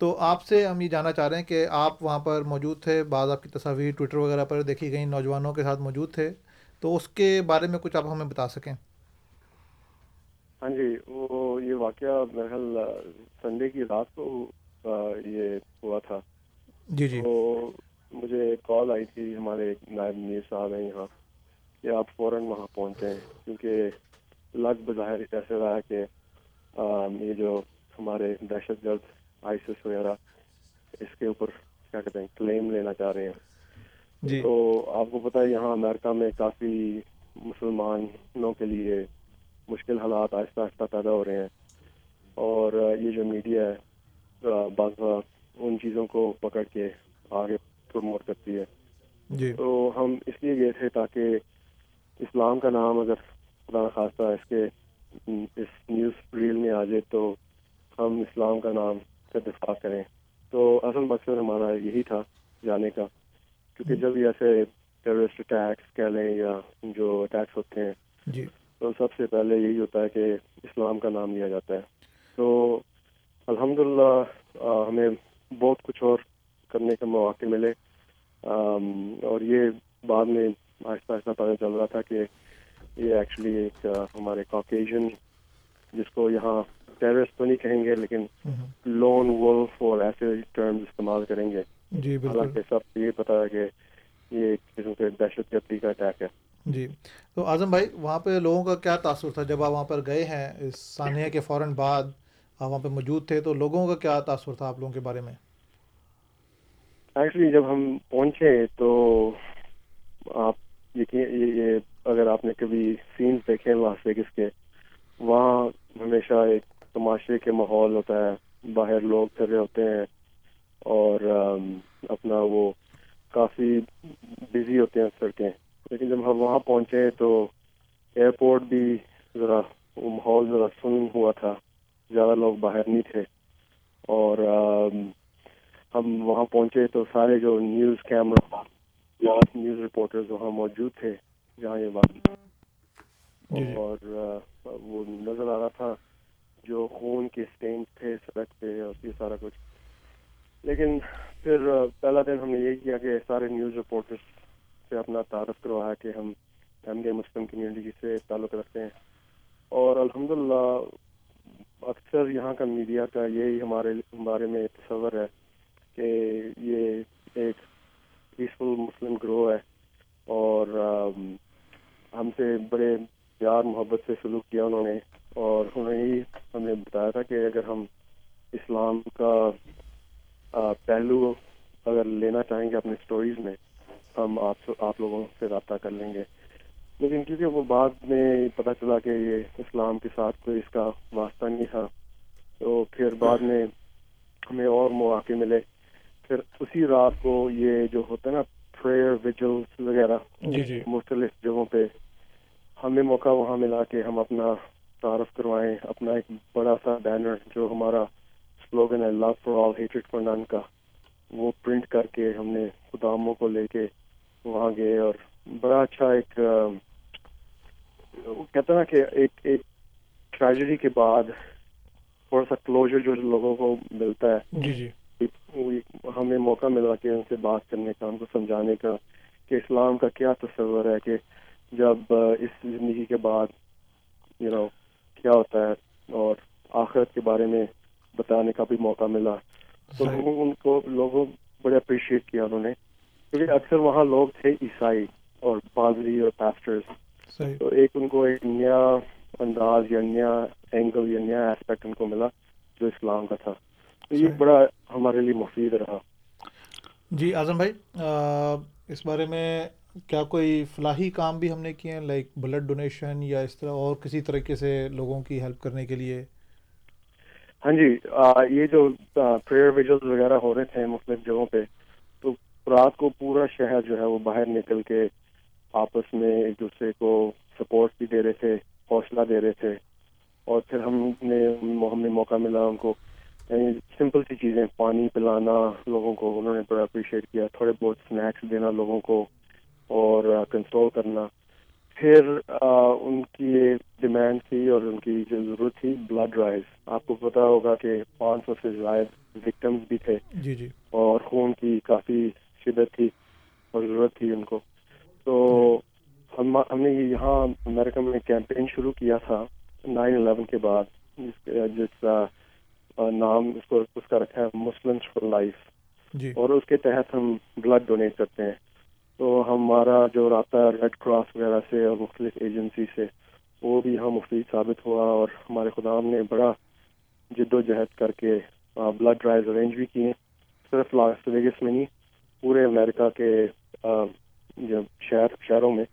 F: تو آپ سے ہم یہ جاننا چاہ رہے ہیں کہ آپ وہاں پر موجود تھے بعض آپ کی تصاویر ٹویٹر وغیرہ پر دیکھی گئیں نوجوانوں کے ساتھ موجود تھے۔ تو اس کے بارے میں کچھ آپ ہمیں بتا سکیں۔
J: ہاں جی وہ یہ واقعہ میرے خیال سنڈے کی رات کو یہ ہوا تھا۔
F: جی جی۔
J: تو مجھے کال آئی تھی ہمارے ایک نائب میر صاحب ہیں یہاں کہ آپ فوراً وہاں پہنچیں کیونکہ لگ بظاہر ایسے رہا کہ یہ جو ہمارے دہشت گرد آئسس وغیرہ اس کے اوپر کیا کہتے ہیں کلیم لینا چاہ رہے ہیں۔
F: جی۔
J: تو آپ کو پتہ ہے یہاں امریکہ میں کافی مسلمانوں کے لیے مشکل حالات آہستہ آہستہ پیدا ہو رہے ہیں۔ اور یہ جو میڈیا ہے بعض ان چیزوں کو پکڑ کے آگے پروموٹ کرتی ہے۔
F: جی۔
J: تو ہم اس لیے گئے تھے تاکہ اسلام کا نام اگر خدا نخواستہ اس کے اس نیوز ریل میں آ جائے تو ہم اسلام کا نام سے دفاع کریں۔ تو اصل مقصد ہمارا یہی تھا جانے کا۔ کیونکہ جب یہ ایسے ٹیررسٹ اٹیکس کہہ لیں یا جو اٹیکس ہوتے ہیں
F: جی۔
J: تو سب سے پہلے یہی ہوتا ہے کہ اسلام کا نام لیا جاتا ہے۔ تو الحمدللہ آ، ہمیں بہت کچھ اور کرنے کے مواقع ملے۔ اور یہ بعد میں آہستہ آہستہ پتہ چل رہا تھا کہ یہ ایکچولی ایک ہمارے کاکیشن جس کو یہاں ٹیررسٹ تو نہیں کہیں گے لیکن لون وولف اور ایسے ٹرمز استعمال کریں گے۔
F: جی بالکل۔
J: سب کو یہ پتا ہے کہ یہ ایک قسم کے دہشت گردی کا اٹیک ہے۔
F: جی۔ تو اعظم بھائی وہاں پہ لوگوں کا کیا تاثر تھا؟ جب آپ وہاں پر گئے ہیں اس ثانیہ کے فوراً بعد آپ وہاں پہ موجود تھے تو لوگوں کا کیا تاثر تھا آپ لوگوں کے بارے میں؟
J: ایکچولی جب ہم پہنچے تو آپ یہ اگر آپ نے کبھی سینس دیکھے لاس ویگس کے وہاں ہمیشہ ایک تماشے کے ماحول ہوتا ہے باہر لوگ پھر رہے ہوتے ہیں اور اپنا وہ کافی بزی ہوتے ہیں سڑکیں۔ لیکن جب ہم وہاں پہنچے تو ایئرپورٹ بھی ذرا وہ ماحول ذرا سن ہوا تھا۔ زیادہ لوگ باہر نہیں تھے۔ اور ہم وہاں پہنچے تو سارے جو نیوز کیمرا یا نیوز رپورٹرز وہاں موجود تھے جہاں یہ بات۔ اور آ، وہ نظر آ رہا تھا۔ جو خون کے اسٹین تھے سڑک پہ اور یہ سارا کچھ۔ لیکن پھر پہلا دن ہم نے یہی کیا کہ سارے نیوز رپورٹرز سے اپنا تعارف کروایا کہ ہم انڈیا مسلم کمیونٹی سے تعلق رکھتے ہیں۔ اور الحمدللہ اکثر یہاں کا میڈیا کا یہی ہمارے بارے میں تصور ہے کہ یہ ایک پیسفل مسلم گروہ ہے۔ اور ہم سے بڑے پیار محبت سے سلوک کیا انہوں نے۔ اور انہوں نے ہی ہمیں بتایا تھا کہ اگر ہم اسلام کا پہلو اگر لینا چاہیں گے اپنے سٹوریز میں ہم آپ آپ لوگوں سے رابطہ کر لیں گے۔ لیکن کیونکہ وہ بعد میں پتہ چلا کہ یہ اسلام کے ساتھ کوئی اس کا واسطہ نہیں تھا تو پھر بعد میں ہمیں اور مواقع ملے۔ پھر اسی رات کو یہ جو ہوتا ہے نا پریئر ویجلس وغیرہ
F: جی جی۔
J: مختلف جگہوں پہ ہمیں موقع وہاں ملا کہ ہم اپنا تعارف کروائیں اپنا ایک بڑا سا بینر جو ہمارا سلوگن ہے لو فار آل ہیٹڈ فار نن کا وہ پرنٹ کر کے ہم نے خداموں کو لے کے وہاں گئے اور بڑا اچھا ایک کہتے ہیں نا کہ ایک ایک ٹریجڈی کے بعد تھوڑا سا کلوجر جو لوگوں کو ملتا ہے۔
F: جی جی۔
J: ہمیں موقع ملا کہ ان سے بات کرنے کا ان کو سمجھانے کا کہ اسلام کا کیا تصور ہے کہ جب اس زندگی کے بعد یو نو کیا ہوتا ہے اور آخرت کے بارے میں بتانے کا بھی موقع ملا۔ تو۔ لوگوں ان کو لوگوں بڑے اپریشیٹ کیا انہوں نے۔ کیونکہ اکثر وہاں لوگ تھے عیسائی اور پادری اور پاسٹرز
F: صحیح۔
J: تو ایک ان کو ایک نیا انداز یا نیا اینگل یا نیا ایسپیکٹ ان کو ملا جو اسلام کا تھا۔ تو یہ۔ بڑا ہمارے لیے مفید رہا۔
F: جی اعظم بھائی اس بارے میں کیا کوئی فلاحی کام بھی ہم نے کیے ہیں؟ لائک بلڈ ڈونیشن یا اس طرح اور کسی طریقے سے لوگوں کی ہیلپ کرنے کے لیے؟
J: ہاں جی یہ جو پریئر ویجلس وغیرہ ہو رہے تھے مختلف جگہوں پہ، تو رات کو پورا شہر جو ہے وہ باہر نکل کے آپس میں ایک دوسرے کو سپورٹ بھی دے رہے تھے، حوصلہ دے رہے تھے، اور پھر ہم نے ہمیں موقع ملا ان کو یعنی سمپل سی چیزیں، پانی پلانا لوگوں کو، انہوں نے بڑا اپریشیٹ کیا، تھوڑے بہت اسنیکس دینا لوگوں کو اور کنٹرول کرنا۔ پھر ان کی ڈیمانڈ تھی اور ان کی جو ضرورت تھی بلڈ ڈرائیو آپ کو پتا ہوگا کہ پانچ سو سے زائد وکٹمز بھی تھے۔
F: جی جی۔
J: اور خون کی کافی شدت تھی اور ضرورت تھی ان کو۔ تو ہم ہم نے یہاں امریکہ میں کیمپین شروع کیا تھا نائن الیون کے بعد جس جس آ، نام اس کو اس کا رکھا ہے مسلم فار لائف اور اس کے تحت ہم بلڈ ڈونیٹ کرتے ہیں۔ تو ہمارا جو رابطہ ریڈ کراس وغیرہ سے اور مختلف ایجنسی سے وہ بھی یہاں مفید ثابت ہوا اور ہمارے خدام نے بڑا جد و جہد کر کے بلڈ ڈرائیو ارینج بھی کیے۔ صرف لاس ویگس میں نہیں پورے امریکہ کے جو شہر شہروں میں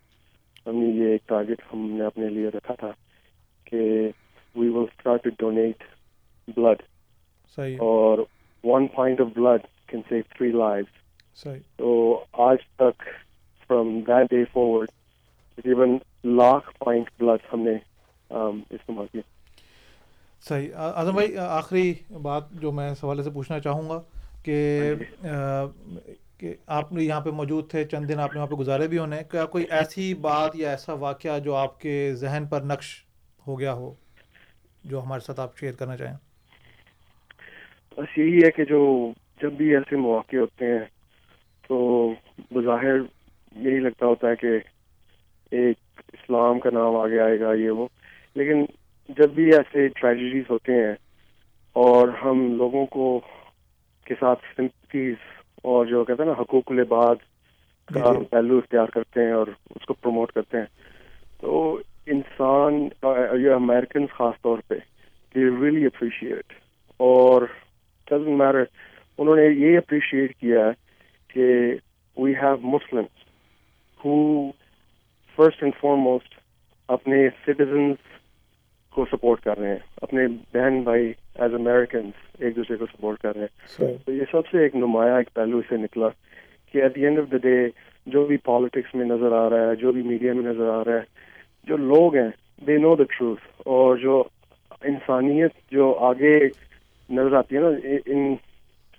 J: ہم نے یہ ایک ٹارگیٹ ہم نے اپنے لیے رکھا تھا کہ we will start to donate blood اور one point of blood can save three life
F: صحیح
J: تو آج تک فرام دیٹ ڈے فارورڈ تقریباً لاکھ پوائنٹ بلڈ ہم نے um, استعمال کیا۔
F: صحیح. اعظم بھائی آخری بات جو میں اس حوالے سے پوچھنا چاہوں گا کہ آ، کہ آپ یہاں پہ موجود تھے چند دن آپ نے وہاں پہ گزارے بھی ہونے کیا کوئی ایسی بات یا ایسا واقعہ جو آپ کے ذہن پر نقش ہو گیا ہو جو ہمارے ساتھ آپ شیئر کرنا چاہیں؟
J: بس یہی ہے کہ جو جب بھی ایسے مواقع ہوتے ہیں تو بظاہر یہی لگتا ہوتا ہے کہ ایک اسلام کا نام آگے آئے گا یہ وہ۔ لیکن جب بھی ایسے ٹریجڈیز ہوتے ہیں اور ہم لوگوں کو کے ساتھ سمپتیز اور جو کہتے ہیں نا حقوق العباد کا
F: جی جی۔
J: پہلو اختیار کرتے ہیں اور اس کو پروموٹ کرتے ہیں تو انسان یہ امریکنس خاص طور پہ ریئلی اپریشیٹ اور ڈزنٹ میٹر انہوں نے یہ اپریشیٹ کیا ہے کہ we have Muslim who first and foremost اپنے سٹیزنس کو سپورٹ کر رہے ہیں اپنے بہن بھائی ایز امیریکنس ایک دوسرے کو سپورٹ کر رہے ہیں۔ تو یہ سب سے ایک نمایاں ایک پہلو سے نکلا کہ at the end of the day جو بھی پالیٹکس میں نظر آ رہا ہے جو بھی میڈیا میں نظر آ رہا ہے جو لوگ ہیں دے نو دا ٹروتھ اور جو انسانیت جو آگے نظر آتی ہے نا ان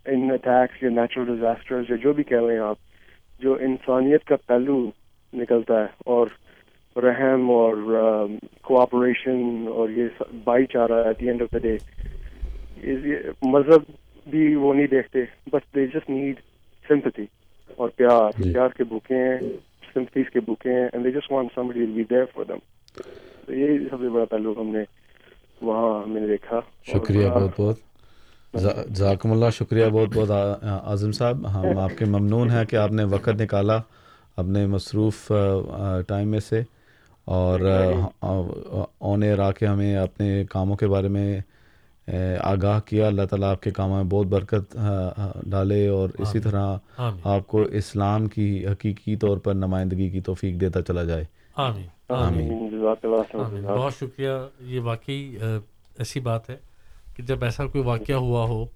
J: ان اٹیکس یا نیچرل ڈیزاسٹرز یا جو بھی کہہ رہے ہیں آپ جو انسانیت کا پہلو نکلتا ہے اور رحم اور کوآپریشن اور یہ بھائی چارہ at the end of the day مذہب بھی وہ نہیں دیکھتے بس دے جسٹ نیڈ سمپتی اور پیار۔
E: جی۔
J: پیار کے بھوکے ہیں سمپتیز کے بکیں ہیں and they just want somebody will be there for them تو یہ سب سے بڑا تعلق ہم نے وہاں ہم نے دیکھا۔
E: شکریہ بہت بہت۔ جزاکم اللہ شکریہ بہت بہت اعظم صاحب ہم آپ کے ممنون ہیں کہ آپ نے وقت نکالا اپنے مصروف ٹائم میں سے اور آن ایئر آ کے ہمیں اپنے کاموں کے بارے میں آگاہ کیا۔ اللہ تعالیٰ آپ کے کاموں میں بہت برکت ڈالے اور اسی۔ طرح۔ آپ کو اسلام کی حقیقی طور پر نمائندگی کی توفیق دیتا چلا جائے۔
C: آمین۔
E: آمین۔
C: بہت شکریہ۔ یہ واقعی ایسی بات ہے کہ جب ایسا کوئی واقعہ ہوا ہو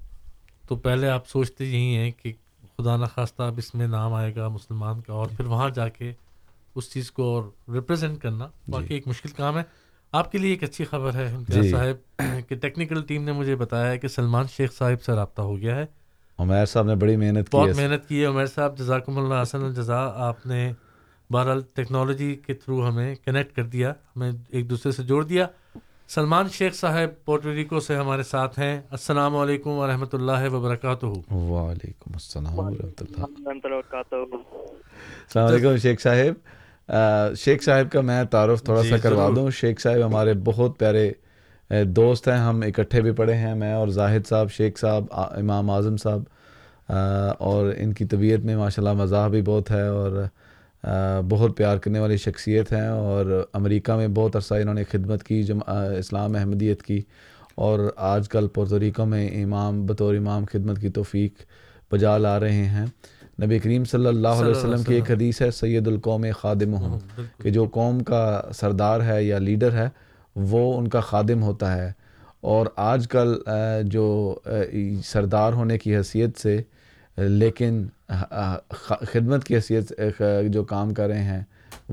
C: تو پہلے آپ سوچتے یہی ہیں کہ خدا نخواستہ اب اس میں نام آئے گا مسلمان کا اور پھر وہاں جا کے اس چیز کو اور ریپرزینٹ کرنا۔ واقعی ایک مشکل کام ہے۔ آپ کے لیے ایک اچھی خبر ہے امتیاز
E: جی۔
C: صاحب کہ ٹیکنیکل ٹیم نے مجھے بتایا ہے کہ سلمان شیخ صاحب سے رابطہ ہو گیا ہے۔
E: عمیر صاحب نے بڑی محنت کی
C: بہت محنت کی ہے۔ عمیر صاحب جزاکم اللہ حسن الجزا آپ نے بہرحال ٹیکنالوجی کے تھرو ہمیں کنیکٹ کر دیا ہمیں ایک دوسرے سے جوڑ دیا۔ سلمان شیخ صاحب پورٹوریکو سے ہمارے ساتھ ہیں۔ السلام علیکم ورحمۃ اللہ وبرکاتہ۔
E: وعلیکم السلام ورحمۃ اللہ۔ السلام علیکم شیخ صاحب۔ شیخ صاحب کا میں تعارف تھوڑا
C: جی،
E: سا کروا۔ دوں۔ شیخ صاحب ہمارے بہت پیارے دوست ہیں۔ ہم اکٹھے بھی پڑھے ہیں میں اور زاہد صاحب شیخ صاحب امام اعظم صاحب۔ اور ان کی طبیعت میں ماشاءاللہ مزاح بھی بہت ہے اور بہت پیار کرنے والی شخصیت ہیں اور امریکہ میں بہت عرصہ انہوں نے خدمت کی جم اسلام احمدیت کی اور آج کل پورتوریکو میں امام بطور امام خدمت کی توفیق بجا لا رہے ہیں۔ نبی کریم صلی اللہ علیہ وسلم کی ایک۔ حدیث ہے سید القوم خادم ہوں کہ جو قوم کا سردار ہے یا لیڈر ہے وہ ان کا خادم ہوتا ہے۔ اور آج کل جو سردار ہونے کی حیثیت سے لیکن خدمت کی حیثیت سے جو کام کر رہے ہیں،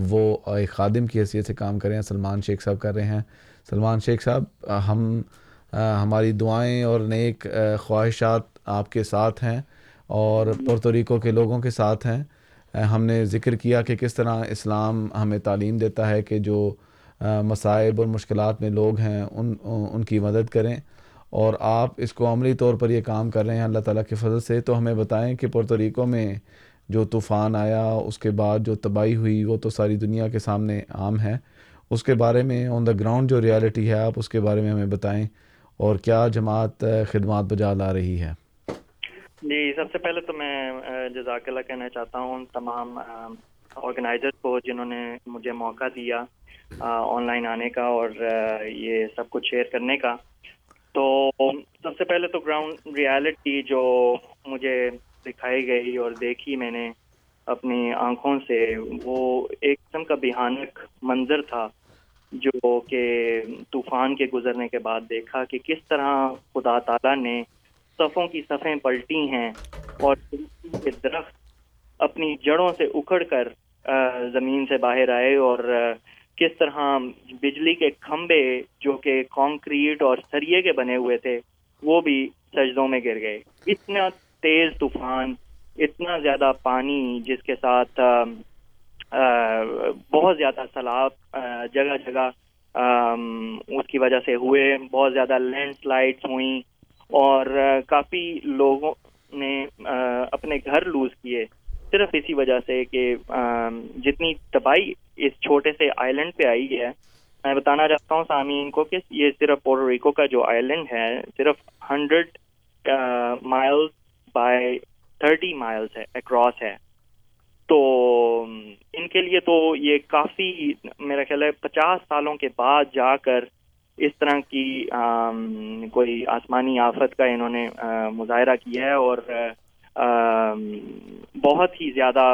E: وہ ایک خادم کی حیثیت سے کام کر رہے ہیں، سلمان شیخ صاحب کر رہے ہیں۔ سلمان شیخ صاحب، ہم ہماری دعائیں اور نیک خواہشات آپ کے ساتھ ہیں اور پورتوریکو کے لوگوں کے ساتھ ہیں۔ ہم نے ذکر کیا کہ کس طرح اسلام ہمیں تعلیم دیتا ہے کہ جو مصائب اور مشکلات میں لوگ ہیں، ان ان کی مدد کریں۔ اور آپ اس کو عملی طور پر یہ کام کر رہے ہیں اللہ تعالیٰ کے فضل سے، تو ہمیں بتائیں کہ پورتوریکو میں جو طوفان آیا، اس کے بعد جو تباہی ہوئی، وہ تو ساری دنیا کے سامنے عام ہے۔ اس کے بارے میں آن دا گراؤنڈ جو ریالٹی ہے، آپ اس کے بارے میں ہمیں بتائیں اور کیا جماعت خدمات بجا لا رہی ہے۔
K: جی سب سے پہلے تو میں جزاک اللہ کہنا چاہتا ہوں ان تمام آرگنائزر کو جنہوں نے مجھے موقع دیا آن لائن آنے کا اور یہ سب کچھ شیئر کرنے کا۔ تو سب سے پہلے تو گراؤنڈ ریالٹی جو مجھے دکھائی گئی اور دیکھی میں نے اپنی آنکھوں سے، وہ ایک قسم کا بھیانک منظر تھا جو کہ طوفان کے گزرنے کے بعد دیکھا کہ کس طرح خدا تعالیٰ نے صفوں کی صفیں پلٹی ہیں اور درخت اپنی جڑوں سے اکھڑ کر زمین سے باہر آئے اور کس طرح بجلی کے کھمبے جو کہ کانکریٹ اور سریے کے بنے ہوئے تھے وہ بھی سجدوں میں گر گئے۔ اتنا تیز طوفان اتنا زیادہ پانی جس کے ساتھ آ، آ، بہت زیادہ سیلاب جگہ جگہ آم، اس کی وجہ سے ہوئے۔ بہت زیادہ لینڈ سلائڈس ہوئیں اور آ، کافی لوگوں نے آ، اپنے گھر لوز کیے۔ صرف اسی وجہ سے کہ جتنی تباہی اس چھوٹے سے آئی لینڈ پہ آئی ہے، میں بتانا چاہتا ہوں سامعین کو کہ یہ صرف پورٹوریکو کا جو آئی لینڈ ہے، صرف hundred miles by thirty miles ہے اکراس ہے۔ تو ان کے لیے تو یہ کافی میرا خیال ہے پچاس سالوں کے بعد جا کر اس طرح کی کوئی آسمانی آفت کا انہوں نے مظاہرہ کیا ہے اور بہت ہی زیادہ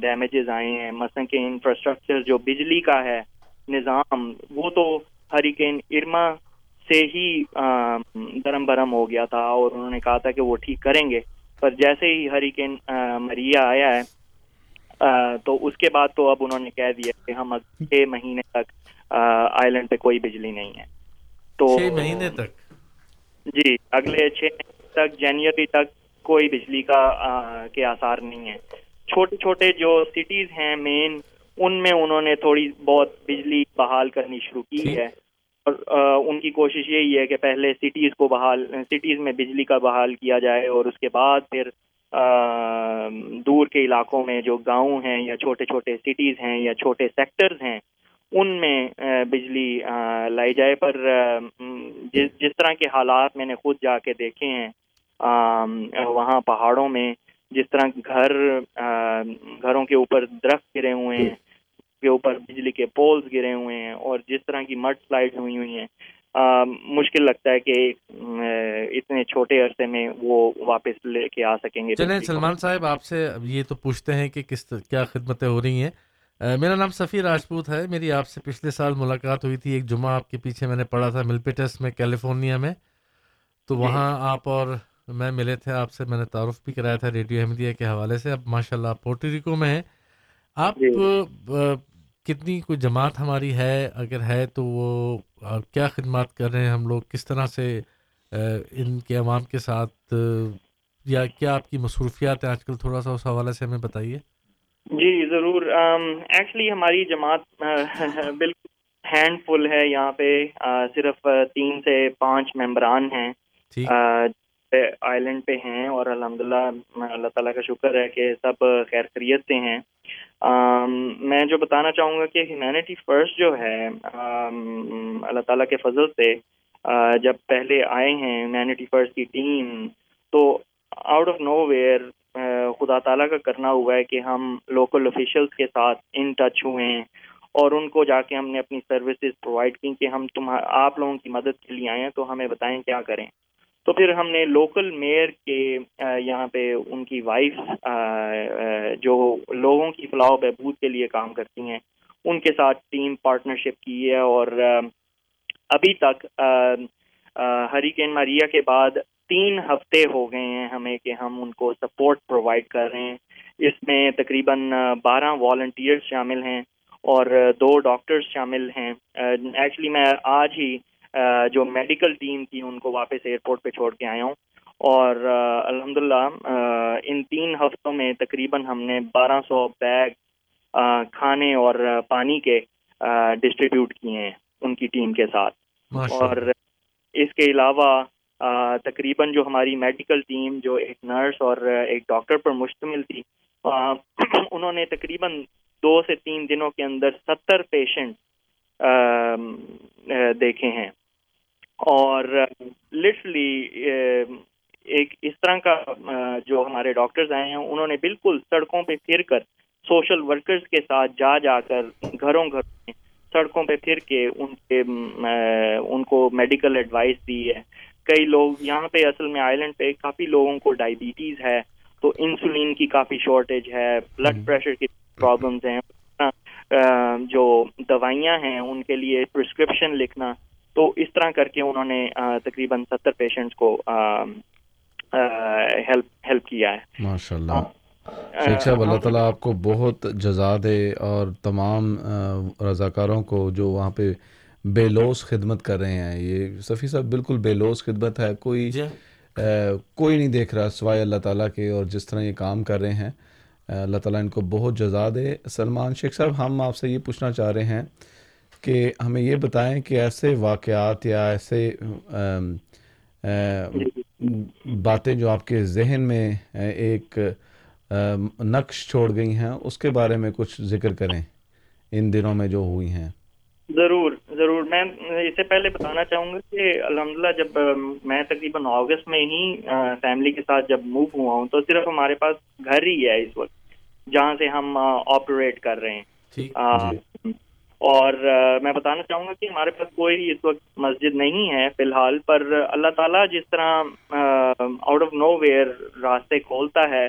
K: ڈیمیجز آئے ہیں۔ مثلا کہ انفراسٹرکچر جو بجلی کا ہے نظام وہ تو ہریکین ارما سے ہی درم برم ہو گیا تھا اور انہوں نے کہا تھا کہ وہ ٹھیک کریں گے۔ پر جیسے ہی ہریکین مریا آیا ہے تو اس کے بعد تو اب انہوں نے کہہ دیا کہ ہم چھ مہینے تک آئی لینڈ پہ کوئی بجلی نہیں ہے۔ تو
C: مہینے تک؟
K: جی اگلے چھ مہینے تک جنوری تک کوئی بجلی کا کے آثار نہیں ہے چھوٹے چھوٹے جو سٹیز ہیں مین ان میں انہوں نے تھوڑی بہت بجلی بحال کرنی شروع کی ہے۔ اور ان کی کوشش یہی ہے کہ پہلے سٹیز کو بحال سٹیز میں بجلی کا بحال کیا جائے اور اس کے بعد پھر دور کے علاقوں میں جو گاؤں ہیں یا چھوٹے چھوٹے سٹیز ہیں یا چھوٹے سیکٹرز ہیں ان میں بجلی لائی جائے۔ پر جس جس طرح کے حالات میں نے خود جا کے دیکھے ہیں وہاں پہاڑوں میں جس طرح گھر گھروں کے اوپر درخت گرے ہوئے ہیں کے اوپر بجلی کے پولز گرے ہوئے ہیں اور جس طرح کی مڈ سلائڈ ہوئی ہوئی ہیں مشکل لگتا ہے کہ اتنے چھوٹے عرصے میں وہ واپس لے کے آ سکیں گے۔
C: چلیں سلمان صاحب آپ سے یہ تو پوچھتے ہیں کہ کس کیا خدمتیں ہو رہی ہیں۔ میرا نام سفیر راجپوت ہے۔ میری آپ سے پچھلے سال ملاقات ہوئی تھی ایک جمعہ آپ کے پیچھے میں نے پڑھا تھا ملپیٹس میں کیلیفورنیا میں۔ تو جی۔ وہاں آپ اور میں ملے تھے آپ سے میں نے تعارف بھی کرایا تھا ریڈیو احمدیہ کے حوالے سے۔ اب ماشاء اللہ پورٹریکو میں ہیں۔ آپ جی۔ کتنی کوئی جماعت ہماری ہے؟ اگر ہے تو وہ کیا خدمات کر رہے ہیں ہم لوگ؟ کس طرح سے ان کے عوام کے ساتھ یا کیا آپ کی مصروفیات ہیں؟ آج کل تھوڑا سا اس حوالے سے ہمیں بتائیے۔
K: جی ضرور۔ ایکچولی ہماری جماعت بالکل ہینڈ فل ہے۔ یہاں پہ صرف تین سے پانچ ممبران ہیں۔ آئی لینڈ پہ ہیں اور الحمد للہ اللہ تعالیٰ کا شکر ہے کہ سب خیر خیریت سے ہیں۔ میں جو بتانا چاہوں گا کہ ہیومینٹی فرسٹ جو ہے اللہ تعالیٰ کے فضل سے جب پہلے آئے ہیں ہیومینٹی فرسٹ کی ٹیم، تو آؤٹ آف نو ویئر خدا تعالیٰ کا کرنا ہوا ہے کہ ہم لوکل آفیشلس کے ساتھ ان ٹچ ہوئے ہیں اور ان کو جا کے ہم نے اپنی سروسز پرووائڈ کی کہ ہم تم آپ لوگوں کی مدد کے لیے آئے ہیں، تو ہمیں بتائیں کیا کریں۔ تو پھر ہم نے لوکل میئر کے یہاں پہ ان کی وائف جو لوگوں کی فلاح و بہبود کے لیے کام کرتی ہیں، ان کے ساتھ ٹیم پارٹنرشپ کی ہے اور ابھی تک ہریکین ماریا کے بعد تین ہفتے ہو گئے ہیں ہمیں کہ ہم ان کو سپورٹ پرووائڈ کر رہے ہیں۔ اس میں تقریباً بارہ والنٹیئرس شامل ہیں اور دو ڈاکٹرز شامل ہیں۔ ایکچولی میں آج ہی جو میڈیکل ٹیم تھی ان کو واپس ایئرپورٹ پہ چھوڑ کے آیا ہوں۔ اور الحمد ان تین ہفتوں میں تقریباً ہم نے بارہ سو بیگ کھانے اور پانی کے ڈسٹریبیوٹ کیے ہیں ان کی ٹیم کے ساتھ۔ اور اس کے علاوہ تقریباً جو ہماری میڈیکل ٹیم جو ایک نرس اور ایک ڈاکٹر پر مشتمل تھی انہوں نے تقریباً دو سے تین دنوں کے اندر ستر پیشنٹ دیکھے ہیں۔ اور لٹرلی ایک اس طرح کا جو ہمارے ڈاکٹرز آئے ہیں انہوں نے بالکل سڑکوں پہ پھر کر سوشل ورکرز کے ساتھ جا جا کر گھروں گھر میں سڑکوں پہ پھر کے ان کے ان کو میڈیکل ایڈوائس دی ہے۔ کئی لوگ یہاں پہ اصل میں آئی لینڈ پہ کافی لوگوں کو ڈائبٹیز ہے تو انسولین کی کافی شارٹیج ہے بلڈ پریشر کی پرابلمس ہیں۔ جو دوائیاں ہیں ان کے لیے پرسکرپشن لکھنا۔ تو اس طرح کر کے انہوں نے تقریباً ستر پیشنٹس کو ہیلپ ہیلپ کیا ہے۔
E: ماشاء اللہ شیخ صاحب اللہ تعالیٰ آپ کو بہت جزا دے اور تمام رضاکاروں کو جو وہاں پہ بے لوس خدمت کر رہے ہیں۔ یہ صفی صاحب بالکل بے لوس خدمت ہے۔ کوئی جی۔ کوئی نہیں دیکھ رہا سوائے اللہ تعالیٰ کے اور جس طرح یہ کام کر رہے ہیں۔ اللہ تعالیٰ ان کو بہت جزا دے۔ سلمان شیخ صاحب ہم آپ سے یہ پوچھنا چاہ رہے ہیں کہ ہمیں یہ بتائیں کہ ایسے واقعات یا ایسے باتیں جو آپ کے ذہن میں ایک نقش چھوڑ گئی ہیں اس کے بارے میں کچھ ذکر کریں ان دنوں میں جو ہوئی ہیں۔
K: ضرور ضرور۔ میں اس سے پہلے بتانا چاہوں گا کہ الحمدللہ جب میں تقریباً اگست میں ہی فیملی کے ساتھ جب موو ہوا ہوں تو صرف ہمارے پاس گھر ہی ہے اس وقت جہاں سے ہم آپریٹ کر رہے ہیں۔ جی۔ اور میں بتانا چاہوں گا کہ ہمارے پاس کوئی اس وقت مسجد نہیں ہے فی الحال، پر اللہ تعالیٰ جس طرح آؤٹ آف نو ویئر راستے کھولتا ہے،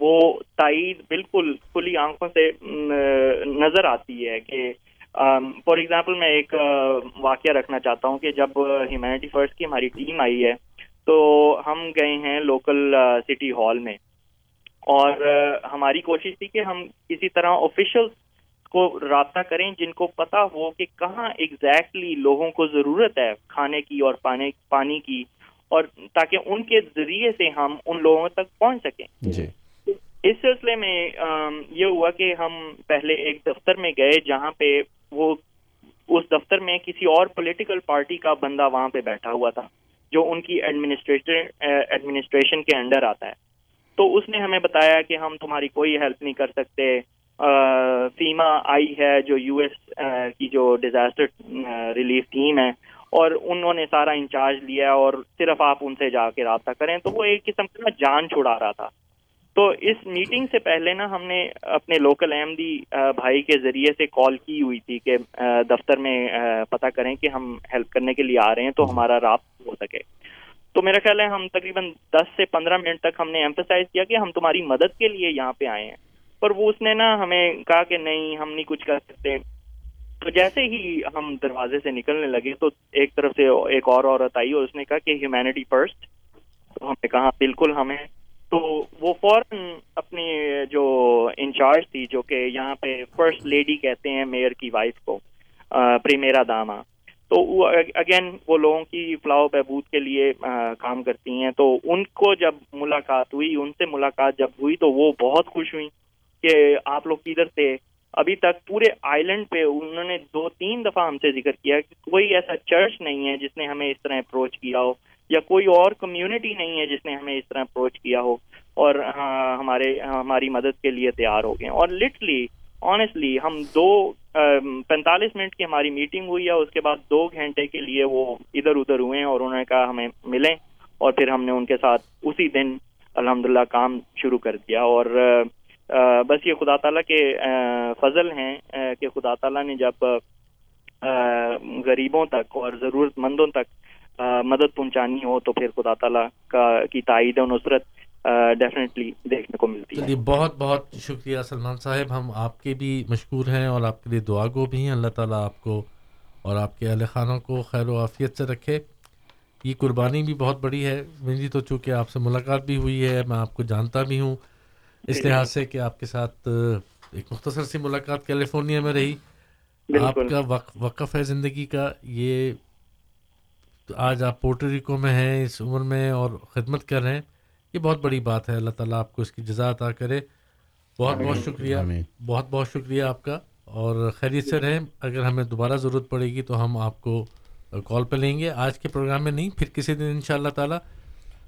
K: وہ تائید بالکل کھلی آنکھوں سے نظر آتی ہے کہ فار ایگزامپل میں ایک واقعہ رکھنا چاہتا ہوں کہ جب ہیومینٹی فرسٹ کی ہماری ٹیم آئی ہے، تو ہم گئے ہیں لوکل سٹی ہال میں۔ اور ہماری کوشش تھی کہ ہم کسی طرح آفیشل کو رابطہ کریں جن کو پتا ہو کہ کہاں ایگزیکٹلی لوگوں کو ضرورت ہے کھانے کی اور پانی کی اور تاکہ ان کے ذریعے سے ہم ان لوگوں تک پہنچ سکیں۔ جی۔ اس سلسلے میں یہ ہوا کہ ہم پہلے ایک دفتر میں گئے جہاں پہ وہ اس دفتر میں کسی اور پولیٹیکل پارٹی کا بندہ وہاں پہ بیٹھا ہوا تھا جو ان کی ایڈمنسٹریشن کے انڈر آتا ہے۔ تو اس نے ہمیں بتایا کہ ہم تمہاری کوئی ہیلپ نہیں کر سکتے فیما آئی ہے، جو یو ایس کی جو ڈیزاسٹر ریلیف ٹیم ہے، اور انہوں نے سارا انچارج لیا اور صرف آپ ان سے جا کے رابطہ کریں، تو وہ ایک قسم کا جان چھڑا رہا تھا۔ تو اس میٹنگ سے پہلے نا، ہم نے اپنے لوکل احمدی بھائی کے ذریعے سے کال کی ہوئی تھی کہ دفتر میں پتہ کریں کہ ہم ہیلپ کرنے کے لیے آ رہے ہیں، تو ہمارا رابطہ ہو سکے۔ تو میرا خیال ہے، ہم تقریباً دس سے پندرہ منٹ تک ہم نے ایمفسائز کیا کہ ہم تمہاری مدد کے لیے یہاں پہ آئے ہیں۔ پر وہ اس نے نا ہمیں کہا کہ نہیں، ہم نہیں کچھ کر سکتے۔ تو جیسے ہی ہم دروازے سے نکلنے لگے تو ایک طرف سے ایک اور عورت آئی اور اس نے کہا کہ ہیومینٹی فرسٹ تو ہم نے کہا بالکل ہمیں۔ تو وہ فوراً اپنی جو انچارج تھی، جو کہ یہاں پہ فرسٹ لیڈی کہتے ہیں میئر کی وائف کو پریمیرا داما۔ تو اگین وہ لوگوں کی فلاح بہبود کے لیے کام کرتی ہیں۔ تو ان کو جب ملاقات ہوئی، ان سے ملاقات جب ہوئی تو وہ بہت خوش ہوئی کہ آپ لوگ کدھر تھے۔ ابھی تک پورے آئی لینڈ پہ انہوں نے دو تین دفعہ ہم سے ذکر کیا کہ کوئی ایسا چرچ نہیں ہے جس نے ہمیں اس طرح اپروچ کیا ہو، یا کوئی اور کمیونٹی نہیں ہے جس نے ہمیں اس طرح اپروچ کیا ہو۔ اور ہاں، ہمارے، ہماری مدد کے لیے تیار ہو گئے۔ اور لٹرلی آنےسٹلی ہم دو پینتالیس منٹ کی ہماری میٹنگ ہوئی ہے اس کے بعد دو گھنٹے کے لیے وہ ادھر ادھر ہوئے ہیں اور انہوں نے کہا ہمیں ملیں۔ اور پھر ہم نے ان کے ساتھ اسی دن الحمد کام شروع کر دیا۔ اور بس یہ خدا تعالیٰ کے فضل ہیں کہ خدا تعالیٰ نے جب غریبوں تک اور ضرورت مندوں تک مدد پہنچانی ہو تو پھر خدا تعالیٰ کا، کی تائید و نصرت ڈیفینیٹلی دیکھنے کو ملتی ہے۔
C: جی، بہت بہت شکریہ سلمان صاحب۔ ہم آپ کے بھی مشکور ہیں اور آپ کے لیے دعا گو بھی ہیں۔ اللہ تعالیٰ آپ کو اور آپ کے اہل خانوں کو خیر و عافیت سے رکھے۔ یہ قربانی بھی بہت بڑی ہے۔ میری تو چونکہ آپ سے ملاقات بھی ہوئی ہے، میں آپ کو جانتا بھی ہوں۔ اس لحاظ سے کہ آپ کے ساتھ ایک مختصر سی ملاقات کیلیفورنیا میں رہی۔ آپ کا وقف ہے زندگی کا۔ یہ آج آپ پورٹریکو میں ہیں اس عمر میں اور خدمت کر رہے ہیں۔ یہ بہت بڑی بات ہے۔ اللہ تعالیٰ آپ کو اس کی جزا عطا کرے۔ بہت بہت شکریہ۔ بہت بہت شکریہ آپ کا۔ اور خیریت سے رہیں۔ اگر ہمیں دوبارہ ضرورت پڑے گی تو ہم آپ کو کال پہ لیں گے۔ آج کے پروگرام میں نہیں پھر کسی دن ان شاء اللہ تعالیٰ۔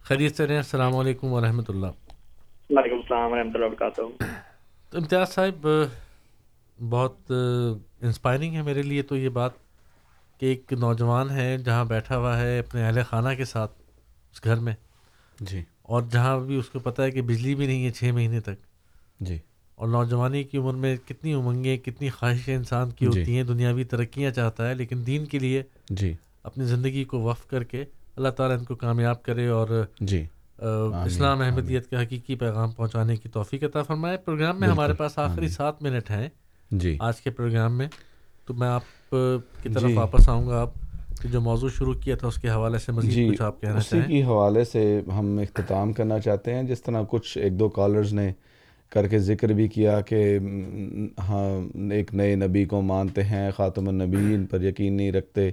C: خیریت سے رہیں۔ السلام علیکم ورحمۃ اللہ۔
K: وعلیکم السلام ورحمۃ اللہ وبرکاتہ۔
C: امتیاز صاحب بہت انسپائرنگ ہے میرے لیے تو یہ بات کہ ایک نوجوان ہے جہاں بیٹھا ہوا ہے اپنے اہل خانہ کے ساتھ اس گھر میں۔
E: جی۔
C: اور جہاں بھی اس کو پتہ ہے کہ بجلی بھی نہیں ہے چھ مہینے تک۔
E: جی۔
C: اور نوجوانی کی عمر میں کتنی امنگیں کتنی خواہشیں انسان کی ہوتی جی ہیں دنیاوی ترقیاں چاہتا ہے لیکن دین کے لیے
E: جی۔
C: اپنی زندگی کو وقف کر کے اللہ تعالیٰ ان کو کامیاب کرے اور
E: جی۔
C: اسلام احمدیت کے حقیقی پیغام پہنچانے کی توفیق عطا فرمائے۔ پروگرام میں ہمارے پاس آخری سات منٹ ہیں۔
E: جی۔
C: آج کے پروگرام میں تو میں آپ کی طرف جی۔ واپس آؤں گا۔ آپ جو موضوع شروع کیا تھا اس کے حوالے سے مزید جی کچھ آپ کہنا
E: اسی کی حوالے سے ہم اختتام کرنا چاہتے ہیں۔ جس طرح کچھ ایک دو کالرز نے کر کے ذکر بھی کیا کہ ہاں ایک نئے نبی کو مانتے ہیں خاتم النبیین پر یقین نہیں رکھتے۔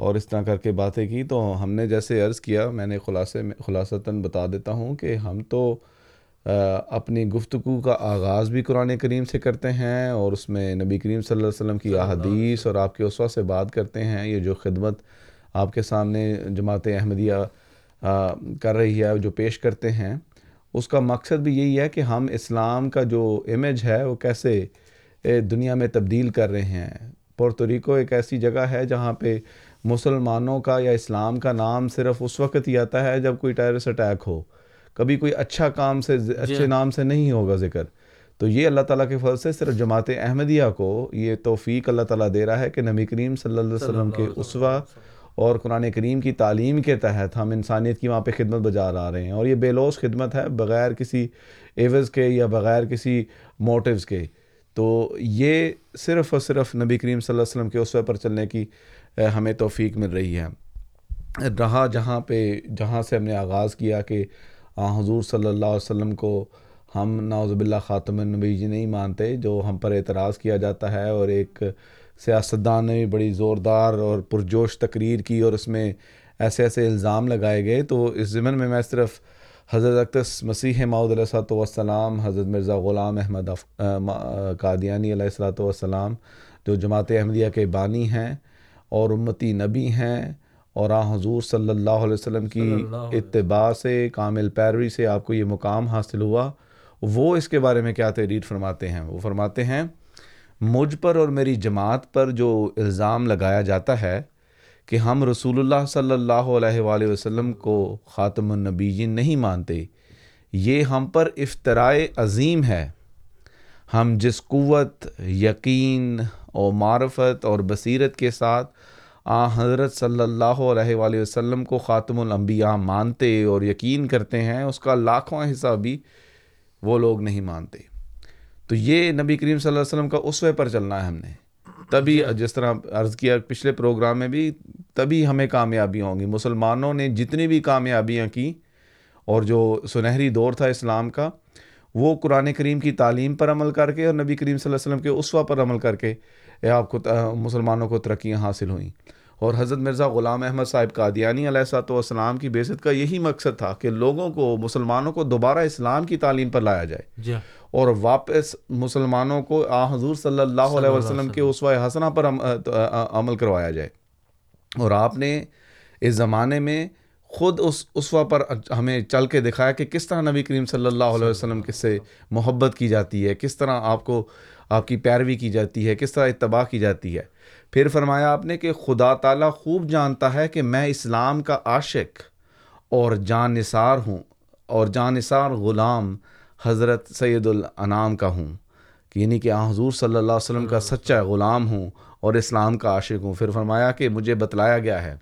E: اور اس طرح کر کے باتیں کی تو ہم نے جیسے عرض کیا میں نے خلاصے میں خلاصتاً بتا دیتا ہوں کہ ہم تو اپنی گفتگو کا آغاز بھی قرآن کریم سے کرتے ہیں اور اس میں نبی کریم صلی اللہ علیہ وسلم کی احادیث اور آپ کے اسوا سے بات کرتے ہیں۔ یہ جو خدمت آپ کے سامنے جماعت احمدیہ کر رہی ہے جو پیش کرتے ہیں اس کا مقصد بھی یہی ہے کہ ہم اسلام کا جو امیج ہے وہ کیسے دنیا میں تبدیل کر رہے ہیں۔ پورتوریکو ایک ایسی جگہ ہے جہاں پہ مسلمانوں کا یا اسلام کا نام صرف اس وقت ہی آتا ہے جب کوئی ٹیرس اٹیک ہو۔ کبھی کوئی اچھا کام سے جی اچھے ہاں۔ نام سے نہیں ہوگا ذکر۔ تو یہ اللہ تعالیٰ کے فضل سے صرف جماعت احمدیہ کو یہ توفیق اللہ تعالیٰ دے رہا ہے کہ نبی کریم صلی اللہ علیہ وسلم کے اسوا اور قرآن کریم کی تعلیم کے تحت ہم انسانیت کی وہاں پہ خدمت بجا رہا رہے ہیں اور یہ بے لوس خدمت ہے بغیر کسی ایوز کے یا بغیر کسی موٹیوز کے۔ تو یہ صرف اور صرف نبی کریم صلی اللہ علیہ وسلم کے اسوے پر چلنے کی ہمیں توفیق مل رہی ہے۔ رہا جہاں پہ، جہاں سے ہم نے آغاز کیا کہ حضور صلی اللہ علیہ وسلم کو ہم ناوز باللہ خاتم النبی جی نہیں مانتے، جو ہم پر اعتراض کیا جاتا ہے اور ایک سیاستدان نے بھی بڑی زوردار اور پرجوش تقریر کی اور اس میں ایسے ایسے الزام لگائے گئے۔ تو اس ضمن میں میں صرف حضرت اقتص مسیح ماؤد علیہ السلۃ والسلام، حضرت مرزا غلام احمد قادیانی علیہ السلاۃ والسلام، جو جماعت احمدیہ کے بانی ہیں اور امتی نبی ہیں اور آ حضور صلی اللہ علیہ وسلم کی اتباع سے کامل پیروی سے آپ کو یہ مقام حاصل ہوا۔ وہ اس کے بارے میں کیا تحریر فرماتے ہیں؟ وہ فرماتے ہیں مجھ پر اور میری جماعت پر جو الزام لگایا جاتا ہے کہ ہم رسول اللہ صلی اللہ علیہ وآلہ وسلم کو خاتم النبیین نہیں مانتے یہ ہم پر افطرائے عظیم ہے۔ ہم جس قوت یقین اور معرفت اور بصیرت کے ساتھ آ حضرت صلی اللہ علیہ وآلہ وسلم کو خاتم الانبیاء مانتے اور یقین کرتے ہیں اس کا لاکھواں حصہ بھی وہ لوگ نہیں مانتے۔ تو یہ نبی کریم صلی اللہ علیہ وسلم کا اسوے پر چلنا ہے ہم نے۔ تبھی جس طرح عرض کیا پچھلے پروگرام میں بھی تبھی ہمیں کامیابی ہوں گی۔ مسلمانوں نے جتنی بھی کامیابیاں کی اور جو سنہری دور تھا اسلام کا وہ قرآن کریم کی تعلیم پر عمل کر کے اور نبی کریم صلی اللہ علیہ وسلم کے اسوا پر عمل کر کے آپ کو مسلمانوں کو ترقیاں حاصل ہوئیں۔ اور حضرت مرزا غلام احمد صاحب قادیانی علیہ صاحب والسلام کی بیست کا یہی مقصد تھا کہ لوگوں کو مسلمانوں کو دوبارہ اسلام کی تعلیم پر لایا جائے۔
C: جی
E: اور واپس مسلمانوں کو آ حضور صلی اللہ علیہ وسلم کے اسوہ حسنہ پر عمل کروایا جائے۔ اور آپ نے اس زمانے میں خود اس اسوا پر ہمیں چل کے دکھایا کہ کس طرح نبی کریم صلی اللہ علیہ وسلم کس سے محبت کی جاتی ہے کس طرح آپ کو آپ کی پیروی کی جاتی ہے، کس طرح اتباع کی جاتی ہے؟ پھر فرمایا آپ نے کہ خدا تعالیٰ خوب جانتا ہے کہ میں اسلام کا عاشق اور جان نثار ہوں اور جان نثار غلام حضرت سید الانام کا ہوں۔ کہ یعنی کہ حضور صلی اللہ علیہ وسلم کا سچا غلام ہوں اور اسلام کا عاشق ہوں۔ پھر فرمایا کہ مجھے بتلایا گیا ہے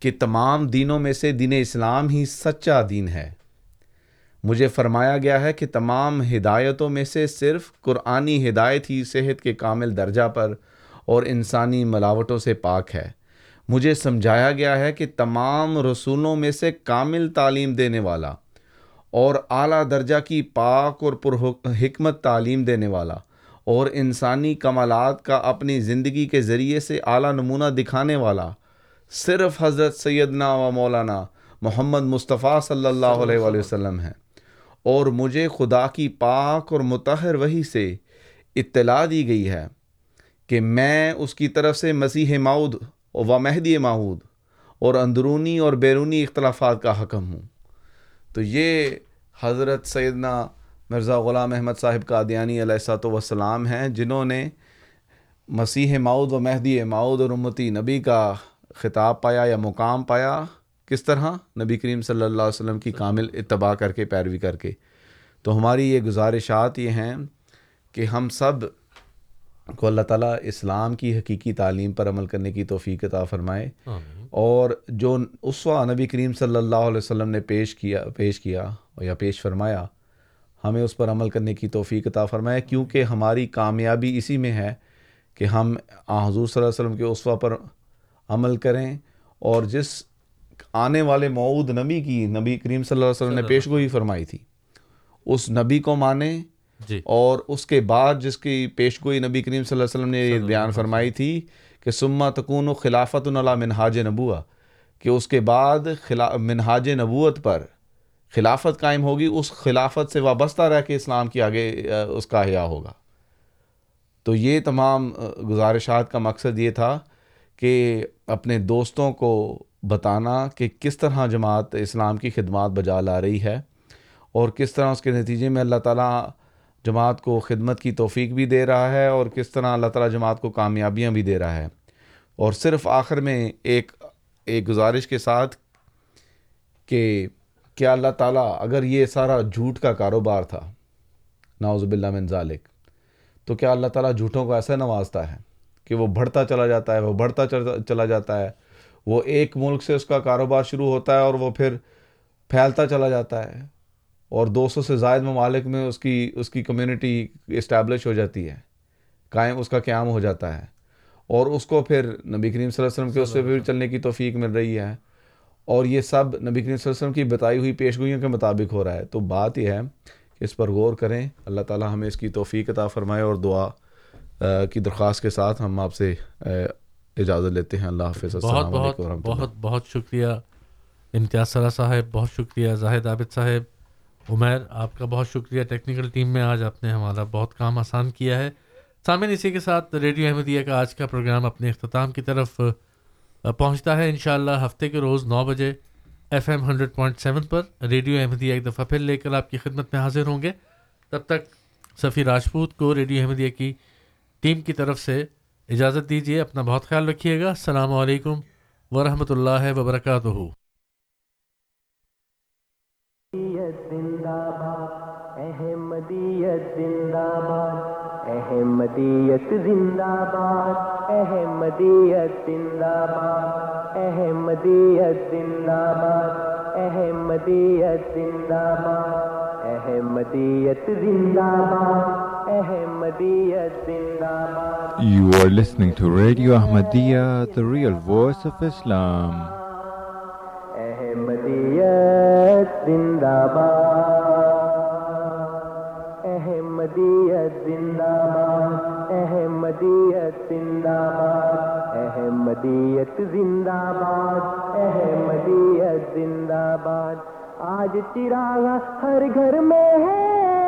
E: کہ تمام دینوں میں سے دین اسلام ہی سچا دین ہے۔ مجھے فرمایا گیا ہے کہ تمام ہدایتوں میں سے صرف قرآنی ہدایت ہی صحت کے کامل درجہ پر اور انسانی ملاوٹوں سے پاک ہے۔ مجھے سمجھایا گیا ہے کہ تمام رسولوں میں سے کامل تعلیم دینے والا اور اعلیٰ درجہ کی پاک اور پر حکمت تعلیم دینے والا اور انسانی کمالات کا اپنی زندگی کے ذریعے سے اعلیٰ نمونہ دکھانے والا صرف حضرت سیدنا و مولانا محمد مصطفیٰ صلی اللہ علیہ وآلہ وسلم ہیں اور مجھے خدا کی پاک اور متحر وہی سے اطلاع دی گئی ہے کہ میں اس کی طرف سے مسیح ماؤد و مہدی ماؤد اور اندرونی اور بیرونی اختلافات کا حکم ہوں۔ تو یہ حضرت سیدنا مرزا غلام احمد صاحب قادیانی علیہ سات وسلام ہیں، جنہوں نے مسیح ماؤد و مہدی ماؤد اور امتی نبی کا خطاب پایا یا مقام پایا۔ کس طرح؟ نبی کریم صلی اللہ علیہ وسلم کی کامل اتباع کر کے پیروی کر کے۔ تو ہماری یہ گزارشات یہ ہیں کہ ہم سب کو اللہ تعالیٰ اسلام کی حقیقی تعلیم پر عمل کرنے کی توفیق عطا فرمائے۔ اور جو اسوا نبی کریم صلی اللہ علیہ وسلم نے پیش کیا پیش کیا یا پیش فرمایا ہمیں اس پر عمل کرنے کی توفیق عطا فرمائے۔ کیونکہ ہماری کامیابی اسی میں ہے کہ ہم حضور صلی اللہ علیہ وسلم کے اسوا پر عمل کریں اور جس آنے والے معود نبی کی نبی کریم صلی اللہ علیہ وسلم نے پیش گوئی فرمائی تھی۔ اس نبی کو مانیں جی۔ اور اس کے بعد جس کی پیش گوئی نبی کریم صلی اللہ علیہ وسلم نے یہ بیان فرمائی تھی کہ سما تکون و خلافت اللہ منہاج نبوا کہ اس کے بعد خلا منہاج نبوت پر خلافت قائم ہوگی اس خلافت سے وابستہ رہ کے اسلام کی آگے اس کا حیا ہوگا۔ تو یہ تمام گزارشات کا مقصد یہ تھا کہ اپنے دوستوں کو بتانا کہ کس طرح جماعت اسلام کی خدمات بجا لا رہی ہے اور کس طرح اس کے نتیجے میں اللہ تعالیٰ جماعت کو خدمت کی توفیق بھی دے رہا ہے اور کس طرح اللہ تعالیٰ جماعت کو کامیابیاں بھی دے رہا ہے۔ اور صرف آخر میں ایک ایک گزارش کے ساتھ کہ کیا اللہ تعالیٰ اگر یہ سارا جھوٹ کا کاروبار تھا ناؤز باللہ من ذالک، تو کیا اللہ تعالیٰ جھوٹوں کو ایسا نوازتا ہے کہ وہ بڑھتا چلا جاتا ہے، وہ بڑھتا چلا جاتا ہے وہ ایک ملک سے اس کا کاروبار شروع ہوتا ہے اور وہ پھر پھیلتا چلا جاتا ہے اور دو سو سے زائد ممالک میں اس کی اس کی کمیونٹی اسٹیبلش ہو جاتی ہے، قائم اس کا قیام ہو جاتا ہے۔ اور اس کو پھر نبی کریم صلی اللہ علیہ وسلم کے اس پہ بھی چلنے کی توفیق مل رہی ہے۔ اور یہ سب نبی کریم صلی اللہ علیہ وسلم کی بتائی ہوئی پیشگوئیوں کے مطابق ہو رہا ہے۔ تو بات یہ ہے کہ اس پر غور کریں۔ اللہ تعالیٰ ہمیں اس کی توفیق عطا فرمائے اور دعا کی درخواست کے ساتھ ہم آپ سے اجازت لیتے ہیں۔ اللہ حافظ
C: بہت بہت بہت بہت شکریہ۔ امتیاز سرا صاحب بہت شکریہ۔ زاہد عابد صاحب عمیر آپ کا بہت شکریہ۔ ٹیکنیکل ٹیم میں آج آپ نے ہمارا بہت کام آسان کیا ہے۔ سامعین اسی کے ساتھ ریڈیو احمدیہ کا آج کا پروگرام اپنے اختتام کی طرف پہنچتا ہے۔ انشاءاللہ ہفتے کے روز نو بجے F M hundred point seven پر ریڈیو احمدیہ ایک دفعہ پھر لے کر آپ کی خدمت میں حاضر ہوں گے۔ تب تک سفیر راجپوت کو ریڈیو احمدیہ کی ٹیم کی طرف سے اجازت دیجیے اپنا بہت خیال رکھیے گا۔ السلام علیکم ورحمۃ اللہ وبرکاتہ۔
L: زندہ باد احمدیت زندہ باد احمدیت زندہ باد، احمدیت زندہ باد، احمدیت زندہ باد، احمدیت زندہ باد، احمدیت زندہ باد، احمدیت زندہ باد۔
D: You are listening to Radio Ahmadiyya, the real voice of Islam.
L: احمدیت زندہ باد احمدیت زندہ باد احمدیت زندہ باد احمدیت زندہ باد احمدیت زندہ باد آج چراغ ہر گھر میں ہے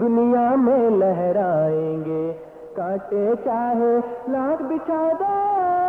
L: دنیا میں لہرائیں گے۔ کاٹے چاہے لاکھ بچھا دو